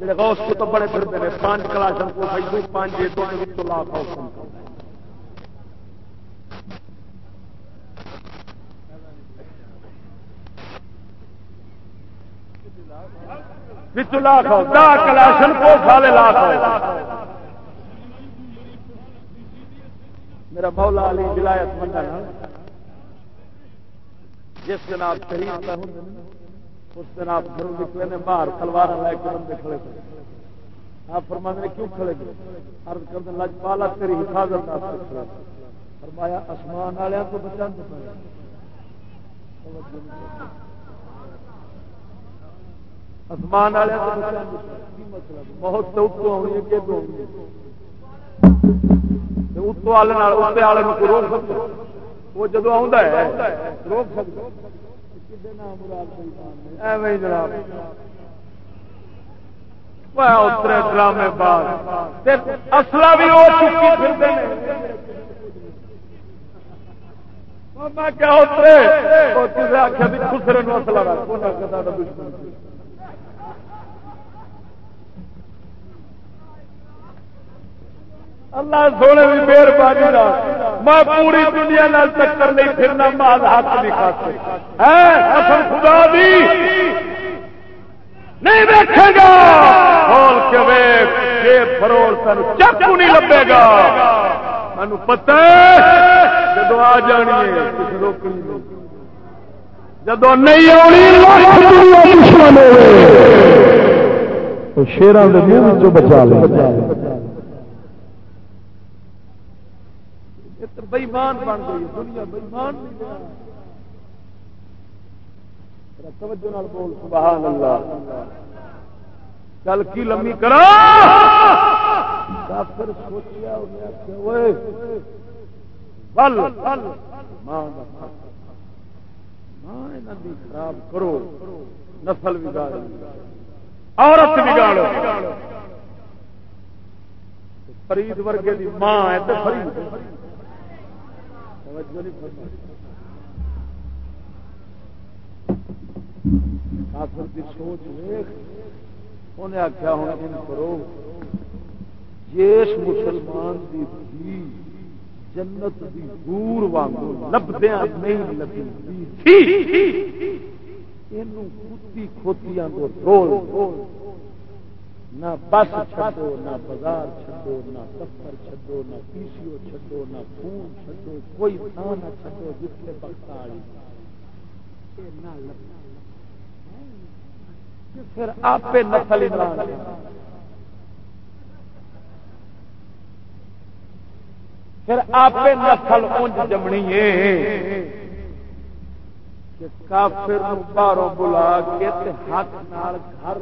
S4: جڑے غوث کتب بڑے پھرتے پانچ کلاشن کو پانچ دا کو۔ سالے میرا مولا علی ولایت منڈا جس دن آپ شہید ہوں۔ اس دن آپ گھروں نکلے نے باہر تلوار لے کے بندے کھڑے تھے آپ فرمانے نے کیوں کھڑے گئے عرض کر دیں لج پالا تیری حفاظت فرمایا، آسمان والے کو بچا آسمان والے بہت تو اتو ہونی ہے، کہ دو اتو والے والے کو روک سکتے وہ جدو آ روک سکتے اترے ڈرامے بعد اصلا بھی ہو چکی میں کیا اترے؟ کسی آخیا بھی خسرے اصلا دشمن۔ اللہ سونے بھی مہربانی میں پوری دنیا نال چکر نہیں پھرنا مال ہاتھ نہیں کھاتے خدا دی۔ نہیں دیکھے گا۔ کھول کے ویخ فروڑ سن چکو نہیں لبے گا۔ مینو پتا جب آ جانی ہے، کسی روکنی جب نہیں آنی شیران بچا لے۔ بےمان بن گئی، دنیا بےمان توجہ بول سبحان اللہ چل کی لمبی کرا کافر سوچیا ماں خراب کرو۔ نسل بگاڑ عورت بگاڑو۔ فرید ورگے دی ماں ہے تو فرید۔ کافر کی سوچ انہیں آخیا ہوں ان کرو جس مسلمان دی بھی جنت دی دور وانگو لبدیا نہیں لگی کتی کھوتیاں کو رول نہ بس چھڈو، نہ بازار چھڈو، نہ دفتر چھڈو، نہ پی سی او چھڈو، نہ فون چھڈو، کوئی تھان نہ چھڈو جتنے بخت والی پھر آپ نسل پھر آپ نسل انج جمنی ہے۔ کافر باہروں بلا کے ہاتھ نال گھر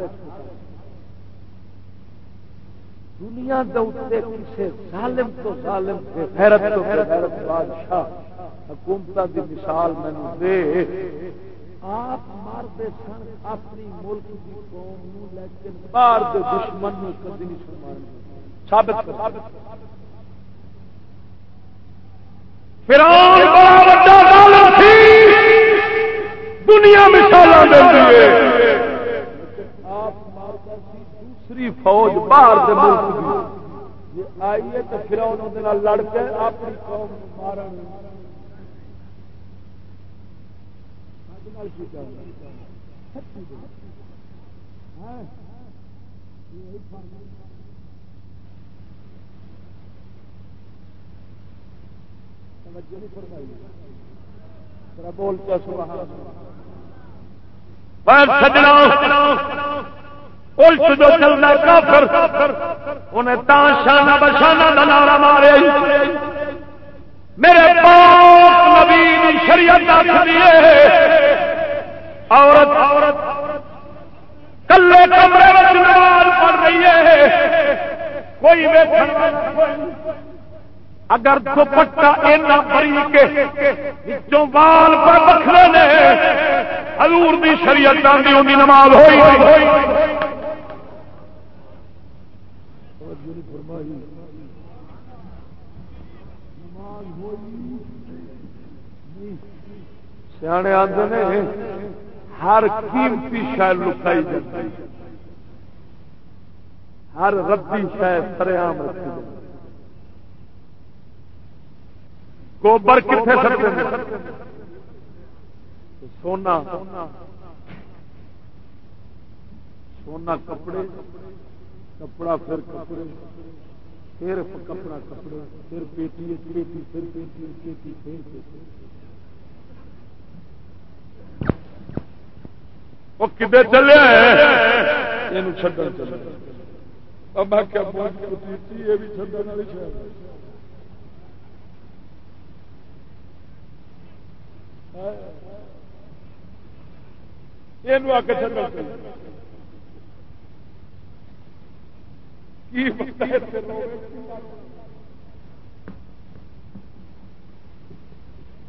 S4: دنیا دے کسی ظالم تو ظالم غیرت تو غیرت بادشاہ۔ حکومت دی مثال مینو دے۔ آپ مارتے سن، اپنی ملک کی قوم لیکن باہر کے دشمن کدی نہیں ثابت فرعون بڑا بڑا ظالم تھی دنیا مثال دوسری فوج باہر کے ملک کی آئیے تو پھر انہوں لڑ کے اپنی قوم مارن۔ بول چا سبحان سجنا۔ الٹ جو چلنا کافر، انہیں تا شانہ بشانہ کا نارا مارے۔ میرے پاس نبی شریعت آخری عورت عورت کلے کمرے میں نماز پڑھ رہی ہے۔ کوئی اگر دوپٹا اینا بریک جو بال پر بکھرے نے، حضور دی شریعت دی ان نماز ہوئی۔ سیانے آتے نے ہر قیمتی شاید لکائی جاتی ہر ردی شاید سریام رکھی جاتی گوبر کتنے سکتے سونا۔ سونا کپڑے۔ کپڑا پھر کپڑے پھر کپڑا کپڑے پھر پیٹی پیٹی پھر پیٹی پیٹی پھر پیٹی۔ وہ کدے چلے؟ یہ چڈن چلے۔ اب کیا یہ بھی چڈن والی شاید یہ آ کے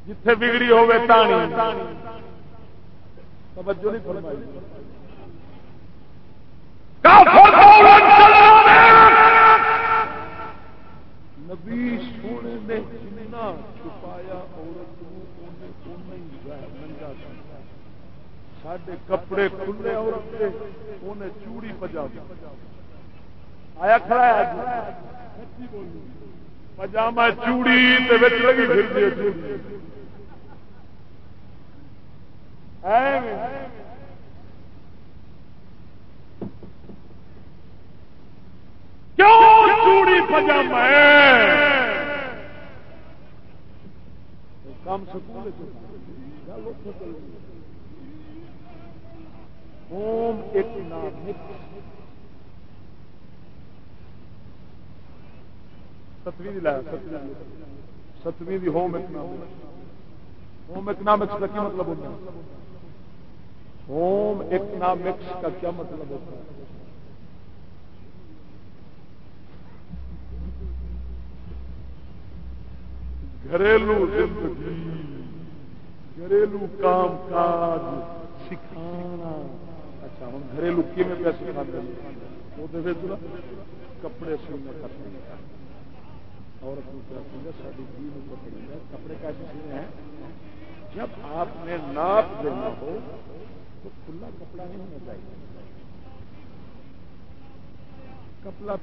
S4: جتھے بگڑی ہوے تانی۔ توجہ نہیں فرمائی۔ نبی سونے نے جنا چھپایا عورت سڈے کپڑے کھلے عورت انہیں چوڑی پجا آیا کھڑا پجامہ چوڑی لگی پھر جی۔ کیوں چوڑی پجامہ کام سکول ہوم ستویں ستویں ہوم ہوم اکنامکس کا کیا مطلب ہوتا ہے؟ ہوم اکنامکس کا کیا مطلب ہوتا ہے؟ گھریلو زندگی، گھریلو کام کاج، سکھانا۔ اچھا ہوں گھریلو کی میں پیسے کھاتے ہیں؟ وہ کپڑے سینے کرتے ساری کپڑے کیسے سینے ہیں، جب آپ نے ناپ دینا ہو، تو کھلا کپڑا نہیں ہونا چاہیے۔ کپڑا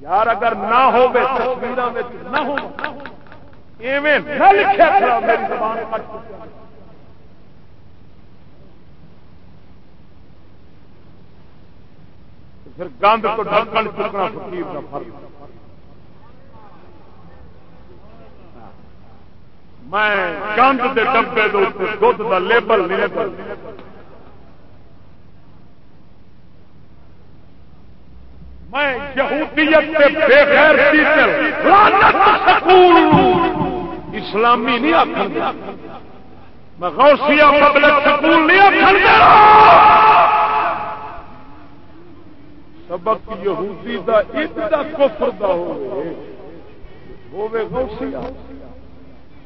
S4: یار، اگر نہ ہو تصویر نہ ہو ایویں نہ لکھا میری زبان کٹ چکا پھر گند تو ڈھکن چکنا فقیر کا فرق۔ میں گند کے ڈبے دھد کا لیبل نہیں میں یہودیت بے غیرتی اسلامی نہیں آخر میں غوثیہ پبلک سکول نہیں آخر سبق یہودی دا اتنا کفر دا ہوئے ہوئے غوثیہ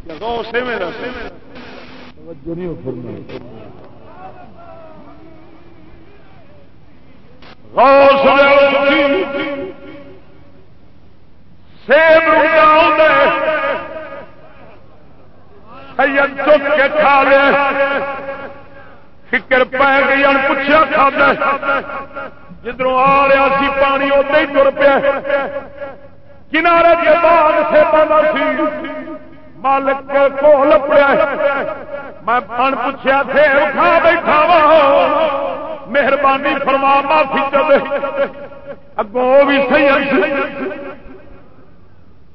S4: یا غوثے میں رہے توجہ نہیں فرمائی۔ غوث غوثی سیب سید چک کے کھا لے۔ فکر پی گئی ان پوچھا کھا جدھر آ رہا سی پانی ادے ہی تر پیا کنارے کے بعد سے پہنا سی مالک کے کول میں پن پوچھا تھے اٹھا بیٹھا وا۔ مہربانی فرما، معافی چلے اگوں وہ بھی صحیح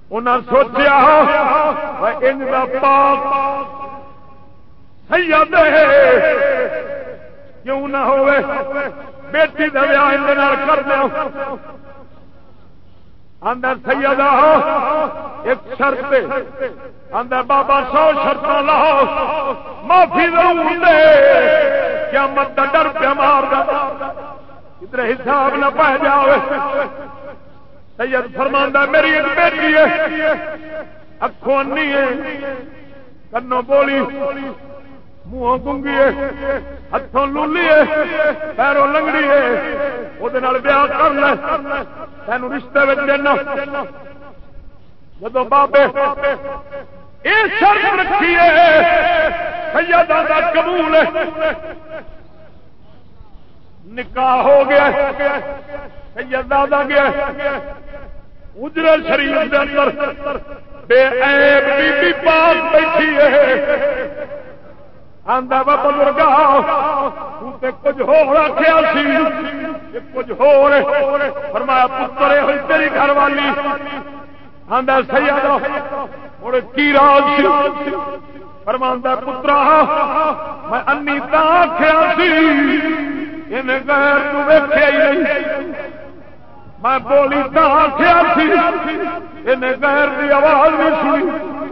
S4: انہیں سوچیا ان کا پاک سید کیوں نہ ہوئے؟ بیٹی کا ویاہ کر دو اندر سیدہ ایک شرط اندر بابا سو شرط لاؤ معافی ضرور دے۔ کیا مت ڈر پہ مار ادھر حساب نہ پہ جاؤ سید فرماندہ میری ایک بیٹی ہے۔ اکھوں ہے۔ کنو بولی۔ منہ گنگی ہاتھوں لولی پیروں لنگڑی وہ کر لے تین رشتے میں دینا جب بابے رکھی سیادہ قبول نکاح ہو گیا سیادہ گیا اجر شریف بے عیب بی بی پاک بیٹھی ہے آدھا وا کچھ ہو رکھا سی کچھ فرمایا پتر ہوئی تیری گھر والی آدھا سی ہوں کی راج سی؟ فرما پترا، میں انی تا آخیا سی غیر تو ویخیا ہی نہیں۔ میں بولی تا آخیا سی غیر کی آواز نہیں سنی۔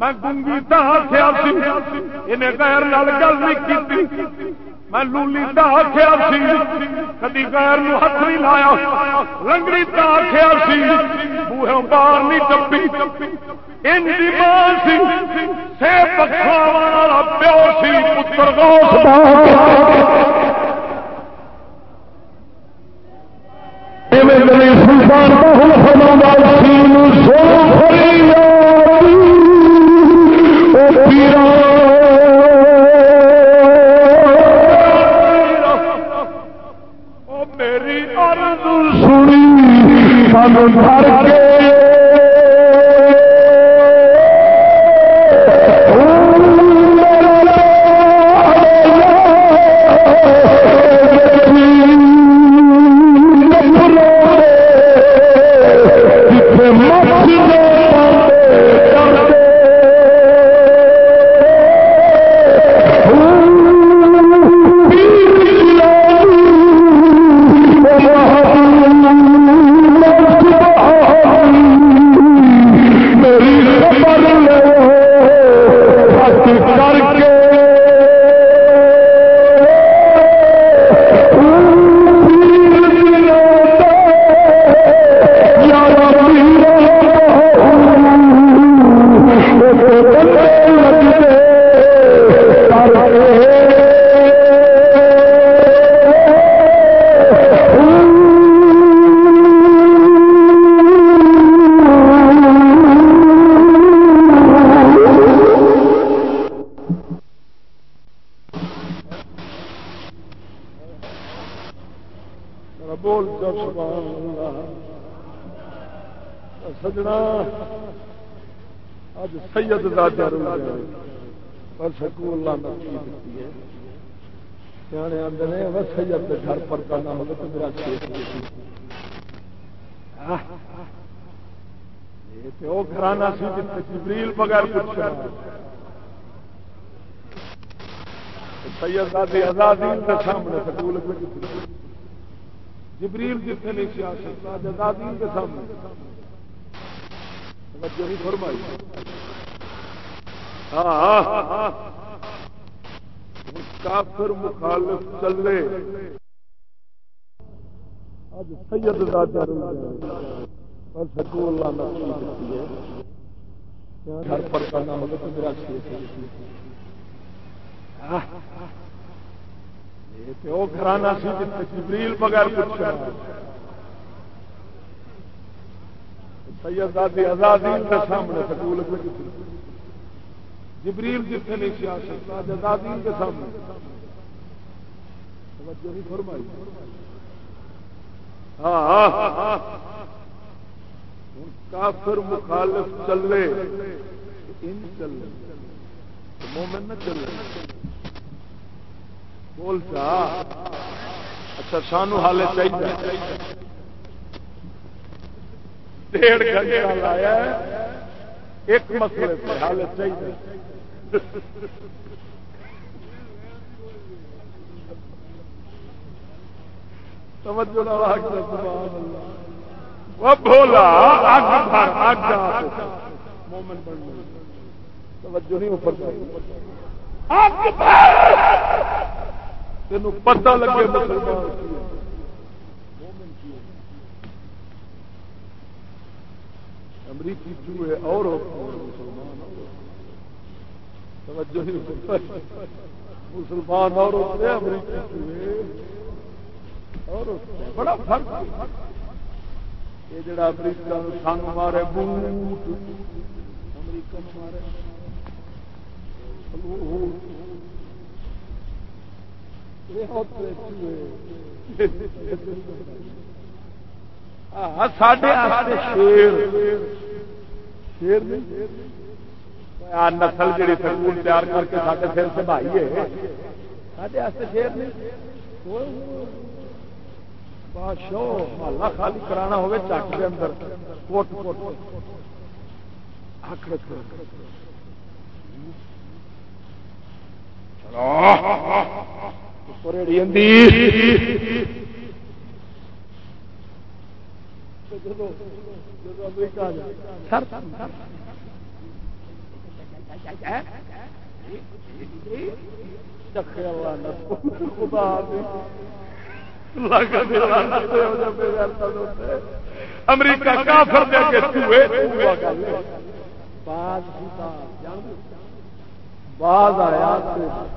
S4: میں گنگی آخیا انہیں غیر نال گل نہیں کی میں لولی آخیا سی، کدی غیر نو ہاتھ نہیں لایا۔ لنگڑی آخیا سی بوہے باہر نہیں چپی ان ماں سی سے پکھا والا پیو سی، پتر سلطان میری سانو گھر کے سید دادا رو پر سکول دیتی ہے۔ سیانے آتے ہیں وہ سید کے گھر پر کرنا ہوگا تو میرا کھیت وہ گھرانا سی جبریل بغیر کچھ سید دادی آزادی کے سامنے سکول جبریل جتنے نہیں سی آ سکتا آزادی کے سامنے۔ فرمائی۔ کافر مخالف چلے۔ اج سید دادا پر سکو اللہ سکول گھر پر کرنا ہوگا تو میرا وہ گھرانا سی جبریل بغیر کچھ سید دادی آزادی کے سامنے سکول جبریل جتنے نہیں سی آ سکتا آزادی کے سامنے۔ فرمائی۔ ہاں, ہاں،, ہاں،, ہاں۔ کافر مخالف چلے۔ ان چلے۔ مومن نہ چلے۔ بول چا۔ اچھا سانو حال چاہیے۔ ڈیڑھ گھنٹہ لایا ایک مسئلے پہ حال چاہیے۔ وہ بھر مومن بن توجہ نہیں اوپر تین پتہ لگے مسلمان۔ امریکی چوہے اور مسلمان۔ مسلمان اور امریکی بڑا فرق۔ یہ جڑا امریکہ سنگ مارے بوٹ امریکہ مارے۔ شیر۔ شیر نہیں۔ نسل جی سکول تیار کر کے سارے سر سے بھائی ہے شیر بادشاہ محلہ خالی کرانا ہوگا چک کے اندر کوٹ کوٹ امریکہ کافر دے کے باز آیا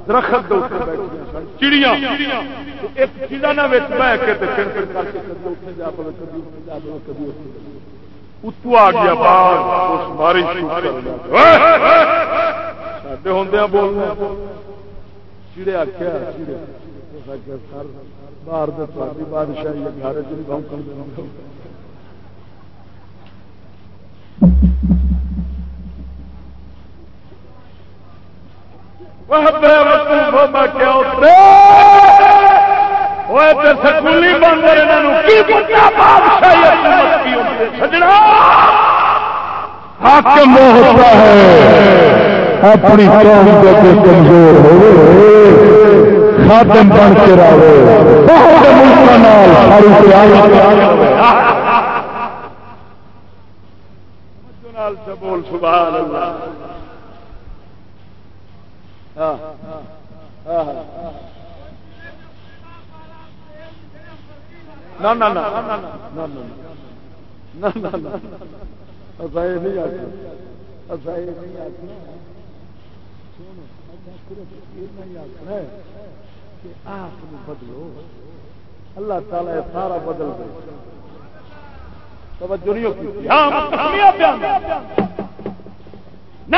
S4: درخت چڑیاں۔ ایک چیزا نہ بہ کے اتو آ گیا باز بارش ہوں بولنا۔ چڑے آخیا باہر بادشاہی گھر چ سکولی
S5: حاکم ہوتا ہے اپنی قوم کے کمزور ہو خاتم بن کے رہے بہت ملک
S4: بول سبحان اللہ بدلو اللہ تعالی سارا بدل دے توجہ نہیں ہوتی نہ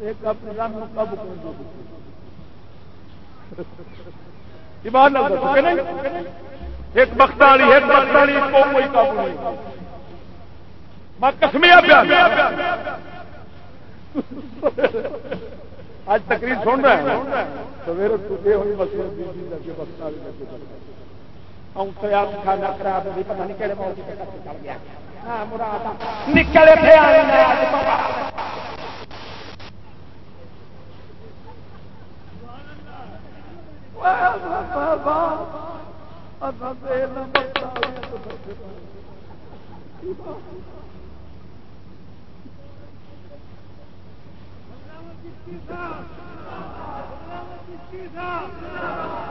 S4: ایک اپنے قابو ایک والی ایک والی کوئی قابو نہیں۔ میں کسمیا پیا۔ اج تقریر سن رہا ہے۔ سویرے ہوئی کھانا خراب پتا نہیں کہڑے ہاں، نکلے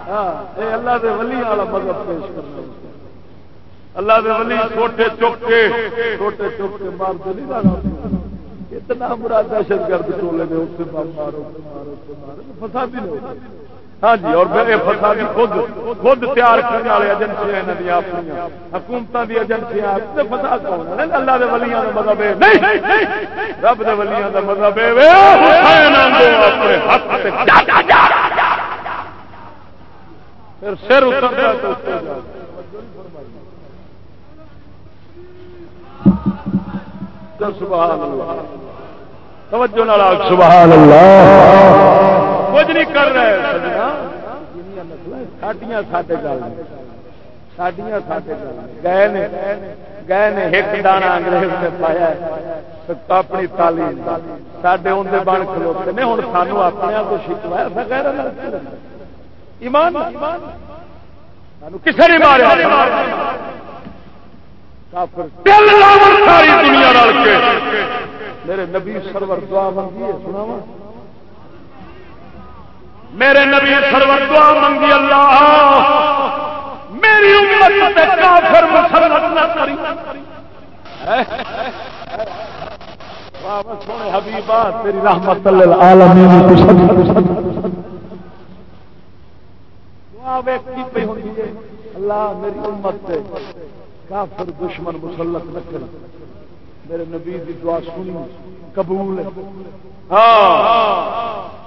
S4: ہاں، اللہ دے ولی والا مذہب پیش کرنا اللہ دے ولی چھوٹے چوکے چھوٹے چوکے مار دے نہیں اتنا برا دہشت گرد ٹولے نے اس سے مارو مارو۔ فسادی نہیں ہاں جی اور فسادی خود خود تیار کرنے والے ایجنسیاں یہاں دیا اپنی حکومت کی ایجنسیاں فساد اللہ دے ولیاں کا مذہب رب دے ولیاں کا مذہب پھر سر اتر سبحان اللہ۔ توجہ سبحان اللہ۔ کچھ نہیں کر رہے۔ ساڈیاں ساڈے گل ساڈیاں ساڈے گل گئے گئے نے ایک دانا انگریز نے پایا اپنی تعلیم سڈے اندر بن کھلوتے نے ہوں سانو اپنے کو شکوایا ایمان؟ کسی نے مارا ساری دنیا میرے نبی سرور دعا منگی ہے سنا میرے نبی سرور دعا منگی اللہ، میری امت کافر مسلط نہ کری۔ سونے تیری رحمت اللہ میری امت سے کافر دشمن مسلط نہ میرے نبی دعا سنی، قبول ہاں۔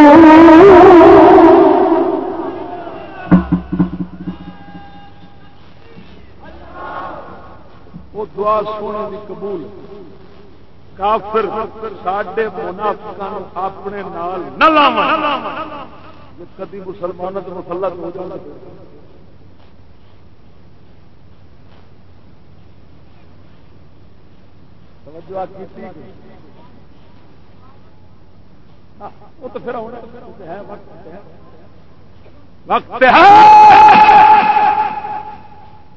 S4: دعا سونے کی قبول۔ کافر ساڈے منافقا اپنے نال نہ کدی مسلمان تو مسلط ہو جانا وہ تو پھر وقت ہے۔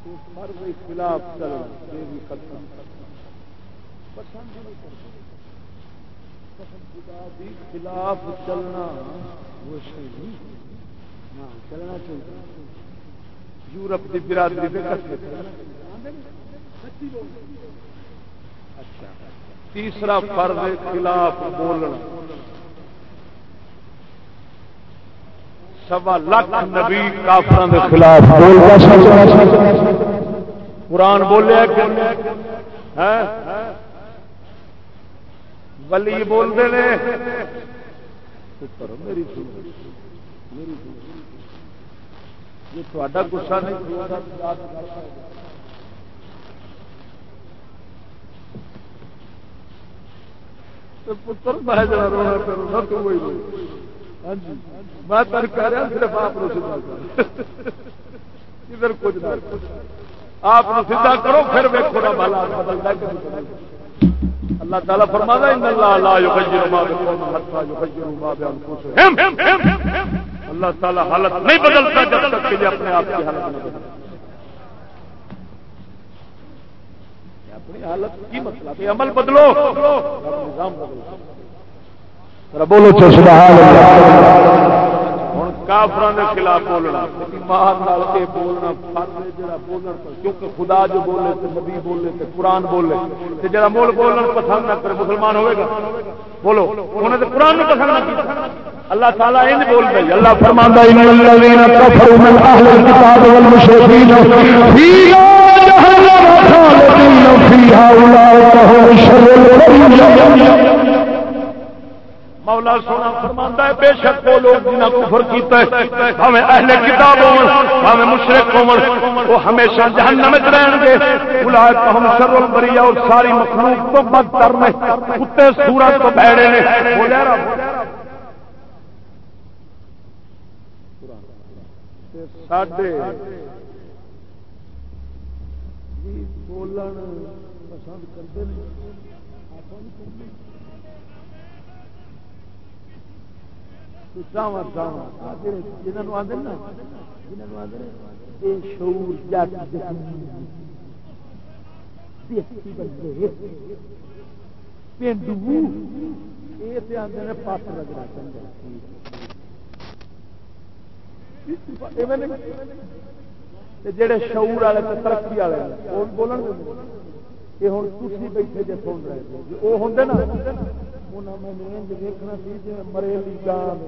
S4: خلاف خلاف چلنا چلنا چاہیے۔ یورپ کی برادری اچھا۔ تیسرا فرد خلاف بولنا۔ سوا لاکھ نبی کافران کے خلاف قرآن بولے ولی بولتے ہیں میری گسا نہیں پتر میں تو وہی ہاں جی۔ میں تر کہہ رہا ہاں، صرف آپ ادھر کچھ نہ آپ سیدھا کرو، پھر ویکو نا بالا بدلتا اللہ تعالیٰ فرما اللہ تعالیٰ حالت نہیں بدلتا جب تک کہ یہ اپنے آپ کی حالت نہ بدلے۔ اپنی حالت کی مطلب عمل بدلو۔ نظام بدلو۔
S5: بولو چو سبحان اللہ۔
S4: کے خلاف بولنا۔ ایمان نال یہ بولنا فرض ہے جڑا بولن پر۔ کیونکہ خدا جو بولے تے نبی بولے تے قرآن بولے تے جڑا مول بولن پسند نہ کرے مسلمان ہوئے گا۔ بولو انہوں نے قرآن نو پسند نہ کیتا۔ اللہ تعالیٰ ان بول رہی اللہ
S5: فرماندا ان الذين كفروا من اهل الكتاب والمشركين في جهنم خالدين فيها اولئك هم شر البريه
S4: مولا سونا فرماندا ہے، بے شک وہ لوگ جنہاں کفر کیتا ہے ہمیں اہل کتاب ہون ہمیں مشرک ہون، وہ ہمیشہ جہنم میں رہن گے۔ اولئک ہم شر البریہ اور ساری مخلوق تو بدتر نے، کتے سورا تو بھڑے نے۔ ہو رہا ساڈے جی بولن پسند کرتے ہیں جنہوں آدھے نا؟ جنہوں آدھے شعور پینڈو یہ آدھے پاس لگنا جڑے شعور والے ترقی والے وہ بولن یہ ہوں تھی بیٹھے جی سن رہے وہ ہوں نا؟ انہوں میں نے انج دیکھنا سی جی مریلی گان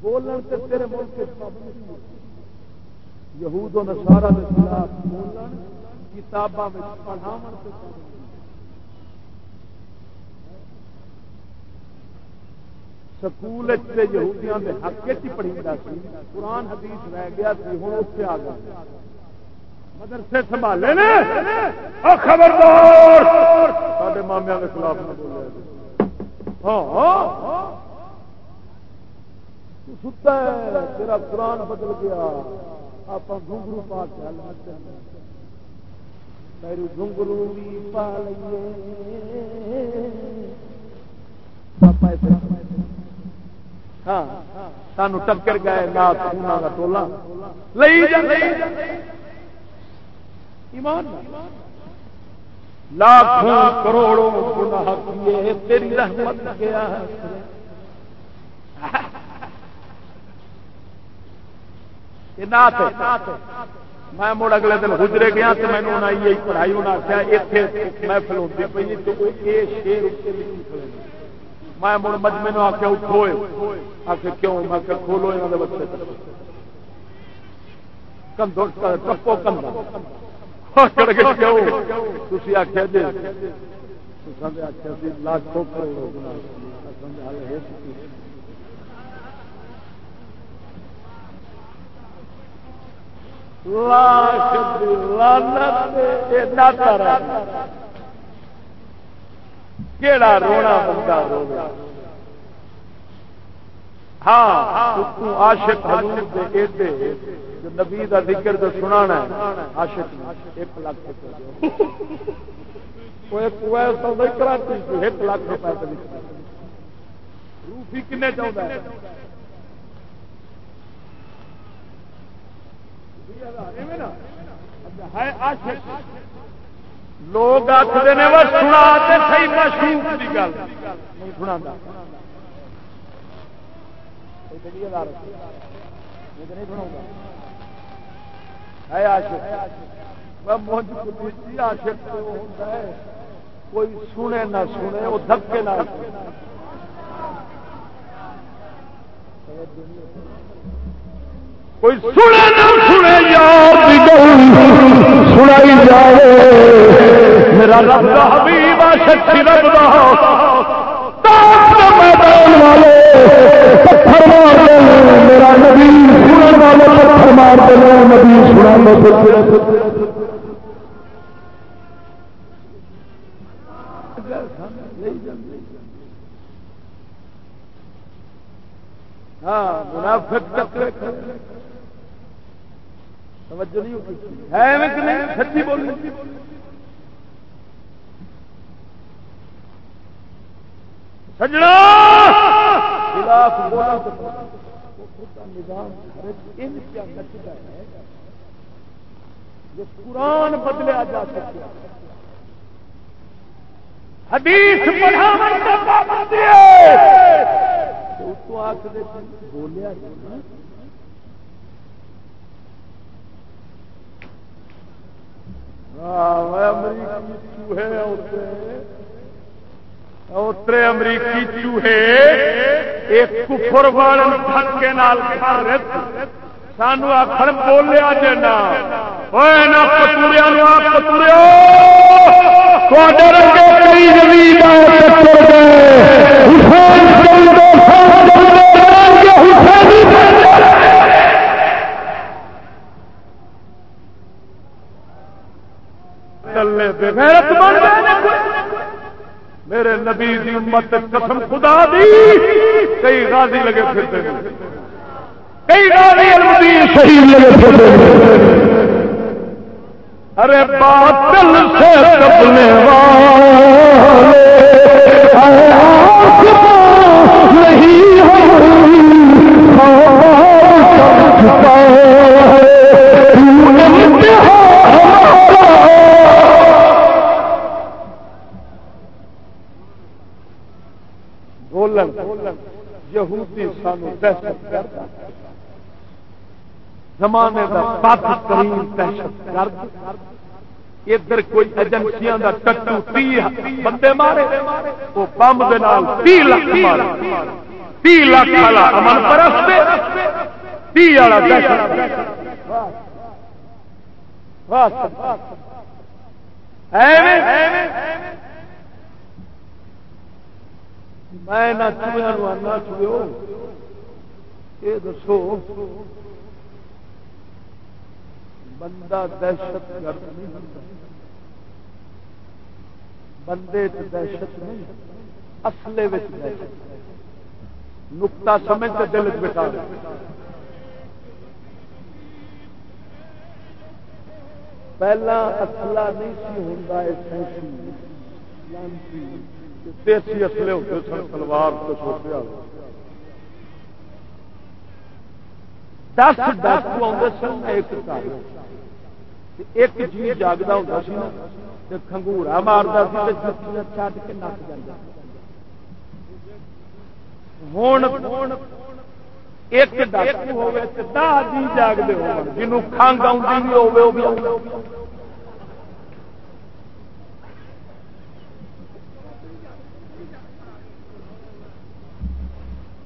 S4: بولن سے تیرے ملک یہود و نصارہ کے خلاف بولن، کتاباں پڑھاون۔ سکول یہودیاں کے حق چ پڑھی سی۔ قرآن حدیث رہ گیا سی ہوں اس آ گیا مدرسے سنبھالے نے؟ خبردار! سارے مامیا کے خلاف نہ بولے۔ ہاں ستا ہے، تیرا قرآن بدل گیا۔ آپ گھنگرو پا چل میرے گھنگرو بھی پا لیے ہاں سانو ٹکر گئے نہ کا ٹولا ایمان لاکھوں کروڑوں گناہ کیے، تیری رحمت گیا میں مڑ اگلے دن گزرے گیا تو میں نے پڑھائی ہونا آخیا اتنے محفل ہوتی پی تو یہ شیر میں مڑ مجمے آ آخیا اٹھو آخر کیوں؟ میں کھولو یہاں بچے کندو ٹپو کندا تھی آخیا جی آخیا لاکھوں کروڑ کیڑا رونا بندہ رو ہاں عاشق حضور دے ایڈے جو نبی دا ذکر تو سنانا ہے، عاشق ایک لاکھ ایک لاکھ روپئے روفی کنے چاہتا ہے؟ لوگ آخر نے وہ سنا کی گل۔ نہیں سنا کوئی سنے نہ سنے وہ دھکے نہ۔ کوئی سنے نہ سنے یار سنائی جائے میرا رب کا حبیب شکتی رب میدان والے، پتھر مار دے، میرا نبی سنن والے پتھر مار دے نبی سنا ہاں منافق ٹکرے توجہ نہیں ہے کہ نہیں؟ سچی بولی سجنا! خلاف بولا تو نظام ان کیا ہے؟ جو قرآن بدلیا جا سکتا حدیث بولیا اترے امریکی چوہے ایک کفر والن دھکے نال سانو آخر بولیا جنا کتوریا کتوریا کئی میرے نبی دی امت قسم خدا دی۔ کئی غازی لگے پھرتے ہیں۔ کئی غازی المدین شہید لگے پھرتے ہیں۔ ارے باطل سے کپنے والے۔ نہیں یہودی سانو دہشت گرد۔ زمانے کا سات ترین دہشت گرد۔ ادھر کوئی ایجنسیاں کا ٹٹو تی بندے مارے، وہ بمب تی لاکھ مارے۔ تی لاکھ والا امن پرست تی والا دہشت میں نہ چوہے نہ چوہو یہ دسو۔ بندہ دہشت گرد نہیں ہوتا۔ بندے دہشت نہیں اصلے دہشت نکتا سمجھ کے دل بٹا پہلا اصلا نہیں سی ہوں دیسی اصلے ہوتے سن سلوار تو چھوٹے دس ڈاکو آتے سن، ایک ایک جی جاگتا ہوتا سی کنگورا مارتا چٹ کے نس جا ہوں ایک ڈاکو ہوے دہ جی جاگتے ہو جنوب کنگ آئی ہوگی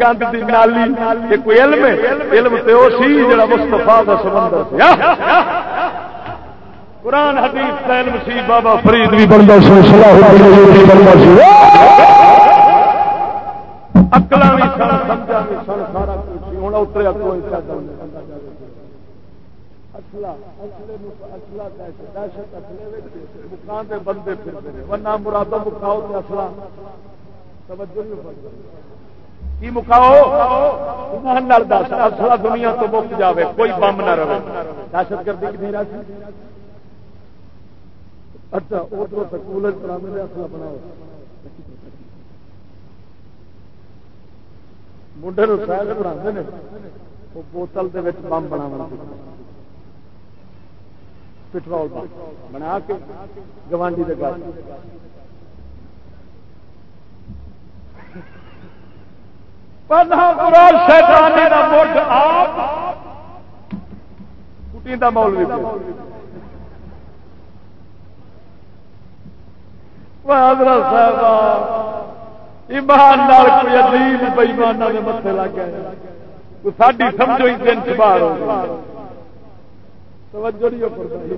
S4: گند نالی۔ کوئی علم علم جڑا سمندر قرآن، حدیث کا علم سی، بابا فرید بھی بنتا اکلا بھی سن سمجھا بھی سن، سارا کچھ ہوں اتریا کوئی بندے بنا مرادو مکاؤ تو اصلا کی مکاؤ؟ اصلا دنیا تو مک جائے کوئی بم نہ رہے۔ دہشت گردی کی نہیں اچھا ادھر سکول اصلا بناؤ۔ منڈے شاید پڑھا وہ بوتل بم بنا پٹرول بنا کے گوانڈی کے گھر۔ مول بھی ایمان کوئی عجیب بےمانہ کے متے لگ گئے۔ ساری سمجھو دن چبار ہو توجہ نہیں فرمائی۔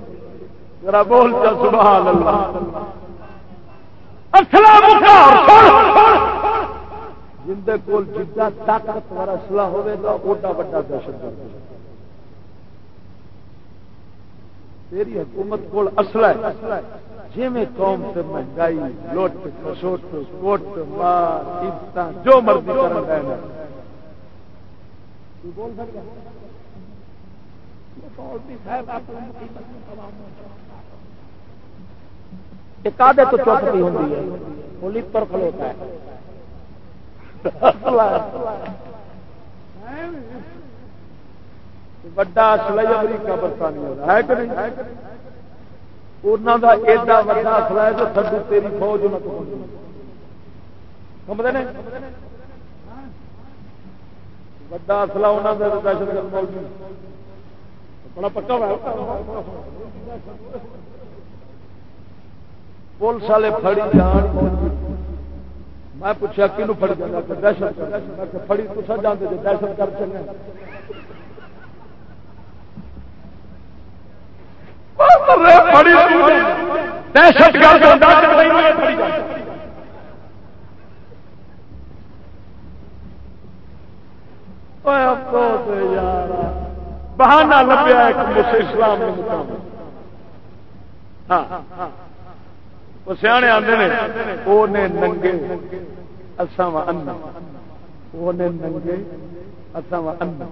S4: ذرا بول سبحان اللہ۔ کول جدا طاقتور ہوے گا اوڈا بڑا دہشت گرد۔ تیری حکومت کول اصلہ ہے۔ جی میں قوم سے مہنگائی، لوٹ کسوٹ کوٹ، مار جو مرضی ہے بول سکتا ایک آدھے تو چوکتی ہوں پولیس پر کھلوتا ہے۔ بڑا اصل امریکہ برطانیہ ہے۔ کہ نہیں؟ انہوں کا ایڈا بڑا اصل ہے تو تھڈو تیری فوج نہ سمجھتے ہیں اصلا انہوں کا دہشت گرد بڑا پکا ہوا پولیس والے فڑی جان میں پوچھا کہ فڑی جانا دہشت فڑی تو سر جانتے جی دہشت گرد چلے دہشت گرد بہانا لبیا ایک اسلام ہاں۔ وہ سیانے آتے ہیں وہ ننگے، اساں انا۔ وہ ننگے، اساں انا۔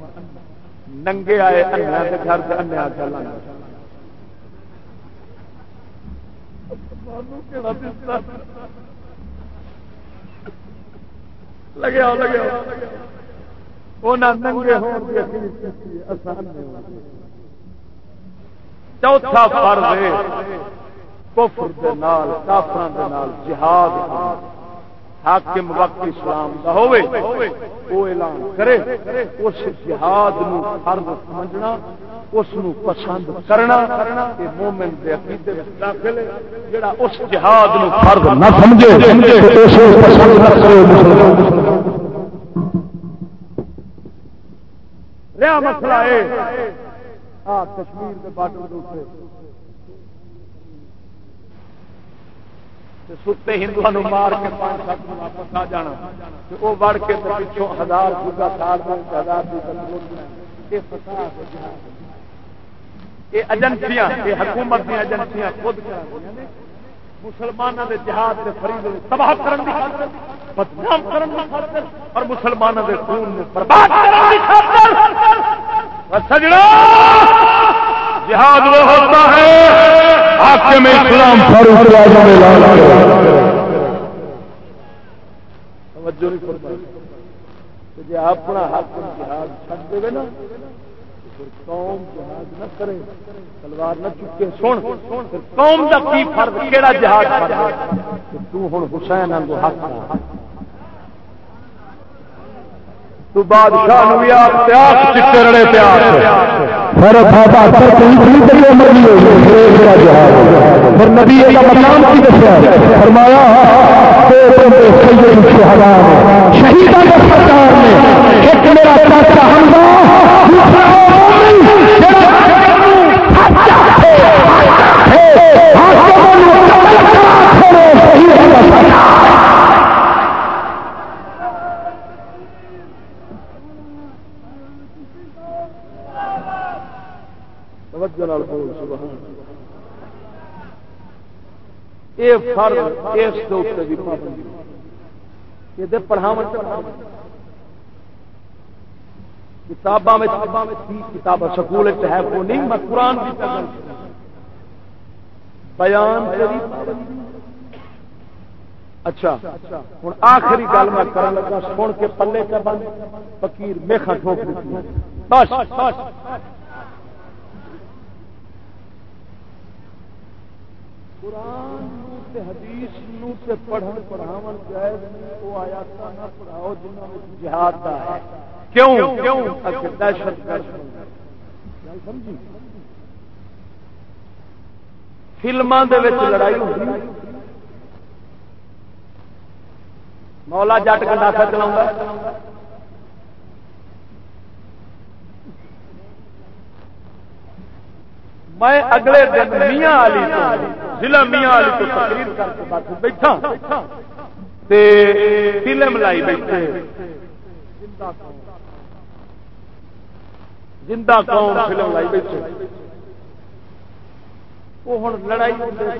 S4: ننگے آئے انا کے گھر سے انیا چلا لگے چوتھا فرض کفر دے نال، کافراں دے نال جہاد حاکم وقت اسلام دا او اعلان کرے، اس جہاد نو فرض سمجھنا، اس نو پسند کرنا تے مومن دے عقیدے وچ داخل ہے۔ جڑا اس جہاد نو فرض نہ سمجھے تے پسند نہ کرے، مسلمان رہا مسئلہ ہے۔ کشمیر کے بارڈر کے ستے ہندو مار کے پانچ سات واپس آ جانا۔ وہ بڑھ کے پچھوں ہزار پورا سال ہزار یہ ایجنسیاں یہ حکومت دیا ایجنسیاں خود مسلمانوں کے جہاد کے فرید تباہ بدنام اور مسلمانوں کے خون برباد سجڑا، جہاد وہ ہوتا ہے حاکم اسلام فاروق اعظم اعلان توجہ نہیں فرمائی۔ جی اپنا حاکم جہاد چھڈ دے نا پھر قوم جہاد نہ کرے تلوار نہ چکے، سن قوم کا کی فرض کیڑا جہاد فرض تو ہن حسین انگو حق ہاں۔ تو بادشاہ نو بھی پیاس چٹے پیاس۔
S6: پھر بابا کر کوئی بھی کریے مرضی ہو میرا جہاد پھر نبی کا مقام کی دسیا فرمایا سید الشہداء شہیدان کے سرکار نے ایک میرا چاچا حمزہ
S4: پڑھاو کتاباں کتاب سکول ہے وہ نہیں، میں قرآن بیان اچھا ہوں آخری گل میں کرن لگا، سن کے پلے کا بند۔ فقیر میخا ٹھوک بس قرآن حدیث نو تے پڑھن، پڑھاون جائز وہ آیا نہ پڑھاؤ جنہوں جہاد دا ہے۔ کیوں؟ دہشت گرد فلموں کے لڑائی ہوتی مولا جٹ گنڈاسا چلا میں اگلے دن میاں علی ضلع میاں علی تو تقریر کر کے باقی بیٹھا۔ فلم لائی بیٹھے۔ زندہ قوم فلم لائی بیٹھے۔ وہ ہوں لڑائی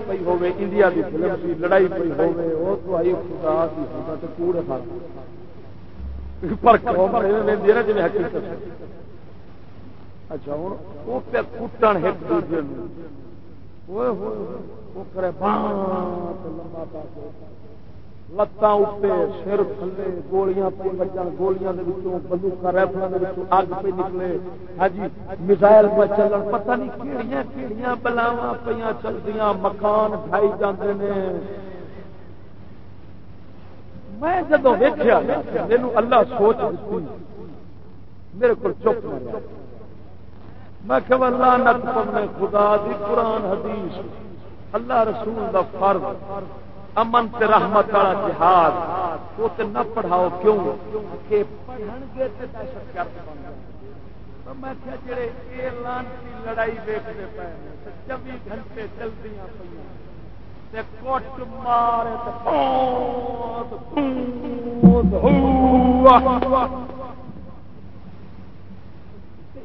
S4: پی ہوے انڈیا کی فلم کی لڑائی پی ہوے وہ تو آئی خدا کی ہوتا تو کوڑے پر قوم جی حقیقت اچھا ہوں وہ پہ کٹن ایک دوسرے وہ کرے لمبا لتاں اتنے سر تھلے گولیاں پہ بچن گولیاں بندوق ریفل اگ پہ نکلے ہاں جی میزائل پہ چلن پتہ نہیں کہڑیاں کہڑیاں بلاوا پہ چلتی مکان ڈھائی جاتے ہیں میں جدو ویخیا میرے اللہ سوچ میرے کو چپ میں کہ اللہ نقم نے خدا دی قرآن حدیث اللہ رسول دا فرض امن تے رحمت والا جہاد وہ تے نہ پڑھاؤ کیوں؟ کہ پڑھن گے تے دہشت گرد بن گئے میں کیا جڑے ایرلان کی لڑائی دیکھتے پے چوبی گھنٹے چلتی پہ کوٹ مارے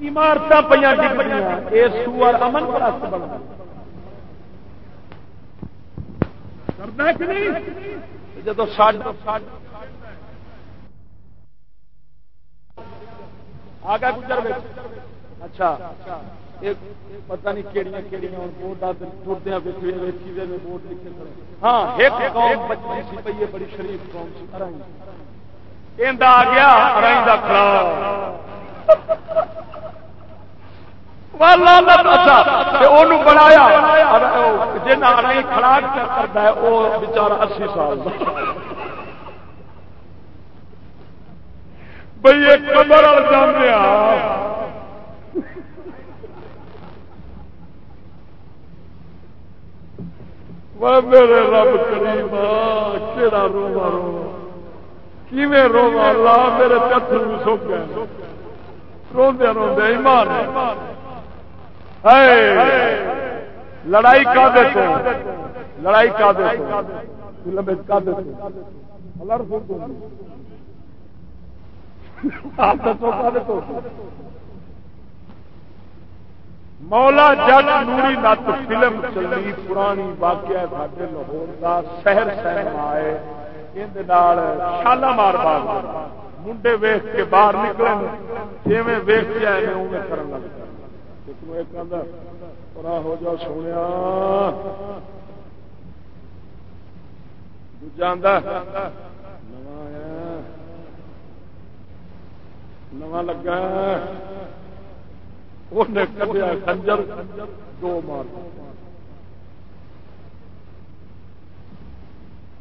S4: عمارت پہ یہ سور امن پرست بنا جب گزر اچھا۔ پتہ نہیں کہڑی کہڑی لکھے ہاں ایک قوم بچی سی پی ہے، بڑی شریف قوم سی آ گیا ارائی کا بنایا جی خراک کرتا ہے وہ بچارا اسی سال بھائی ایک کمر جانے میرے رب کریم کہڑا رو رو۔ کیویں رو لا میرے پتھر بھی سوکھ گئے روندے روندے ایمان لڑائی کا دے تو؟ لڑائی کا دے تو؟ فلم کا دے تو؟ مولا جگ نوری نت فلم چلی، پرانی واقعہ ساڈے لاہور کا شہر شہر آئے شالا مار باغ منڈے ویخ کے باہر نکلے جی ویخ کے آئے کرن لگ ہو جا سونے نواں لگا خنجر دو مار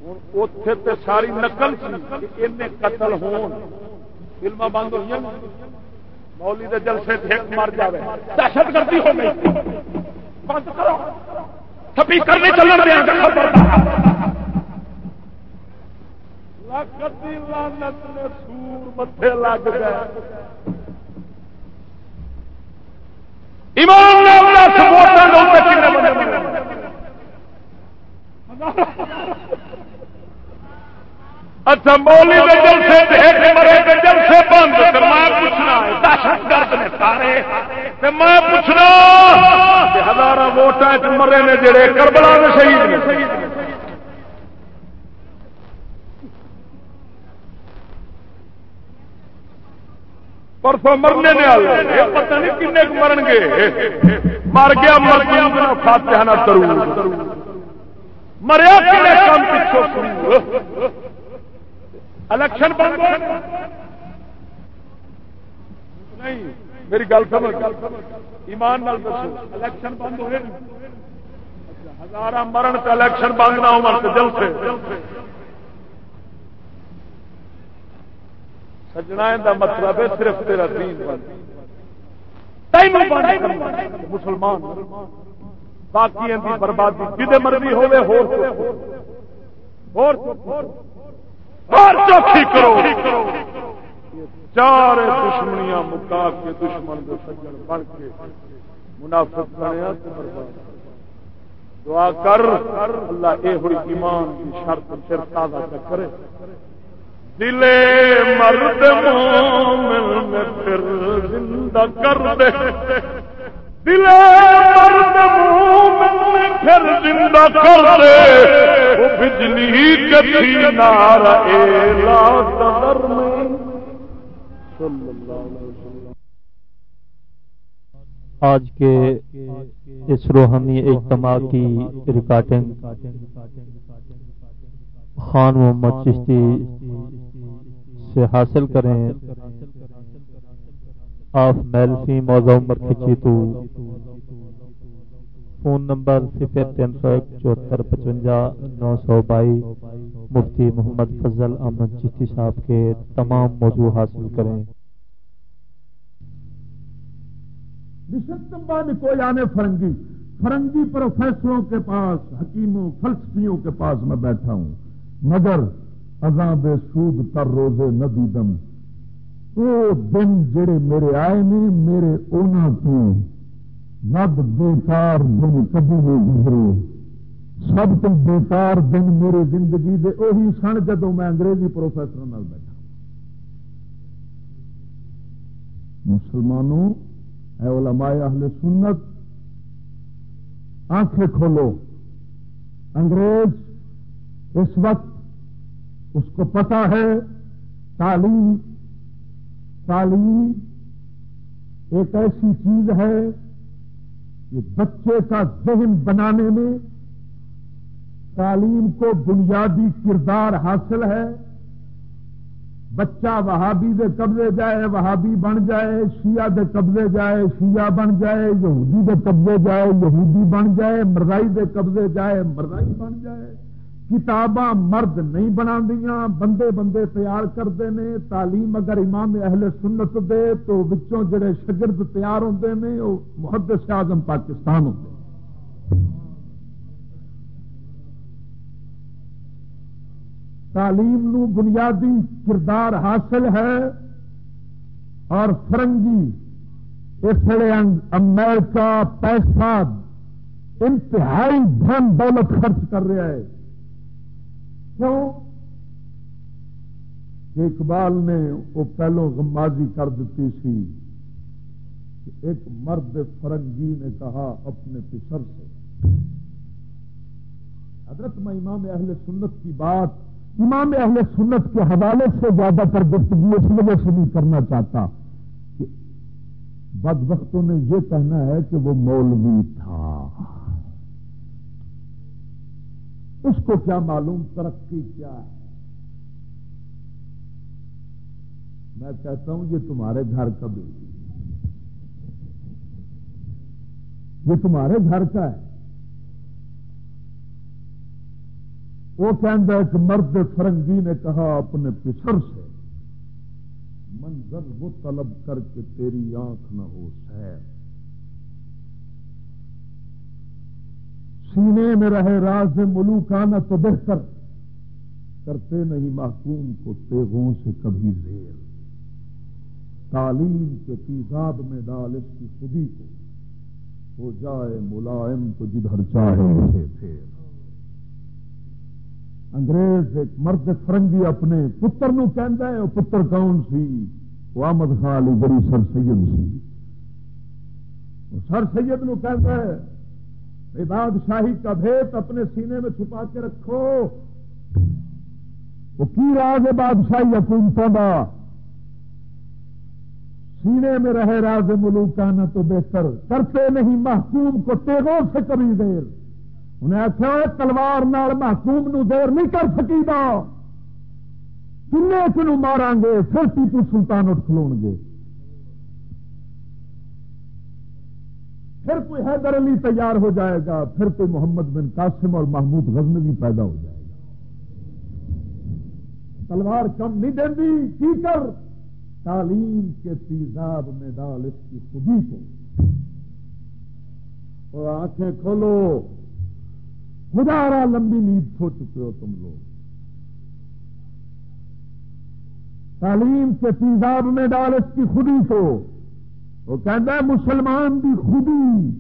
S4: ہوں اتے ساری نقل قتل ہون فلما بند ہوئی مولی دے جلسے ٹھیک مر جائے دہشت گردی ہو گئی۔ بند کرو۔ تھپی کرنے چلن دیا۔ سور متے لگ گئے۔ ایمان اچھا مولی کے جلسے ایک مرے کے جلسے بند میں پوچھنا دہشت گرد نے سارے میں پوچھنا ہزار ووٹ مرے نے جڑے کربلا میں شہید نے۔ پرسوں مرنے نے آئے پتہ نہیں کن مرن گے۔ مر گیا مر گیا فاتحہ نہ کروں مریا کام پچھو الیکشن بند نہیں، میری گل سمجھ ایمان نال دسو، الیکشن بند ہوئے ہزار مرن تو الیکشن بند نہ ہو جل سے۔ سجنا کا مطلب ہے صرف تیرا دین بند۔ مسلمان۔ باقی بربادی جی مرضی ہوئے ہو۔ چوکھی کرو۔ چار دشمنیاں مکا کے دشمن کے سجن بن کے
S7: منافق بنیا دعا کر، اللہ یہ ہوئی ایمان کی شرط پھر تازہ کرے۔ دل مرد مومن میں پھر زندہ کر دے۔ دل پھر زندہ کر دے۔ وہ بجلی کبھی نار لا در میں۔ صلی اللہ علیہ وسلم
S8: آج کے اس روحانی اجتماع کی ریکارڈنگ خان محمد چشتی سے حاصل کریں۔ آف میلفی موضوع عمر کھچی تو۔ فون نمبر صفر تین سو ایک چوہتر پچونجا نو سو بائی۔ مفتی محمد فضل احمد چشتی صاحب کے تمام موضوع حاصل کریں۔
S5: کوئی آنے فرنگی۔ فرنگی پروفیسروں کے پاس، حکیموں، فلسفیوں کے پاس میں بیٹھا ہوں۔ مگر بے سود تر روزے ندی دم وہ دن جڑے میرے آئے نے، میرے اونا تو ند بےکار دن کبھی نہیں گزرے۔ سب تو بےکار دن میرے زندگی دے وہی سن جدو میں انگریزی پروفیسر بیٹھا۔ مسلمانوں، اے علماء اہل سنت، آنکھیں کھولو۔ انگریز اس وقت اس کو پتا ہے، تعلیم تعلیم ایک ایسی چیز ہے کہ بچے کا ذہن بنانے میں تعلیم کو بنیادی کردار حاصل ہے۔ بچہ وہابی دے قبضے جائے، وہابی بن جائے، شیعہ دے قبضے جائے، شیعہ بن جائے، یہودی دے قبضے جائے، یہودی بن جائے، مرزائی دے قبضے جائے، مرزائی بن جائے۔ کتاباں مرد نہیں بنا دیا بندے بندے تیار کرتے ہیں، تعلیم اگر امام اہل سنت دے تو بچوں جڑے شگرد تیار ہوتے ہیں، وہ محدث اعظم پاکستان ہوتے تعلیم نو بنیادی کردار حاصل ہے اور فرنگی، اس لیے امریکہ پیسہ انتہائی دھن دولت خرچ کر رہا ہے۔ کیوں؟ اقبال نے وہ پہلو غمازی کر دیتی سی کہ ایک مرد فرنگی نے کہا اپنے پسر سے، حضرت میں امام اہل سنت کی بات، امام اہل سنت کے حوالے سے زیادہ تر گفتگو اس وجہ سے نہیں کرنا چاہتا کہ بد وقتوں نے یہ کہنا ہے کہ وہ مولوی تھا۔ اس کو کیا معلوم ترقی کیا ہے؟ میں کہتا ہوں یہ تمہارے گھر کا بیٹی یہ تمہارے گھر کا ہے۔ وہ کہ مرد فرنگی نے کہا اپنے پسر سے منظر وہ طلب کر کے تیری آنکھ نہ ہو، سیر۔ سینے میں رہے راز ملوک آنا تو بہتر کرتے نہیں محکوم کو تیغوں سے کبھی زیر۔ تعلیم کے تیزاب میں ڈال اس کی خودی کو، ہو جائے ملائم تو جدھر چاہے اسے پھر انگریز ایک مرد فرنگی اپنے پتر نو کہندا ہے وہ پتر کون سی؟ وہ احمد خان علی بڑی سر سید سی۔ سر سید نو کہندا ہے بادشاہی کا بھیت اپنے سینے میں چھپا کے رکھو۔ وہ کی راز ہے بادشاہی حکومتوں کا سینے میں رہے راز ملوک تو بہتر۔ کرتے نہیں، محکوم کو تیغوں سے کبھی دیر۔ انہیں آخیا تلوار محکوم نو دیر نہیں کر سکی گا کن مارا گے پھر ٹیپو سلطان اٹھ کھلو گے۔ پھر کوئی حیدر علی تیار ہو جائے گا، پھر کوئی محمد بن قاسم اور محمود غزنوی پیدا ہو جائے گا۔ تلوار کم نہیں دینی کی کر؟ تعلیم کے تیزاب میں ڈال اس کی خودی کو۔ اور آنکھیں کھولو۔ خدا لمبی نیند سو چکے ہو تم لوگ۔ تعلیم کے تیزاب میں ڈال اس کی خودی کو۔ وہ کہہ مسلمان کی خودی،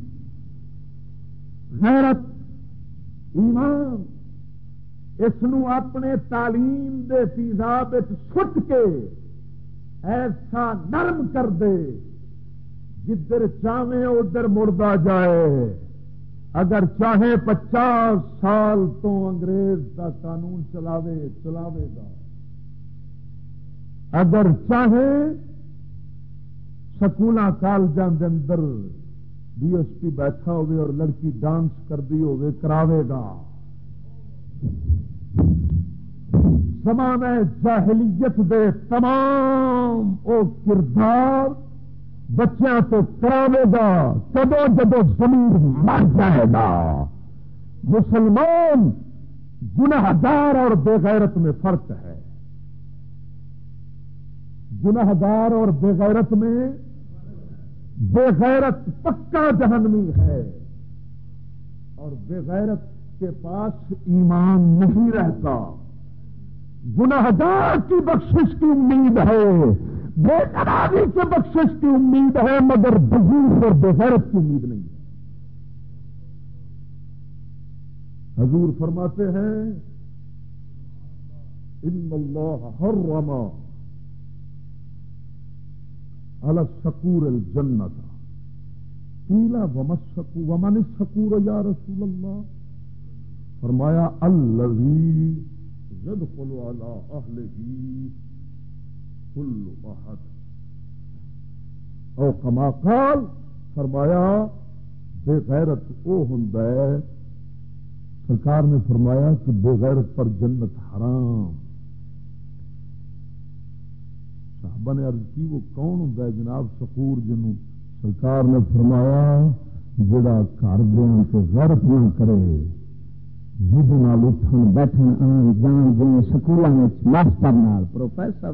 S5: غیرت، ایمان، اس اپنے تعلیم دے تیزاب سٹ کے ایسا نرم کر دے، جدھر چاہے ادھر مڑتا جائے۔ اگر چاہے پچاس سال تو انگریز کا قانون چلاوے چلاوے گا۔ اگر چاہے سکول کالجوں کے اندر ڈی ایس پی بیٹھا ہوئے اور لڑکی ڈانس کرتی ہوئے، کراوے گا۔ زمانہ جاہلیت دے تمام او کردار بچوں تو کراوے گا۔ کدو جب زمین مر جائے گا۔ مسلمان گناہدار اور بےغیرت میں فرق ہے۔ گناہدار اور بےغیرت میں بےغیرت پکا جہنمی ہے اور بےغیرت کے پاس ایمان نہیں رہتا۔ گناہدار کی بخشش کی امید ہے، بے قراری کی بخشش کی امید ہے، مگر بزرگ اور بغیرت کی امید نہیں ہے۔ حضور فرماتے ہیں، ان اللہ ہر رما السکور الجنت پیلا ومس سکو ومن سکور یا رسول اللہ فرمایا، الذي يدخل على اهله كل احد او کما قال، فرمایا بے غیرت او ہوندا سرکار نے فرمایا کہ بے غیرت پر جنت حرام۔ صحابہ نے عرض کی، وہ کون ہوں جناب؟ سکور جنوں سرکار نے فرمایا، جڑا گھر دیا تو غیرت نہ کرے، جد اٹھن بیٹھن آن جان جی سکولوں ماسٹر پروفیسر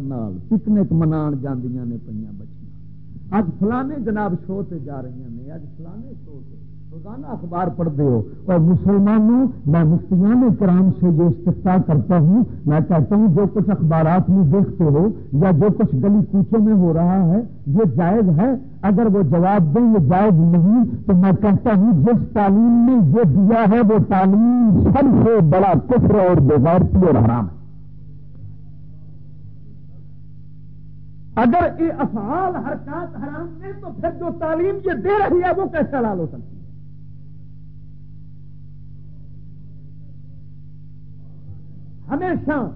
S5: پکنک منا جاندیاں نے پہ بچیاں۔ اج فلانے جناب شو تے جا رہی ہیں اج فلانے شو تے۔ روزانہ اخبار پڑھتے ہو اور مسلمانوں، میں مفتیان کرام سے جو استفتا کرتا ہوں، میں کہتا ہوں جو کچھ اخبارات میں دیکھتے ہو یا جو کچھ گلی کوچوں میں ہو رہا ہے، یہ جائز ہے۔ اگر وہ جواب دیں، یہ جائز نہیں۔ تو میں کہتا ہوں، جس تعلیم نے یہ دیا ہے، وہ تعلیم سب سے بڑا کفر اور بےغیرتی اور حرام ہے۔ اگر یہ افعال، حرکات حرام میں تو پھر جو تعلیم یہ دے رہی ہے، وہ کیسے لال ہو سکتی ہے؟ ہمیشہ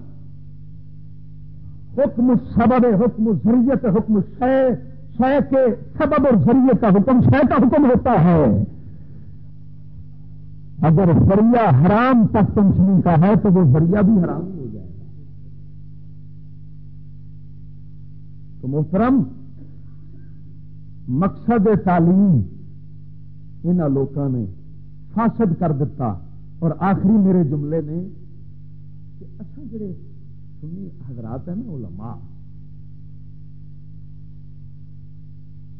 S5: حکم سبب، حکم ذریعت، حکم شے شے کے سبب اور ذریعے کا حکم، شے کا حکم ہوتا ہے۔ اگر ذریعہ حرام تک پنچمی کا ہے تو وہ ذریعہ بھی حرام ہو جائے گا۔ تو محترم، مقصد تعلیم ان لوگوں نے فاسد کر دیتا اور آخری میرے جملے نے اچھا جڑے سنی حضرات ہیں نا، علماء۔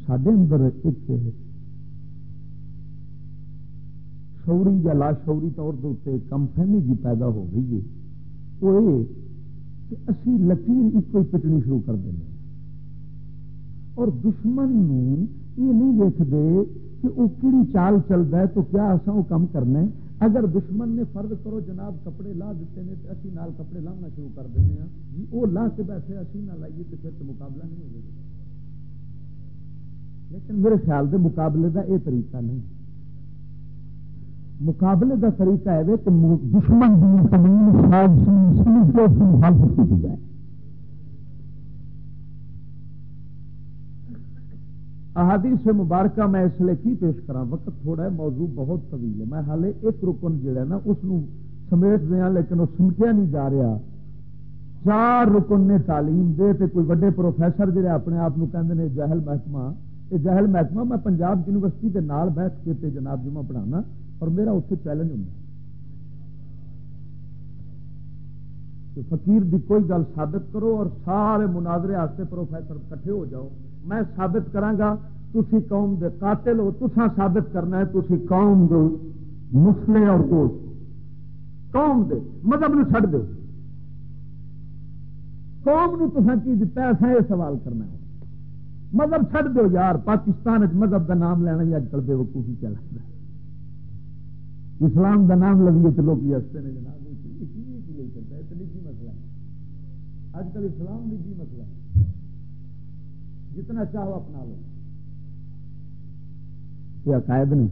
S5: سڈے اندر ایک شوری یا لاشوری طور کے کم فہمی جی پیدا ہو گئی ہے، وہ یہ کہ اسی لکیر ایک پٹنی شروع کر دیں اور دشمن یہ نہیں دیکھتے کہ وہ کہڑی چال چلتا ہے تو کیا اصا وہ کم کرنا ہے اگر دشمن نے فرض کرو جناب کپڑے لا دیتے ہیں تو اسی نال کپڑے لانا شروع کر دیں جی وہ لا کے بیٹھے اسی نہ لائیے تو پھر تو مقابلہ نہیں ہوگا لیکن میرے خیال سے مقابلے کا یہ طریقہ نہیں۔ مقابلے کا طریقہ ہے کہ دشمن کی جائے۔ احادیث سے مبارکہ میں اس لیے کی پیش کرا وقت تھوڑا ہے، موضوع بہت طویل ہے۔ میں حالے ایک رکن جڑا نا، اس سمیٹ دیا لیکن وہ سمٹیا نہیں جا رہا۔ چار رکن نے تعلیم دے تے کوئی وڈے پروفیسر جڑے اپنے آپ کہ جہل محکمہ۔ یہ جہل محکمہ، میں پنجاب یونیورسٹی کے نال بیٹھ کے تے جناب جمعہ پڑھانا، اور میرا اتنے چیلنج ہوں فقیر دی کوئی گل ثابت کرو اور سارے مناظرے پروفیسر کٹھے ہو جاؤ۔ میں ثابت کرا تھی قوم دے قاتل ہو تسا ثابت کرنا ہے تھی قوم دو مسلے اور دوست۔ قوم دے، مذہب نو چھڑ دو قوم نو تسا کی دتا ایسا یہ سوال کرنا ہے۔ مذہب چھڈ دو یار، پاکستان مذہب کا نام لینا ہی اج کل بے وقوفی چل رہا ہے۔ اسلام کا نام لگیے تو لوگ ہستے ہیں، جناب نجی مسئلہ ہے۔ اج کل اسلام نجی مسئلہ جتنا چاہو اپنا لو۔ یہ عقائد نہیں۔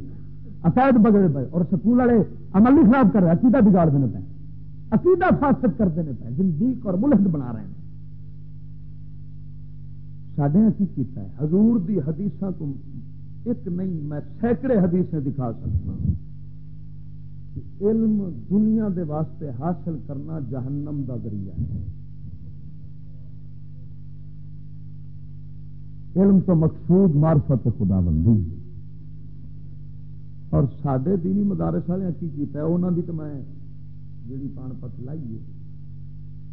S5: عقائد بگڑے پے اور سکول والے عمل نہیں خراب کر رہے، عقیدہ بگاڑ دینے پہ عقیدہ فاسد کر دینے پہ زندگی اور ملحد بنا رہے ہیں۔ سڈے ہاں کی کیتا ہے؟ حضور دی حدیث کو ایک نہیں، میں سینکڑے حدیثیں دکھا سکتا ہوں۔ علم دنیا دے واسطے حاصل کرنا جہنم دا ذریعہ ہے۔ علم تو مقصود معرفت خدا بندی اور سڈے دینی مدارس والے کی کیتا ہے انہوں دی تو میں جیڑی پان پت لائیے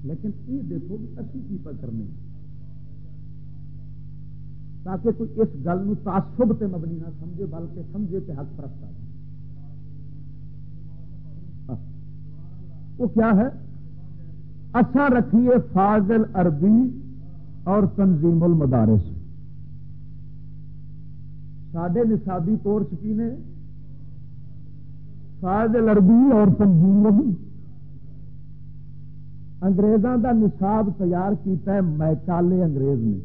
S5: لیکن یہ دیکھو کہ اسی کی پہ کرنے۔ تاکہ کوئی اس گل تعصب تے مبنی نہ سمجھے، بلکہ سمجھے کہ حق پرست ہاں۔ وہ کیا ہے؟ اچھا رکھیے فاضل عربی اور تنظیم المدارس۔ سڈے نصابی کورس کی نے فاضل عربی اور تنظیم انگریزوں کا نصاب تیار کیتا ہے میکالے انگریز نے۔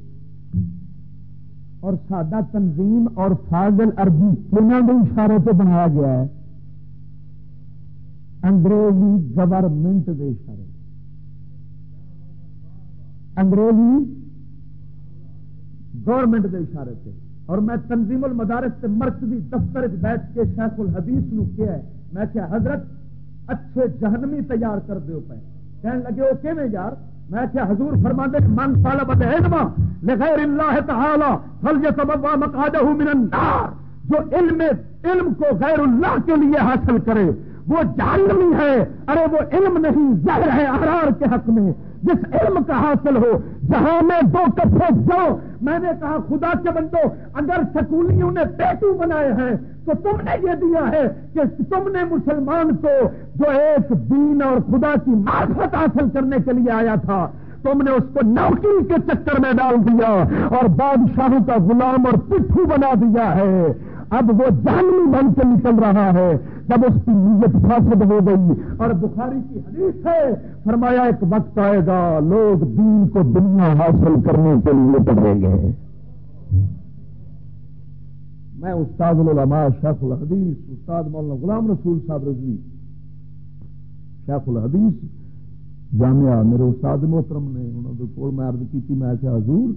S5: اور سڈا تنظیم اور فاضل عربی دونوں کے اشارے پہ بنایا گیا ہے۔ انگریزی گورنمنٹ کے اشارے۔ انگریزی گورنمنٹ کے اشارے سے اور میں تنظیم المدارس سے مرکزی دفتر بیٹھ کے شیخ الحدیث نو کیا ہے؟ میں کیا حضرت اچھے جہنمی تیار کر دو پہ کہنے لگے، وہ کہ یار؟ میں کیا حضور فرما دے من طالب العلم لغیر اللہ تعالی فلیتبوا مقعدہ من النار۔ جو علم علم کو غیر اللہ کے لیے حاصل کرے، وہ جہنمی ہے۔ ارے، وہ علم نہیں ظاہر ہے احرار کے حق میں۔ جس علم کا حاصل ہو جہاں میں دو کپڑے جاؤ میں نے کہا، خدا کے بندو، اگر سکولیوں نے پیٹو بنائے ہیں، تو تم نے یہ دیا ہے کہ تم نے مسلمان کو جو ایک دین اور خدا کی معرفت حاصل کرنے کے لیے آیا تھا، تم نے اس کو نوکری کے چکر میں ڈال دیا اور بادشاہوں کا غلام اور پٹھو بنا دیا ہے۔ اب وہ جانوی بن کے نکل رہا ہے جب اس کی نیت فاسد ہو گئی۔ اور بخاری کی حدیث ہے، فرمایا ایک وقت آئے گا، لوگ دین کو دنیا حاصل کرنے کے لیے پڑھیں گے۔ میں استاد العلماء شیخ الحدیث، استاد مولانا غلام رسول صاحب رضوی، شیخ الحدیث، جامعہ میرے استاد محترم نے انہوں نے کول میں عرض کی میں کیا حضور،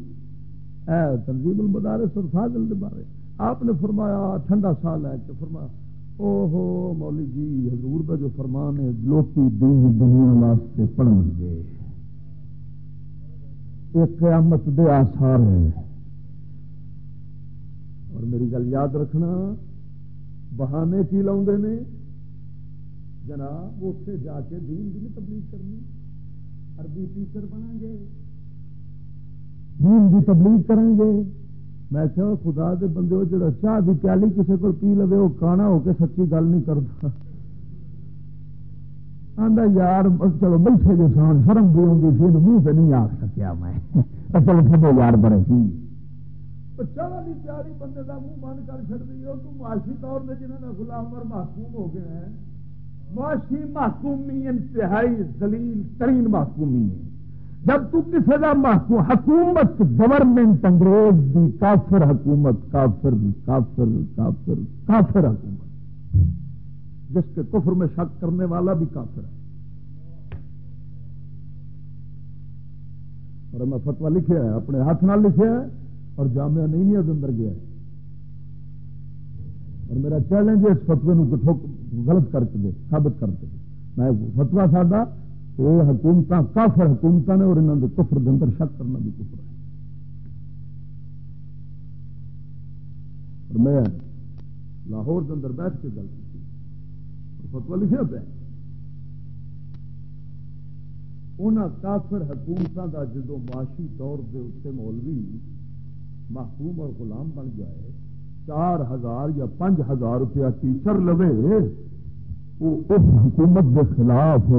S5: اے تنظیم المدارس اور فاضل کے بارے۔ آپ نے فرمایا، ٹھنڈا سال ہے کہ فرمایا او ہو مولی جی حضور کا جو فرمان ہے، لوکی دین دنیا واسطے پڑھن گے۔ ایک قیامت دے آسار ہے اور میری گل یاد رکھنا، بہانے کی لاؤں نے۔ جناب اتنے جا کے دین بھی نہیں تبلیغ کرنی۔ عربی ٹیچر بنیں گے۔ دین بھی تبلیغ کریں گے میں کہ خدا دے بندے جڑا چاہ دی پیالی کسی کو پی لو وہ کانا ہو کے سچی گل نہیں کرتا آدھا یار چلو بیٹھے جو سان شرم بھی آتی سی منہ سے نہیں آ سکیا میں۔ چلو سب یار بڑے کی چلو دی پیاری بندے کا منہ من کر چڑ دی ہو تو معاشی طور پہ جنہوں نے غلام اور محکوم ہو گئے ہیں۔ معاشی محکومی انتہائی زلیل ترین محکومی ہے جب تو کسی کا محکوم حکومت گورنمنٹ انگریز دی، کافر حکومت، کافر کافر کافر کافر حکومت۔ جس کے کفر میں شک کرنے والا بھی کافر ہے۔ اور میں فتوا لکھا ہے اپنے ہاتھ نال لکھا ہے اور جامعہ نہیں اندر گیا ہے۔ اور میرا چیلنج ہے اس فتوے کو غلط کر کے دے، ثابت کر کے دے۔ میں فتوا ساڈا یہ حکومت کافر حکومت نے اور انہوں نے کفر کے اندر شک کرنا بھی کفر ہے۔ اور میں لاہور کے اندر بیٹھ کے گل کی فتوا لکھا پہ ان کافر حکومتوں کا جدو معاشی طور کے اتنے مولوی محکوم اور غلام بن جائے، چار ہزار یا پانچ ہزار روپیہ ٹیچر لوے، وہ اس حکومت کے خلاف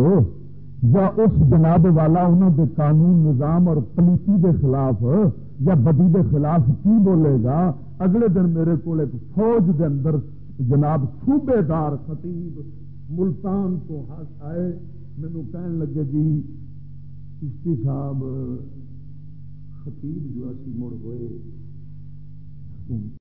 S5: یا اس جناب والا انہوں دے قانون، نظام اور پلیسی دے خلاف، یا بدی دے خلاف کی بولے گا؟ اگلے دن میرے کو ایک فوج دے اندر جناب صوبے دار خطیب ملتان تو ہاتھ آئے مینو کہن لگے جی چشتی صاحب، خطیب جو اسی مڑ ہوئے